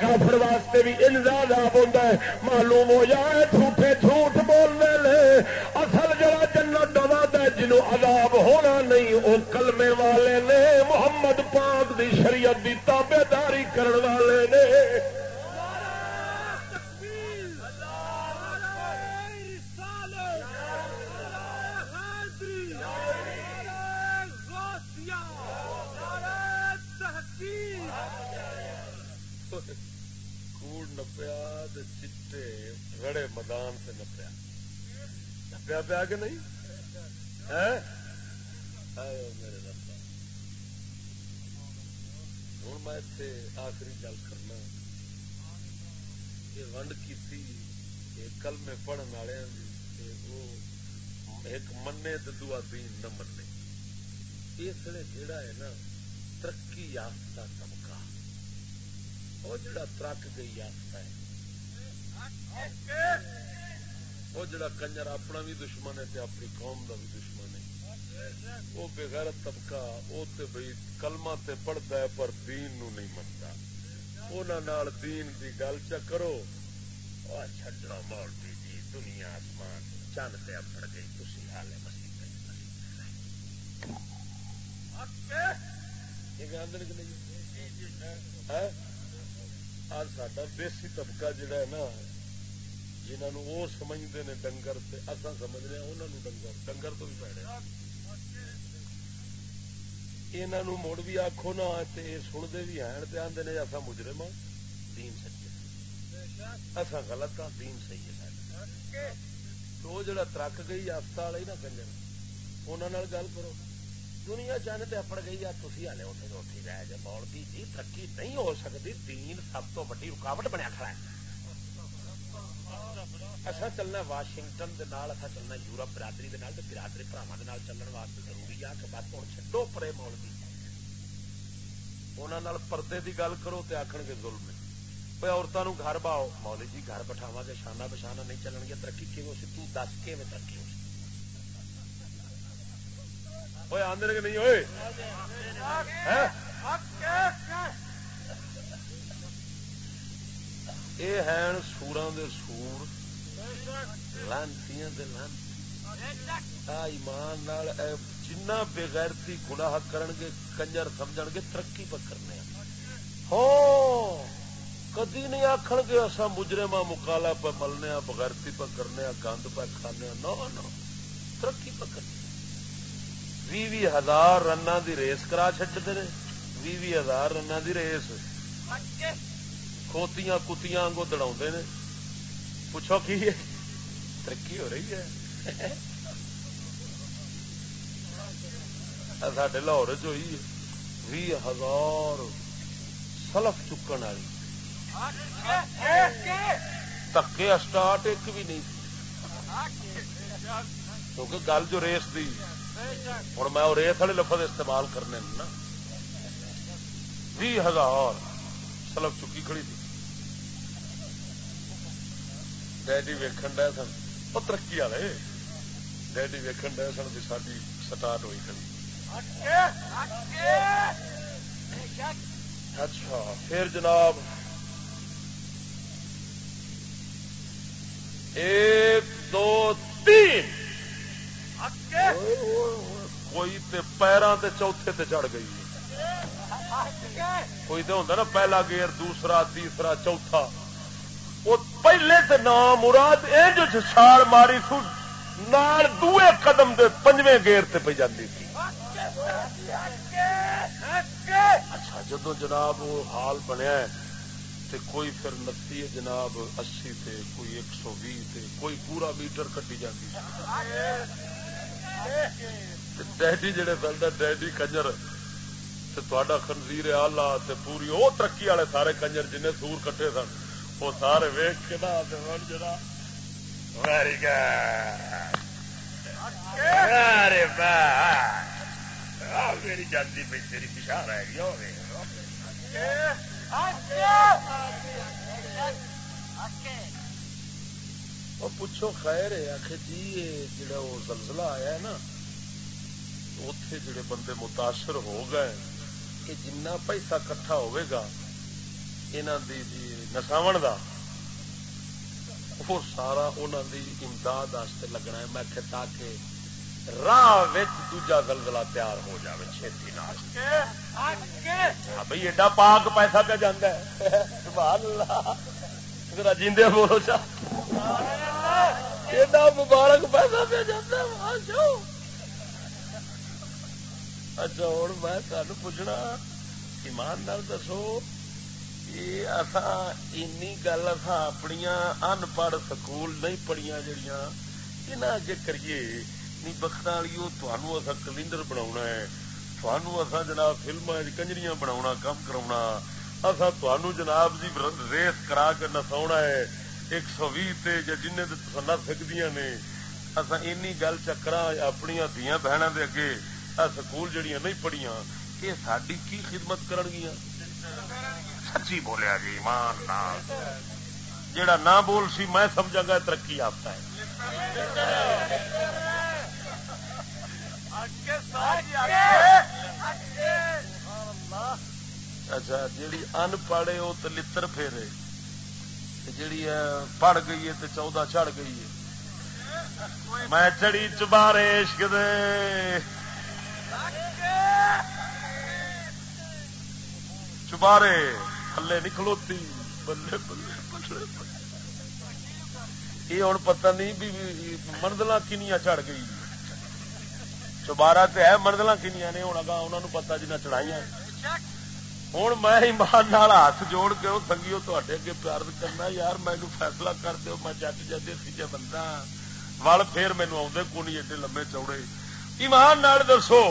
کافر واسطے بھی ان عذاب ہوندا ہے۔ معلوم ہو جائے جھوٹے جھوٹ بولنے لے اصل جڑا جنت دا وعدہ جنوں عذاب ہونا نہیں او کلمے والے نے، محمد پاک دی شریعت دی تابے داری والے نے۔ نپیا پیا کہ نہیں؟ ہوں میں اتنے آخری گل کرنا۔ یہ ونڈ کی کلمے پڑھن والے ایک منے دعا دین نہ منے اس لیے جڑا ہے نا، ترقی یافتہ طبقہ۔ وہ جڑا ترک گئی یافتہ ہے۔ وہ جڑا کنجر اپنا بھی دشمن ہے تے اپنی قوم کا بھی دشمن ہے۔ وہ بغیر طبقہ، وہ بھائی کلما تے پڑھتا ہے پر دین نو نہیں منتا۔ انہوں دین دی گل چ کرو۔ چڈنا مول جی دنیا آسمان چند پہ پڑ گئی تھی حال ہاں؟ سا دیسی طبقہ جڑا ہے نا جنہوں وہ سمجھتے ہیں ڈنگر اصا سمجھنے انہوں ڈنگر ڈنگر تو بھی پیڑے انہوں مڑ بھی آخو نا سنتے بھی ہیں تو آدھے نے اصا مجرم ہاں، دین سچے اصا غلط ہاں دین صحیح ہے تو وہ جڑا ترک گئی آفتا والا ہی نا کنجر انہوں گل کرو۔ دنیا چند تے اپڑ گئی آ تھی ہلے اتنے اٹھی رہ جائے مول جی ترقی نہیں ہو سکتی، دین سب تو ویڈی رکاوٹ بنیا کھڑا ہے۔ اصا چلنا واشنگٹن دے نال اصا چلنا یورپ برادری دے نال تے برادری برا چلن واسطے ضروری ہے۔ کہ بس ہوں چڈو پرے مول بھی انہوں پردے دی گل کرو تے آخر گے ظلم۔ بھائی عورتوں گھر باؤ مولی جی گھر بٹھاوا گے، شانہ بشانہ نہیں چلن گیا ترقی کی ہو سی تس کے ترقی ہو سی آدھے کہ نہیں؟ ہوئے ہاں۔ یہ ہیں سورا دے سور لانتی ایمان جنہ بےغیرتی گناہ کرن گے کنجر سمجھ گے ترقی پہ کرنے ہو کدی نہیں آخر گے اصا مجرما مکالا پہ ملنے بغیرتی پہ کرنے گند پہ کھانے نو نو ترقی پہ کرنے بھی بھی ہزار رن دی ریس کرا چڈتے ہیں بھی بھی ہزار رن دی ریس کھوتیاں کتیاں آگوں دوڑا نے پوچھو کی ہے ترقی ہو رہی ہے سڈے لاہور چی بھی ہزار سلف چکن والی تکے اسٹارٹ ایک بھی نہیں کیونکہ گل جو ریس دی ہوں میں ریس والے لفظ استعمال کرنے نا بھی ہزار سلف چکی کھڑی تھی ڈیڈی ویکن ڈے سن وہ ترقی والے ڈیڈی ویکن ڈے سن بھی ساری سٹارٹ ہوئی کھڑی اچھا پھر جناب ایک دو تین کوئی تے پیروں تے چوتھے تے چڑھ گئی کوئی تو ہوتا نا پہلا گیئر دوسرا تیسرا چوتھا پہلے تے نام مراد اے جو چھال ماری سو، نال دوے قدم دے پنجویں گیئر تے پہ جاتی تھی۔ اچھا جدو جناب وہ حال بنیا ہے تے کوئی پھر نتی ہے جناب اسی تے، کوئی ایک سو بھی تے، کوئی پورا میٹر کٹی جاتی ڈیڈی جڑے بندہ ڈیڈی کنجر، تے تا خنزیر آلہ تے پوری وہ ترقی والے سارے کنجر جن سور کٹے سن۔ وہ سارے ویک کے نہ آتے نا جنا ویری گڈ میری جاتی پہ تیری پچھا رہ گئی پوچھو خیر ہے آخ جی جڑا وہ زلزلہ آیا ہے نا اتے جڑے بندے متاثر ہو گئے کہ جنہ پیسہ کٹھا ہوئے گا یہاں دی جی نساو دا؟ وہ سارا انہوں دی امداد لگنا ہے۔ میں تاکہ راہ دوجا زلزلہ تیار ہو جائے چھتی ہاں بھائی، ایڈا پاک پیسہ پہ جانا ہے۔ جیندے بولو چا۔ ایڈا مبارک پیسہ پہ جانا اچھا ہوں میں تمہیں پوچھنا، ایمان نال دسو گل اپنی ان پڑھ سکول نہیں پڑھیا جڑیاں یہاں اگے کریے بخت والی اصا کلینڈر بنا ہے اصا جناب فلم کنجریاں بنا کام کرا اصا جناب جی ریس کرا کے نسا ہے، ایک سو بھی جن نس سکتی نے اصا این گل چکر اپنی دیا بہنوں کے اگے سکول جڑیاں نہیں پڑھیا یہ ساری کی خدمت کرن گیا سچی بولیا جی ایمان جڑا نہ بول سی میں سمجھا گا ترقی یافتہ ہے۔ اچھا جیڑی ان پڑھے وہ تو لڑ پھیرے جیڑی پڑھ گئی ہے تو چودہ چڑھ گئی ہے۔ میں چڑی چبارے عشق دے۔ چبارے۔ تھلے نکلوتی بلے بلے بلے یہ ہوں پتہ نہیں بھی مردل کنیا چڑھ گئی چبارا تو ہے مردل کنیا نے ہوں اگا انہوں نے پتا جنہیں چڑھائی ہوں میں ایمان ہاتھ جوڑ کے وہ سنگیو تے اگے پیار کرنا یار مینو فیصلہ کر دو میں جج جدے سیجے بندہ ول پھر مینو آدھے کونی ایڈے لمے چوڑے ایمان دسو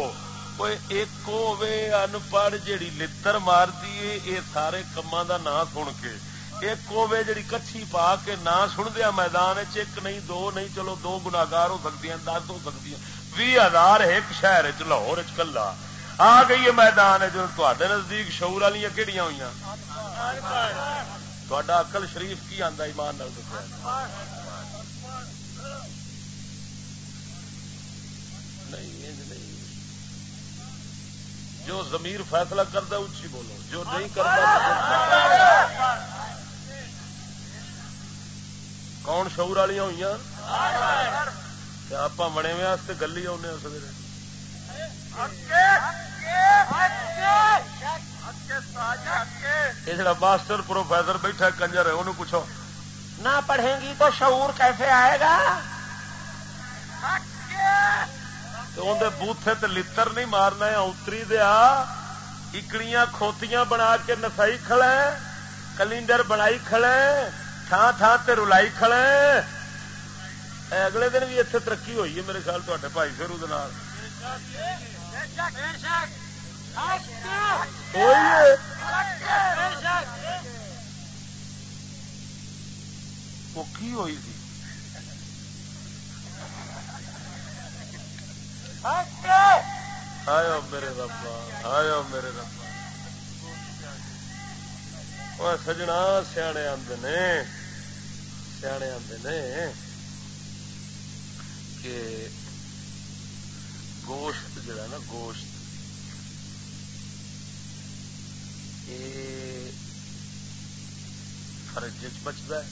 ایک ہوے ان پڑھ جیڑی لتر مار دی یہ سارے کما دا نام سن کے ایک ہوے جیڑی کچھی پا کے نہ سن دیا میدان ایک نہیں دو نہیں چلو دو گناگار ہو سکتی ہیں دس ہو سکتی ہیں بھی ہزار ایک شہر لاہور کلا آ گئی ہے میدان ہے جو تے نزدیک شعور والی کہڑی ہوئی تا اقل شریف کی آتا ایمان نال جو زمیر فیصلہ کرتا اچھی بولو جو نہیں کرتا کون شعور والی ہوئی آپ بنے ہوئے گلی آنے سویرے۔ یہ جڑا ماسٹر پروفیسر بیٹھا کنجر ہے انہوں پوچھو۔ نہ پڑھیں گی تو شعور کیسے آئے گا؟ تو اندر بوتھے تے لتر نہیں مارنا اتری دیا اکڑیاں کھوتیاں بنا کے نسائی کھڑے کلینڈر بنائی کھڑے تھان تھان تے رلائی کھڑے اگلے دن بھی اتنے ترقی ہوئی ہے میرے خیال تے بھائی پھر کی ہوئی تھی آیا میرے ربا آیا میرے ربا۔ سجنا سیانے آدھے نے، سیانے آدھے نے کہ گوشت جڑا نا، گوشت۔ یہ فرج بچتا ہے۔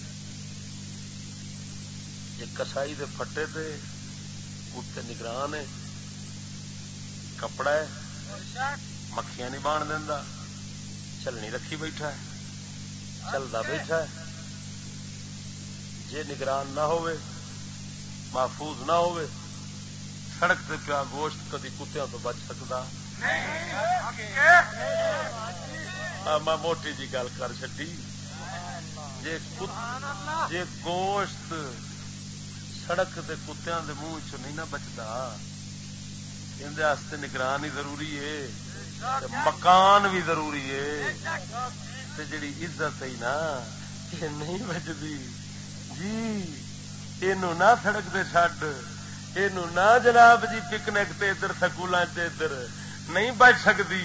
جی کسائی دے پھٹے تے کتے نگران ہے۔ کپڑا ہے۔ مکھیاں نہیں بان دینا چلنی رکھی بیٹھا ہے۔ چلتا بیٹھا ہے۔ جے نگران نہ ہوئے محفوظ نہ ہوئے سڑک تے پیا گوشت کدی کتوں تو بچ سکتا ہاں، میں موٹی جی گل کر چی جے گوشت سڑک دے کتوں دے منہ چ نہیں نہ بچتا اندر نگران ہی ضروری ہے مکان بھی ضروری ہے جڑی عزت ہے نا، یہ نہیں بچتی جی یہ نہ سڑک دے چڈ یہ نہ جناب جی پکنک تے ادھر سکول ادھر نہیں بچ سکتی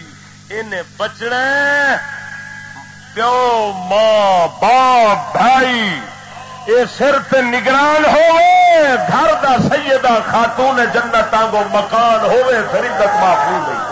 ان بچنا پیو ماں، باپ، بھائی یہ صرف نگران ہوئے گھر دا سیدہ خاتون جنت آنگو مکان ہوئے پھر عزت محفوظ ہوئی۔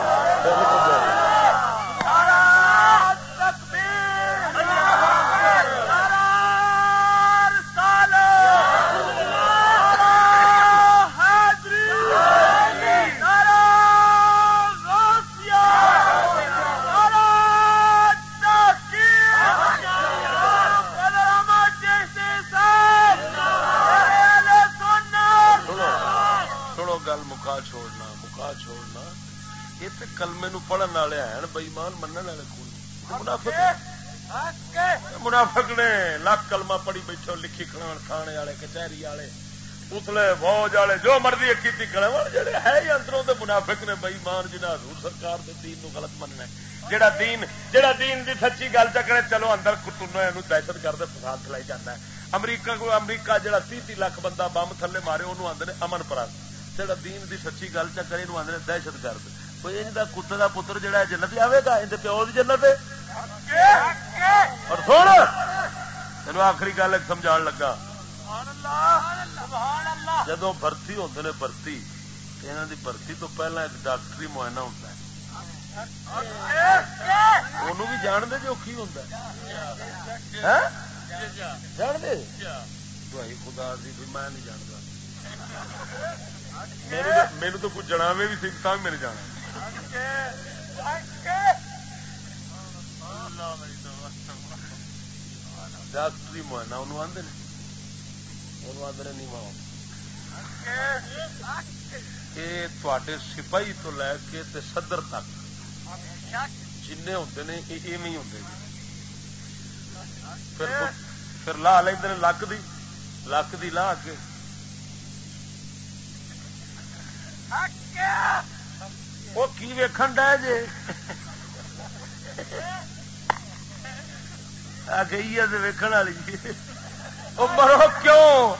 کلمے نو پڑھن والے ہیں بئیمان من والے منافق منافق نے لاکھ کلمہ پڑھی بیٹھے لکھی کھڑا کھانے والے کچہری والے اتلے فوج والے جو مرضی کی جڑے ہے ہی اندروں دے منافق نے بئیمان جنہیں حضور سرکار دے دین نو غلط مننا جڑا دین جڑا دین دی سچی گل چکرے چلو اندر کٹنا دہشت گرد فساد کھلائی جاتا ہے۔ امریکہ کو امریکہ جڑا تی تی لاکھ بندہ بم تھلے مارے انہوں آدھے امن پرست۔ جڑا دین دی سچی گل چکرے آدھے دہشت گرد۔ کوئی دا کتے کا پتر جہا جنت آئے گا ان پیو کی جنت ہے اور سن تین آخری گل ایک سمجھا لگا جدو برتی ہوتے نے برتی یہاں کی برتی تو پہلے ایک ڈاکٹری معائنہ ہوتا ہے انہوں بھی جان دے جو کی ہوتا ہے جان دے دوائی خدا دی بھی میں نہیں جانتا میرے تو کچھ جناوے بھی سیکھتا میرے جانا ڈاکٹری معائنہ انہوں آدھے انہوں آدھے نہیں تے سپاہی تو لے کے تے صدر تک جن ہوں نے، یہ ہوں پھر لا لے لک دی لک دی لا کے۔ وہ کی ویکن ڈے جی گئی ہے ویکن والی۔ وہ مرو کیوں؟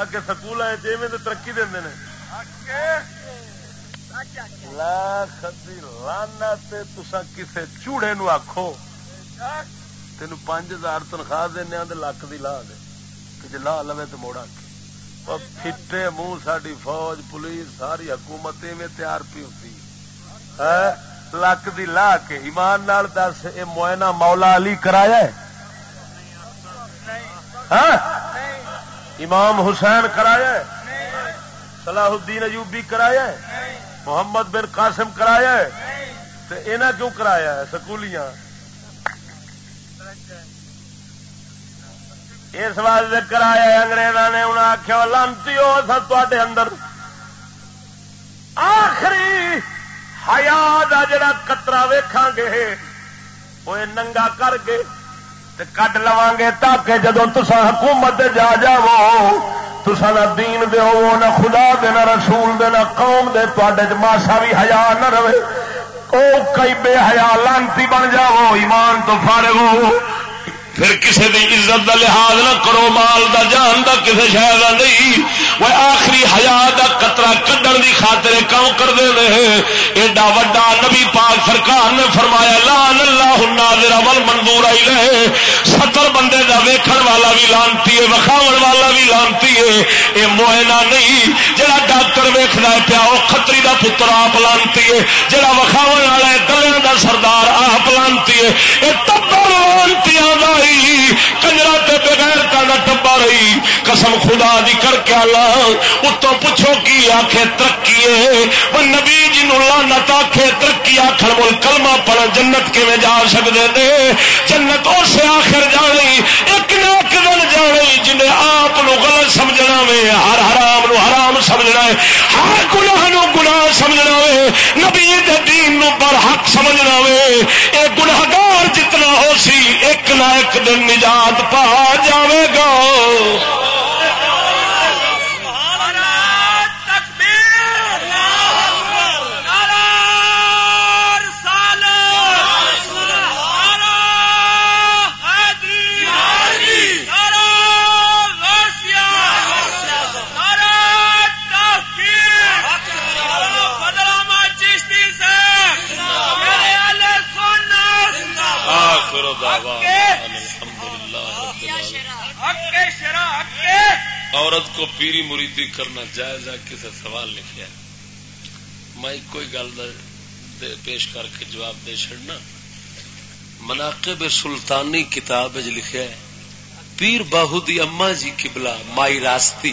اگے سکول جی ترقی دے لاکھ لانا تسا کسے چوڑے نو آخو تین پانچ ہزار تنخواہ دینا لک دی لا دے۔ جی لا لو تو موڑا پھٹے منہ ساری فوج پولیس ساری حکومت میں تیار پی ہوتی۔ لک دی لا کے ایمان نال دس یہ موئنا مولا علی کرایا ہاں؟ امام حسین کرایا ہے؟ صلاح الدین ایوبی کرایا ہے؟ محمد بن قاسم کرایا ہے؟ تو اینا کیوں کرایا ہے سکولیاں؟ اس واسطے کرایا ہے انگریزوں نے انہیں آخیا لانتی ہو سب تے اندر۔ آخری ہیا جڑا کترا ویکھاں گے وہ ننگا کر کے کٹ لوا گے تاکہ جدو تسا حکومت جا جاو تسا نہ دین دے ہو نہ خدا دے، نہ رسول دے، نہ قوم دے تے ماسا بھی ہیا نہ رہے۔ او کئی بے حیا لانتی بن جاؤ، ایمان تو فارغ ہو۔ پھر کسی کی عزت کا لحاظ نہ کرو، مال دا، جان دا کسی شہر کا نہیں۔ وہ آخری ہزار کا کترا کڈن کی خاطر کام کرتے ہیں ایڈا وڈا نبی پاک سرکار نے فرمایا لان اللہ ناظر ول منظور آئی رہے ستر بندے دا ویکھن والا بھی لانتی ہے وکھاو والا بھی لانتی ہے۔ یہ موہنا نہیں جہاں ڈاکٹر ویخنا پیا وہ کتری کا پتر آپ لانتی ہے۔ جہاں وکھاو والا گلے کا سردار آپ لانتی ہے۔ یہ ٹبر لانتی کنجرا بغیر کا ٹبا رہی۔ قسم خدا دی کر کے اللہ اتوں پوچھو کی آخے ترقی وہ نبی جی لانت آخے ترقی آخر مل کلمہ پڑھ جنت کیون جا سکتے تھے جنت اس آخر جانی ایک نہ ایک دن جانی جنہیں آپ غلط سمجھنا وے، ہر حرام نو حرام سمجھنا ہے ہر گناہ نو گناہ سمجھنا وے، نبی دین نو پر حق سمجھنا وے۔ اے گناہگار جتنا ہو سی ایک نہ ایک دن نجات پا جاوے گا۔ عورت کو پیری مریدی کرنا جائز ہے کسی سوال لکھا میں کوئی گل پیش کر کے جواب دے چڑنا مناقب سلطانی کتاب لکھا ہے پیر باہو دی اما جی کبلا مائی راستی۔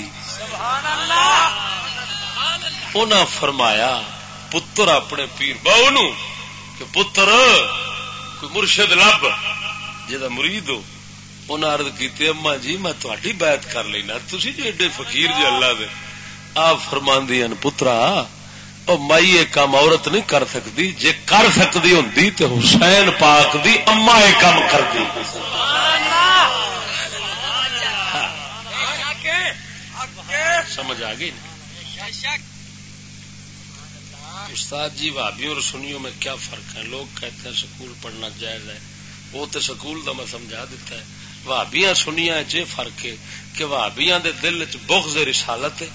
فرمایا پتر اپنے پیر باہو نو کہ پتر کوئی مرشد لب جا مرید ہو۔ انہیں ارد کی اما جی میں تھی بیعت کر لینا۔ تھی جو ایڈے فقیر جی اللہ دے۔ آپ فرما پترا اور مائی یہ کام عورت نہیں کر سکتی۔ جے کر سکتی ہوں تو حسین پاک دی اما یہ کام کر دی سمجھ آ گئی استاد جی بھابیوں اور سنیوں میں کیا فرق ہے؟ لوگ کہتے ہیں سکول پڑھنا جائز ہے۔ وہ تو سکول کا میں سمجھا دیتا ہے۔ وابیا سنیا چ فرق ہے کہ وابیا دے دل چ بغض رسالت ہے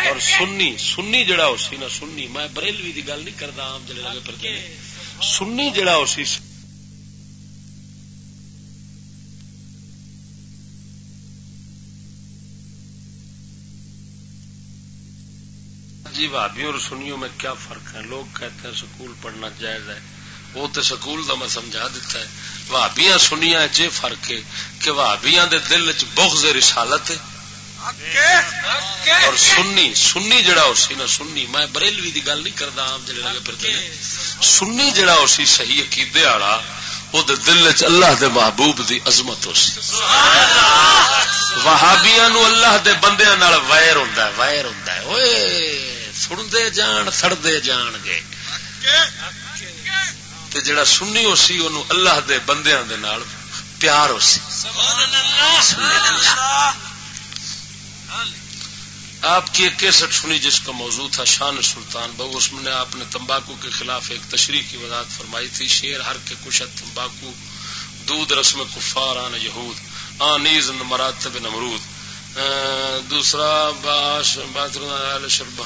اور سنی سنی جڑا ہو سی نا سنی میں بریلوی دی گل نہیں کرتا عام جڑے لگے پر سنی جڑا ہو سی جی بھابیوں اور سنیوں میں کیا فرق ہے لوگ کہتے ہیں سکول پڑھنا جائز ہے وہ تو سکول کا میں سمجھا دیتا ہے۔ بھابیا سنیا چ فرق ہے کہ بھابیا دے دل چ بغض رسالت ہے۔ اور سنی سنی جڑا ہو سی نا سنی۔ میں بریلوی دی گل نہیں کرتا عام جڑے لگے پھر سنی جڑا ہو سی صحیح عقیدے والا وہ دل چ اللہ دے محبوب دی عظمت ہو سی۔ وہابیا نو اللہ دے بندے نال وائر ہوں وائر ہوں سنتے جان سڑتے جان گے۔ تے جڑا سنی ہو سی انہوں اللہ دے بندیاں دے نال پیار ہو سی۔ آپ کی ایک کیسٹ سنی جس کا موضوع تھا شان سلطان بہو، اس میں نے آپ نے تمباکو کے خلاف ایک تشریح کی وضاحت فرمائی تھی۔ شیر ہر کے کشت تمباکو، دودھ، رسم کفار، آن یہود آنیز مراتب نمرود۔ دوسرا، باش بات شربہ۔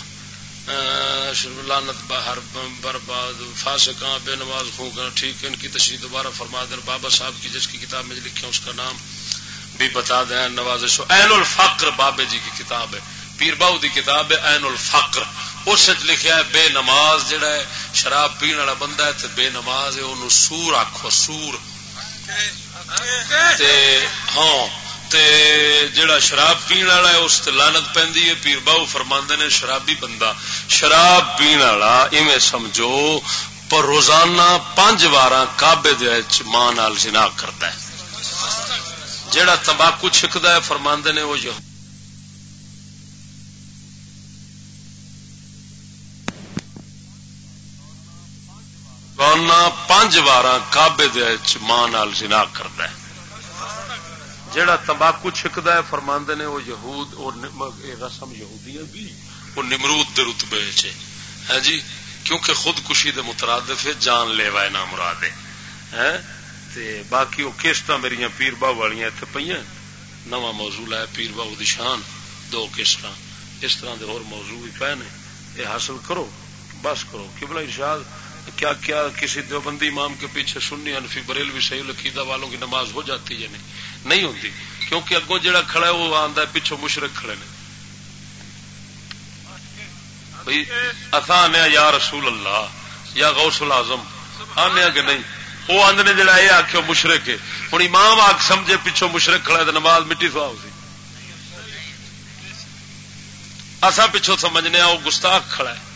لانت باہر برباد فاسقاں، بے نماز خون ٹھیک ان کی تشریح دوبارہ فرما دیں۔ بابا صاحب کی جس کی کتاب میں لکھے اس کا نام بھی بتا دیں۔ نواز شو این الفقر بابے جی کی کتاب ہے۔ پیر باؤ دی کتاب ہے این الفقر۔ اس لکھا ہے، بے نماز جڑا ہے، شراب پین والا بندہ ہے بے نماز ہے انہوں سور آخو سور۔ ہاں تے جڑا شراب پین والا ہے اس لانت پی پیر باؤ فرما نے شرابی بندہ۔ شراب پین والا، ایویں سمجھو، پر روزانہ پانچ بار کابے ماں جنا کرتا ہے۔ جڑا تمباکو چھکتا ہے فرما نے وہ جو روزانہ پانچ بار کابے ماں جنا کرد جڑا تمباکو چھکد ہے، فرماندے نے وہ یہود اور رسم یہودی بھی۔ وہ نمرود دے رتبے چ ہے ہاں جی کیونکہ خود کشی دے مترادف ہے جان لے وائے نہ مراد ہے۔ ہاں؟ باقی وہ کیسٹ میری پیر باہ والی اتنے پہ نواں موضوع ہے پیر باہو دی شان، دو کیسٹ اس طرح دے اور موضوع بھی پے نے۔ یہ حاصل کرو، بس کرو۔ کبلا ارشاد کیا کیا کسی دیوبندی امام کے پیچھے سنی انفی بریل بھی صحیح لکیدہ والوں کی نماز ہو جاتی ہے نہیں؟ نہیں ہوتی، کیونکہ اگوں جڑا کھڑا ہے وہ آتا ہے پیچھو مشرق کھڑے نے۔ بھائی آنے یا رسول اللہ، یا غوث العظم آنے کہ نہیں؟ وہ آدھے نے جڑا یہ آخو مشرق ہے۔ ہوں امام آگ سمجھے پیچھو مشرق کھڑا ہے تو نماز مٹی سواؤ سی اصا پچھو سمجھنے وہ گستاخ کھڑا ہے۔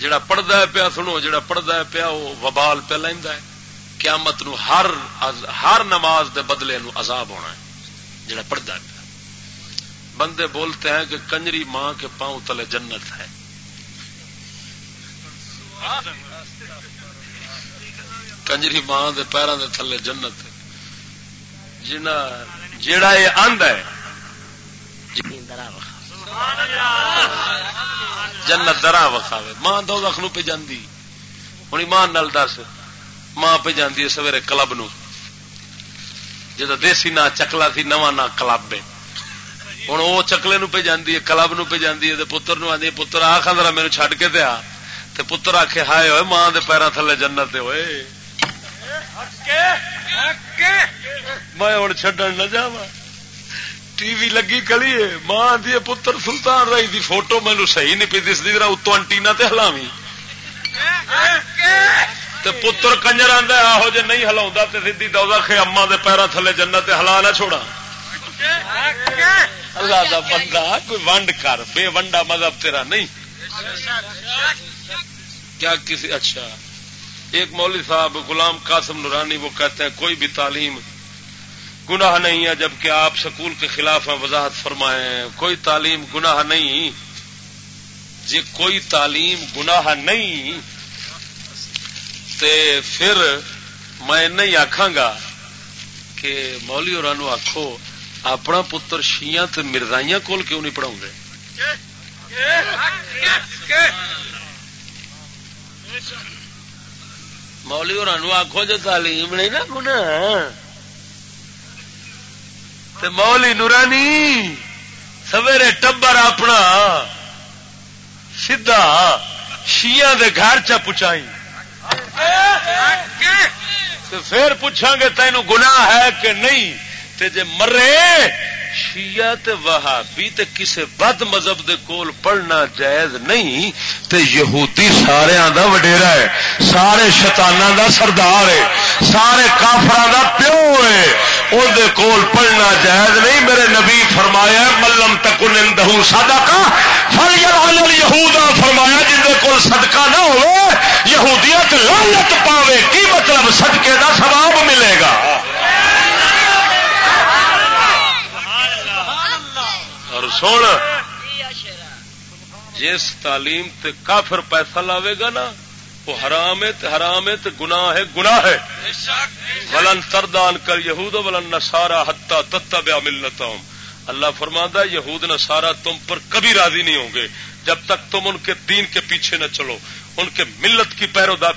جڑا پڑھتا ہے پیا، سنو، جڑا پڑھتا ہے پیا، وہ وبال پہ لینا ہے۔ قیامت نو ہر ہر نماز دے بدلے نو عذاب ہونا ہے، جڑا پڑھتا ہے پیا۔ بندے بولتے ہیں کہ کنجری ماں کے پاؤں تلے جنت ہے۔ کنجری ماں دے پیروں دے تھلے جنت جنا جیڑا یہ آند ہے جنت درا وکھاوے ماں دو دخ نو پہ جاندی ہوں ایمان نال دس۔ ماں پہ جاندی ہے سویرے کلب نو۔ جدو دیسی نا چکلا تھی نواں نا کلب ہے۔ ہوں وہ چکلے نو پہ جاندی ہے کلب نو پہ جاندی ہے پتر نو آدھی پتر آ خاندرا میرے چڈ کے دیا تے پتر آخے ہائے ہوئے ماں دے پیروں تھلے جنت ہوئے میں ہوں چڈن نہ جا ٹی وی لگی کلی ماں دی پتر سلطان رائی دی فوٹو مینو صحیح نہیں پی دستی ذرا اتو انٹینا تے ہلاوی تے پتر کنجر آدھا آہو جی نہیں ہلا تو سی دودھ خے اما دے تھلے جنت ہلا نہ چھوڑا اللہ دا بندہ کوئی ونڈ کر، بے ونڈا مذہب تیرا نہیں۔ کیا کسی اچھا ایک مولوی صاحب غلام قاسم نورانی، وہ کہتے ہیں، کوئی بھی تعلیم گناہ نہیں ہے، جبکہ آپ سکول کے خلاف ہیں، وضاحت فرمائے کوئی تعلیم گناہ نہیں۔ جی کوئی تعلیم گناہ نہیں۔ تے پھر میں نہیں آخا گا کہ مولی اور آخو اپنا پتر شیاں تے مرزائیاں کول کیوں نہیں پڑھاؤں گے مولی اور آخو جو تعلیم نہیں نا گنا مولی نورانی، سویرے ٹبر اپنا سیدا شیا گھر چ پچائی پھر پوچھا گے تینوں گنا ہے کہ نہیں؟ تے جے مرے، شیعہ تے وہابی تے کسے بد مذہب دے کول پڑھنا جائز نہیں، تے یہودی سارے دا وڈیرا ہے، سارے شیطاناں دا سردار ہے، سارے کافراں دا پیو ہے۔ کول پڑھنا جائز نہیں۔ میرے نبی فرمایا ملم تکن اندہ صدقہ فلیلعن الیہودا فرمایا، جن کول صدقہ نہ ہو یہودیت لعنت پاوے، کی مطلب صدقے دا ثواب ملے گا؟ اور سن جس تعلیم تے کافر پیسہ لاوے گا نا وہ حرام ہے تے حرام ہے تے گناہ ہے گناہ ہے۔ ولن تردان کر یہود ولن نسارا ہتا تتا بیا ملتا اللہ فرماندہ یہود نسارا تم پر کبھی راضی نہیں ہوں گے۔ جب تک تم ان کے دین کے پیچھے نہ چلو ان کے ملت کی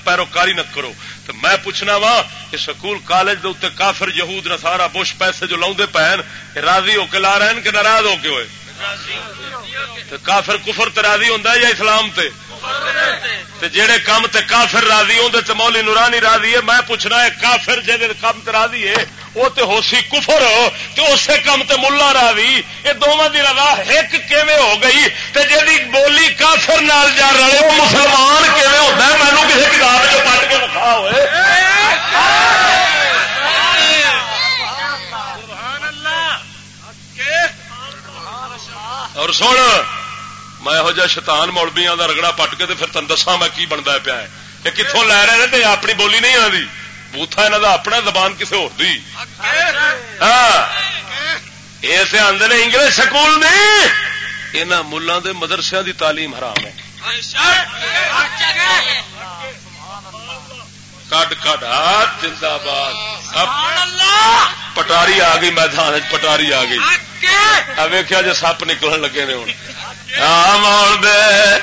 پیروکاری نہ کرو۔ تو میں پوچھنا وا کہ سکول کالج دے کافر یہود نہ سارا بش پیسے جو لاؤں پہن راضی ہو کے لا رہے ہیں کہ ناراض ہو کے ہوئے؟ کافر کفر تراضی ہوں یا اسلام تے؟ تے جڑے کام تے کافر راضی ہوں، تے مولی نورانی راضی ہے، میں پوچھنا ہے کافر جہے کام تے راضی ہے وہ تے ہو سی کفر، تے اسے کام تے ملا راضی یہ دونوں کی رضا ایک کیویں ہو گئی؟ تے جی بولی کافر نال جا رہے وہ مسلمان کیویں ہوتا ہے؟ مینو کسی کتاب جو پڑھ کے لکھا ہوئے اور سن میں یہو جہ شیتان مولبیا کا رگڑا پٹ کے پھر تین دسا میں کی بنتا پیا یہ کتوں لے رہے ہیں اپنی بولی نہیں آتی بوتھا یہاں کا اپنا زبان کسی ہاں یہ آدھے نے انگلش سکول نہیں یہاں ملوں کے مدرسے کی تعلیم حرام ہے کڈ کڈ زندہ باد پٹاری آ گئی میدان پٹاری آ گئی ویخیا جی سپ نکلن لگے نے ہوں یہ دے۔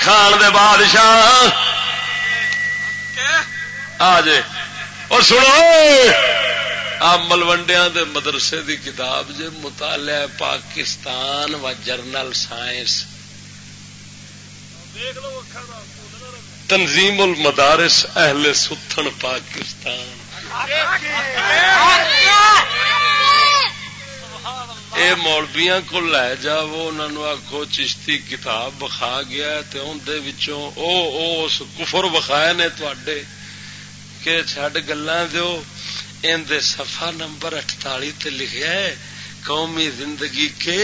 کھان دے بادشاہ۔ آ جے۔ اور سنو۔ آ ملوڈیا دے مدرسے دی کتاب جے مطالعہ پاکستان و جرنل سائنس۔ تنظیم المدارس اہل ستھن پاکستان۔ اے مولبیاں کو لے جا وہ انہوں آخو چشتی کتاب بخا گیا اندر اس کفر بخائے نے تے کہ چڈ گلا دو اندر سفا نمبر اٹتالی تے لکھا ہے قومی زندگی کے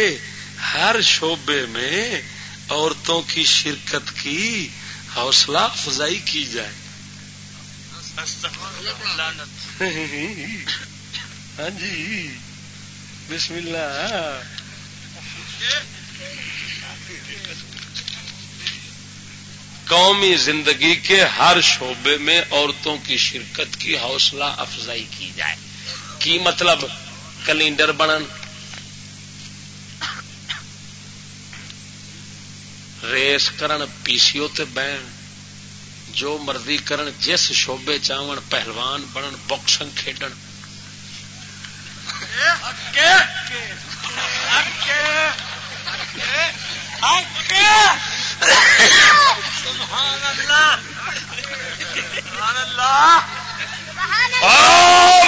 ہر شعبے میں عورتوں کی شرکت کی حوصلہ افزائی کی جائے۔ ہاں جی۔ بسم اللہ. قومی زندگی کے ہر شعبے میں عورتوں کی شرکت کی حوصلہ افزائی کی جائے. کی مطلب؟ کلینڈر بنن، ریس کرن پی سی تے بہن، جو مرضی کرن، جس شعبے چاون، پہلوان بنن باکسنگ کھیڈن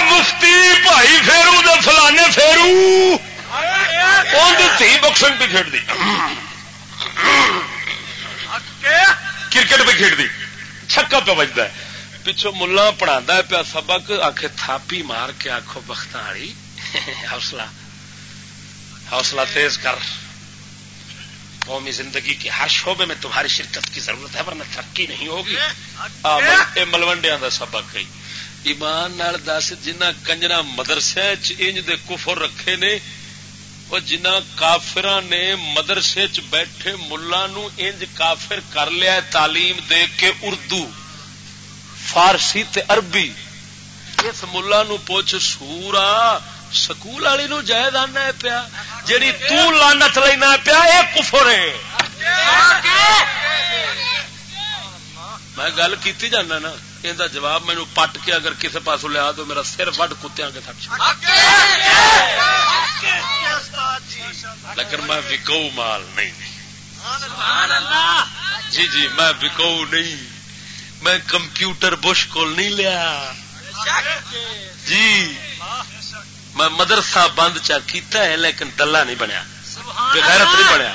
مفتی بھائی فیرو دے فلانے فیرو۔ تھی باکسنگ بھی کھیل دی؟ کرکٹ بھی کھیل دی۔ چھکا پہ بجتا ہے۔ پچھو ملا پڑھا پیا سبق آخ تھاپی مار کے آخو بخت والی حوصلہ۔ حوصلہ تیز کر۔ قومی زندگی کے ہر شعبے میں تمہاری شرکت کی ضرورت ہے، ورنہ ترقی نہیں ہوگی۔ ملوڈیا کا سبق ہے۔ ایمان نال دس، جنہ کنجرا مدرسے انج دے کفر رکھے نے وہ جنہ کافر نے مدرسے چ بیٹھے ملا انج کافر کر لیا تعلیم دے کے اردو، فارسی تے عربی۔ اس ملا نو پوچھ سورا سکول والی نو جائز آنا پیا، جیڑی تانت لینا پیا، یہ کفر ہے۔ میں گل کی جانا نا، یہ جواب مینو پٹ کے اگر کسی پاسوں لیا تو میرا سر وڈ کتیا کے تھک لیکن میں وکو مال نہیں۔ جی جی میں وکو نہیں۔ میں کمپیوٹر بش کو نہیں لیا۔ جی۔ میں مدرسہ بند چا کیتا ہے لیکن دلہ نہیں بنیا۔ بغیرت نہیں بنیا۔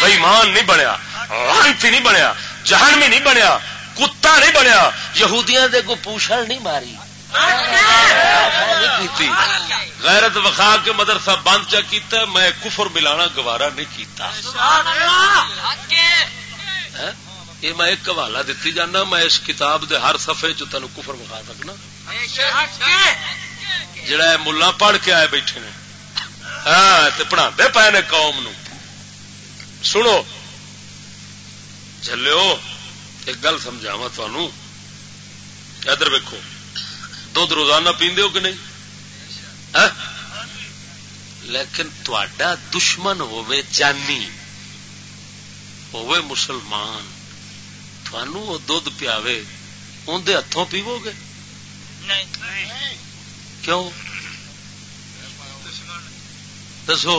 بےمان نہیں بنیا۔ لانتی نہیں بنیا۔ جہن بھی نہیں بنیا۔ کتا نہیں بنیا۔ یہودیاں دے کو پوچھل نہیں ماری۔ غیرت وخا کے مدرسہ بند چا کیتا ہے میں کفر ملانا گوارا نہیں کیتا۔ ہاں؟ یہ میں ایک حوالہ دیتی جانا میں اس کتاب دے ہر صفحے چ تین کفر وکھا سکنا۔ جڑا ملا پڑھ کے آئے بیٹھے نے۔ ہاں پڑھا پے نے قوم نو۔ سنو۔ چلو ایک گل سمجھاوا تھانوں۔ ادھر ویکو دھد روزانہ پیندے ہو کہ نہیں؟ ہاں؟ لیکن تا دشمن ہوے جانی ہوے مسلمان۔ تھانوں وہ دھد پیاوے اندر ہاتھوں پیو گے کیوں؟ دسو.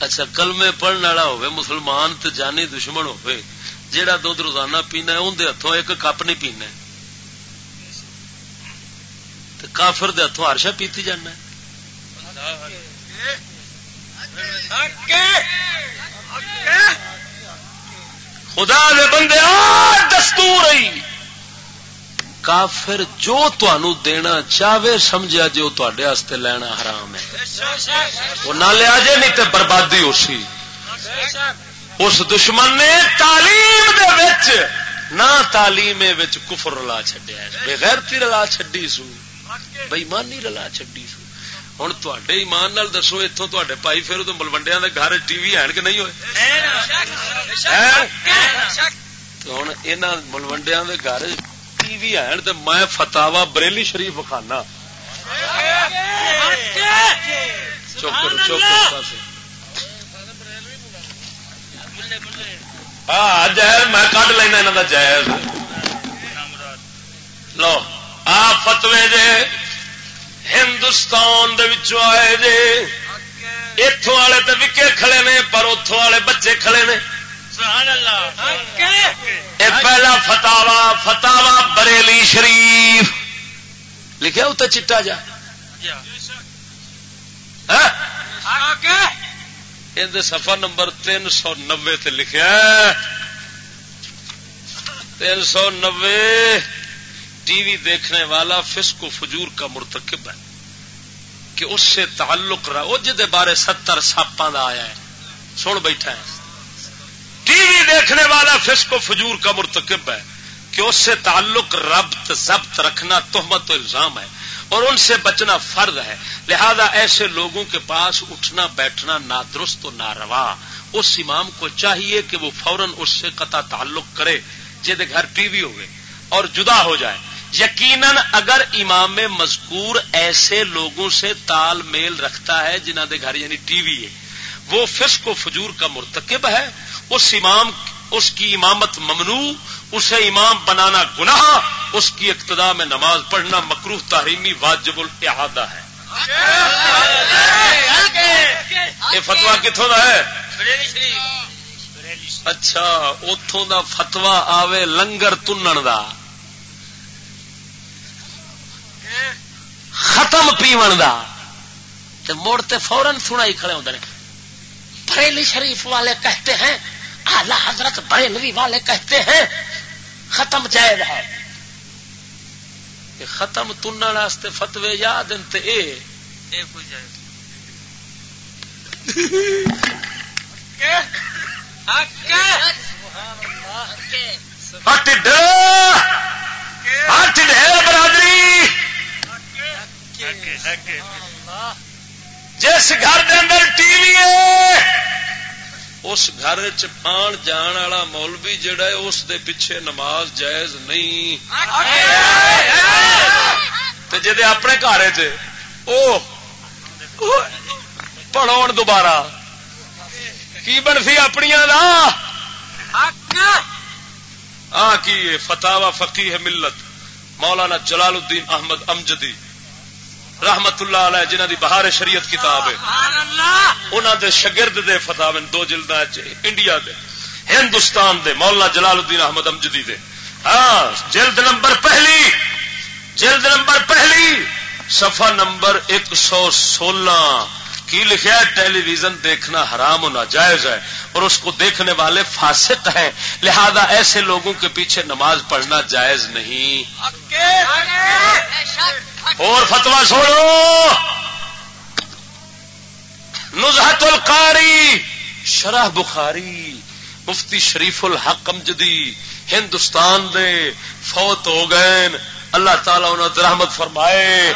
اچھا کلمے پڑھنے والا ہو مسلمان تو جانی دشمن ہو جا دھد روزانہ پینا اندر ہاتھوں ایک کپ نہیں پینا کافر دے ہاتھوں ہرشا پیتی جانا خدا دے بندے دستور کافر جو تنوع دینا چاہے سمجھا جی وہ تے لینا حرام ہے۔ وہ نہ لیا جے نہیں تے بربادی ہو سی اس دشمن نے تعلیم دے وچ نہ تعلیم کفر رلا چڈیا بغیر تی رلا چڈی سو۔ بےمانی رلا چڈی سو۔ ہوں تے ایمان نال دسو اتوں تے پائی پھر تو ملوڈیا کے گھر ٹی وی ہے کہ نہیں ہوئے؟ ہوں یہاں ملوڈیا کے گھر وی ہے تو میں فتاوا بریلی شریف خانا چوکر چوکر ہاں جائز میں کٹ لینا یہاں کا جائز۔ لو آ فتوے جے ہندوستان آئے جے۔ اتوں والے تو وکے کھڑے نے پر اتوں والے بچے کھڑے نے۔ پہلا فتاوا فتاوا بریلی شریف۔ لکھا اتنے چٹا جا۔ ہاں؟ سفر نمبر تین سو نبے لکھا تین سو نبے ٹی وی دیکھنے والا فسق و فجور کا مرتکب ہے۔ کہ اس سے تعلق رہا، وہ جہد بارے ستر ساپا آیا ہے۔ سن بیٹھا ہے۔ ٹی وی دیکھنے والا فسق و فجور کا مرتکب ہے کہ اس سے تعلق ربط، ضبط رکھنا تہمت و الزام ہے اور ان سے بچنا فرض ہے۔ لہذا ایسے لوگوں کے پاس اٹھنا، بیٹھنا نہ درست و نہ روا اس امام کو چاہیے کہ وہ فوراً اس سے قطع تعلق کرے جہد گھر ٹی وی ہوئے اور جدا ہو جائے۔ یقیناً اگر امام مذکور ایسے لوگوں سے تال میل رکھتا ہے جنہ دے گھر یعنی ٹی وی ہے، وہ فسق و فجور کا مرتکب ہے۔ اس امام، اس کی امامت ممنوع، اسے امام بنانا گناہ، اس کی اقتدا میں نماز پڑھنا مکروح تحریمی واجب الحادہ ہے۔ یہ فتوا کتوں کا ہے؟ اچھا اتوں کا فتوا آوے لنگر تنن دا۔ ختم پیون دا۔ مڑ تے فورن سنا کھڑے ہوتے ہیں بریلی شریف والے کہتے ہیں اعلی حضرت بریلوی والے کہتے ہیں ختم جائز ہے۔ ختم تن فتوے یاد برادری جس گھر کے اندر ٹی وی ہے اس گھر چان جان والا مولوی جڑا ہے، اس دے پیچھے نماز جائز نہیں۔ جی اپنے گھر پڑھو دوبارہ۔ کی بنفی اپنی ہاں کی فتح فقی ہے ملت، مولانا جلال الدین احمد امجدی۔ رحمت اللہ علیہ جنہ دی بہار شریعت کتاب ہے۔ انہوں دے شگرد دے فتح دو جلد انڈیا دے ہندوستان دے مولانا جلال الدین احمد امجدی دے۔ ہاں جلد نمبر پہلی جلد نمبر پہلی صفحہ نمبر ایک سو سولہ۔ کی لکھا ہے؟ ٹیلی ویژن دیکھنا حرام ہونا جائز ہے اور اس کو دیکھنے والے فاسق ہیں۔ لہذا ایسے لوگوں کے پیچھے نماز پڑھنا جائز نہیں۔ اور فتوا چھوڑو نزہت القاری، شرح بخاری، مفتی شریف الحق امجدی ہندوستان دے فوت ہو گئے اللہ تعالی انہوں رحمت فرمائے۔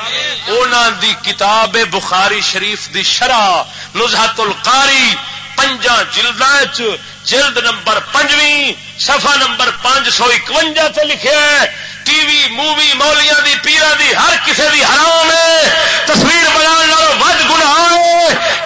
انہوں دی کتاب بخاری شریف دی شرح نزہت القاری پنجا جلد جلد نمبر پنجویں سفا نمبر پانچ سو اکوجا سے لکھے ٹی وی، مووی، مولیاں دی پیرا دی، ہر کسے دی حرام ہے۔ تصویر بنا ود گنا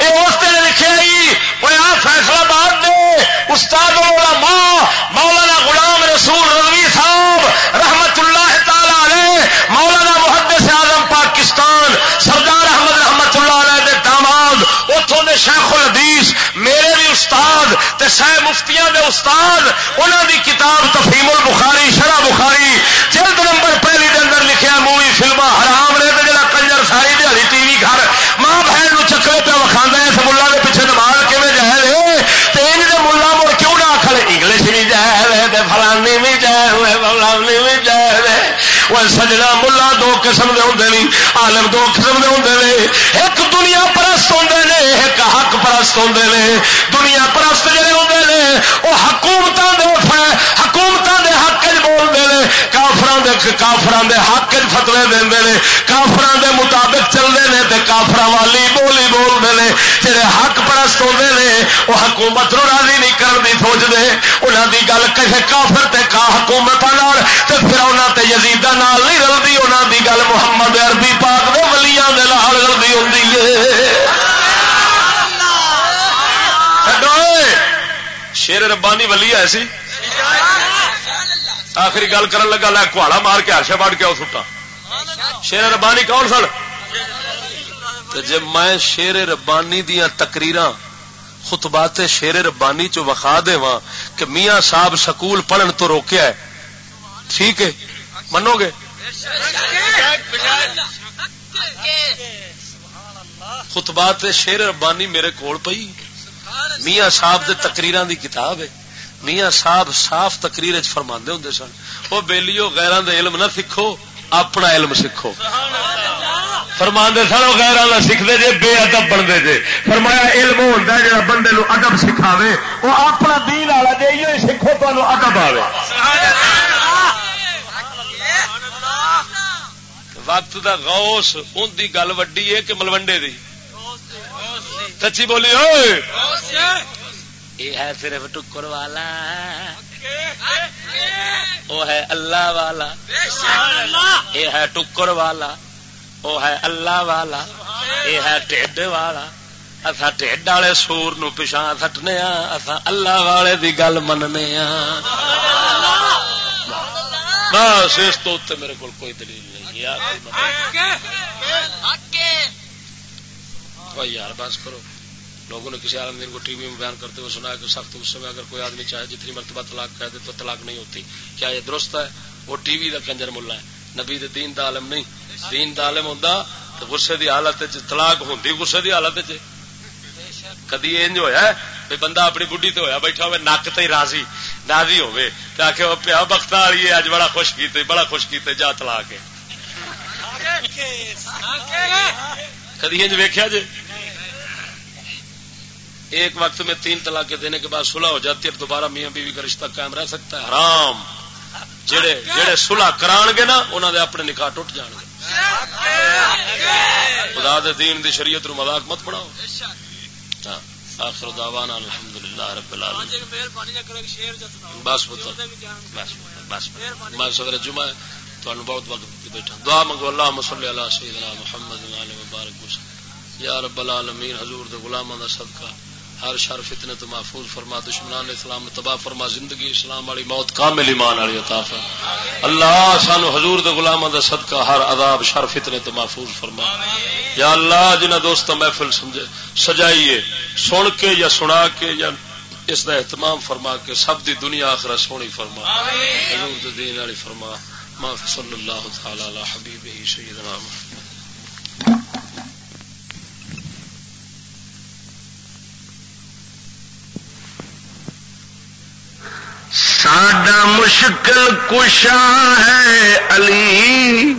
یہ اس دن لکھے جی، ہی وہ آ فیصلہ باد دے۔ استاد ماں مولانا غلام رسول روی صاحب رحمت اللہ تعالی علیہ، مولانا محدث اعظم پاکستان، سردار احمد رحمت اللہ علیہ دے داماد اتوں دے شیخ الحدیث، میرے بھی استاد تے سہ مفتیاں دے استاد انہوں دی کتاب تفہیم البخاری شرح بخاری جلد نمبر پہلی دے اندر لکھیا مووی فلما حرام نے تو جا کنجر ساری دیہی ٹی وی گھر ماں بہن نو چکرے پہ وکھا ہے اس ملا کے پیچھے نماز کیون جائے رہے تو ان کے ملا مڑ کیوں نہ آخر انگلش بھی جائے رہے فلانی بھی جائے ہوئے فلانی بھی جائے رہے وہ سجنا ملا دو قسم دے ہوں نہیں آلم دو قسم کے ہوں ایک دنیا پرست ہوں نے، ایک حق پرست ہوں نے۔ دنیا پرست جڑے ہوں نے وہ حکومت حکومت ہیں کافران دے حق فتوے دے کافران دے مطابق چلتے ہیں تے کافر والی بولی بولتے ہیں جہے حق پرست ہوتے ہیں وہ حکومت نو راضی نہیں کرنے سوچتے انہوں کی گل کسی کافر تے کا حکومت پھر انہوں تے یزیدہ نال نہیں رلتی انہوں کی گل محمد عربی پاک دے ولیاں دے نال رلتی ہوں شیر ربانی ولی ہے سی۔ آخری گل کر لگا لے کواڑا مار کے ہرشا بڑھ کے آؤ سٹا شیر ربانی کون سن؟ جی میں شیر ربانی دیا تکریر خطبات شیر ربانی چ وکھا دوا کہ میاں صاحب سکول پڑھن تو روکیا ہے۔ ٹھیک ہے؟ منو گے؟ خطبات شیر ربانی میرے کول پئی۔ میاں صاحب دے تقریر دی کتاب ہے۔ میاں صاحب صاف تقریر فرما ہوں سن۔ وہ بےلیو غیران دے علم نہ سیکھو، اپنا علم سیکھو۔ فرما سن وہ غیران سیکھتے جے، بے ادب بنتے جے۔ فرمایا، علم ہوتا ہے جا بندے نو ادب سکھاوے۔ وہ اپنا دین والا جی یہ سیکھو تو ادب آئے وقت دا غوث ان دی گل وڈی ہے کہ ملوڈے دی۔ سچی بولی ہوئے یہ ہے صرف ٹکر والا وہ ہے اللہ والا۔ یہ ہے ٹکر والا۔ وہ ہے اللہ والا۔ یہ ہے ٹھڈ والا۔ اصا ٹھڈ والے سور نو پچھا سٹنے اصا اللہ والے دی گل مننے بس اس تو میرے کو کوئی دلیل نہیں یار بس کرو۔ لوگوں نے کسی عالم دین کو ٹی وی میں بیان کرتے ہوئے سنا کہ سخت غصے میں اگر کوئی آدمی چاہے جتنی مرتبہ طلاق کہہ دے تو طلاق نہیں ہوتی۔ کیا یہ درست ہے؟ وہ ٹی وی کا کنجر ملا ہے۔ نبی دین دا عالم نہیں۔ دین دا عالم ہوں تو غصے دی حالت طلاق ہوتی غصے دی حالت کدی انج ہوا بھی بندہ اپنی بڈی تو ہوا بیٹھا ہوئے نک تے راضی راضی ہوے آخ پیا بخت والی ہے اج بڑا خوش کیتے بڑا خوش کیتے جا تلا کے کدی انج ویکیا جی ایک وقت میں تین طلاق دینے کے بعد صلح ہو جاتی ہے دوبارہ میاں بیوی کا رشتہ قائم رہ سکتا ہے۔ حرام۔ جڑے جڑے صلح کران گے نا انہوں نے اپنے نکاح ٹوٹ جان گے۔ خدا دے دین دی شریعت رو مذاق مت بناؤ۔ ہاں، آخر دعوانا الحمدللہ رب العالمین۔ بس پتر، بس بس میں صدر جمعہ تو بہت وقت بیٹھا۔ دعا منگو اللہ صلی اللہ سیدنا محمد مبارک یا رب العالمین، حضور دے غلامہ دا صدقہ۔ ہر شر فتنے تو محفوظ فرما، دشمنان اسلام تباہ فرما، زندگی اسلام والی موت کامل ایمان والی عطا فرما۔ اللہ سانو حضور دے غلاماں دا صدقہ، ہر عذاب، شر فتنے تو محفوظ فرما۔ یا اللہ جنہ دوست محفل سمجھے، سجائیے، سن کے یا سنا کے یا اس دا اہتمام فرما کے، سب دی دنیا آخرہ سونی فرما۔ حضور دے دین والی فرما۔ ما صلی اللہ تعالی علی حبیبہ سیدنا محمد۔ ساڈا مشکل کشا ہے علی۔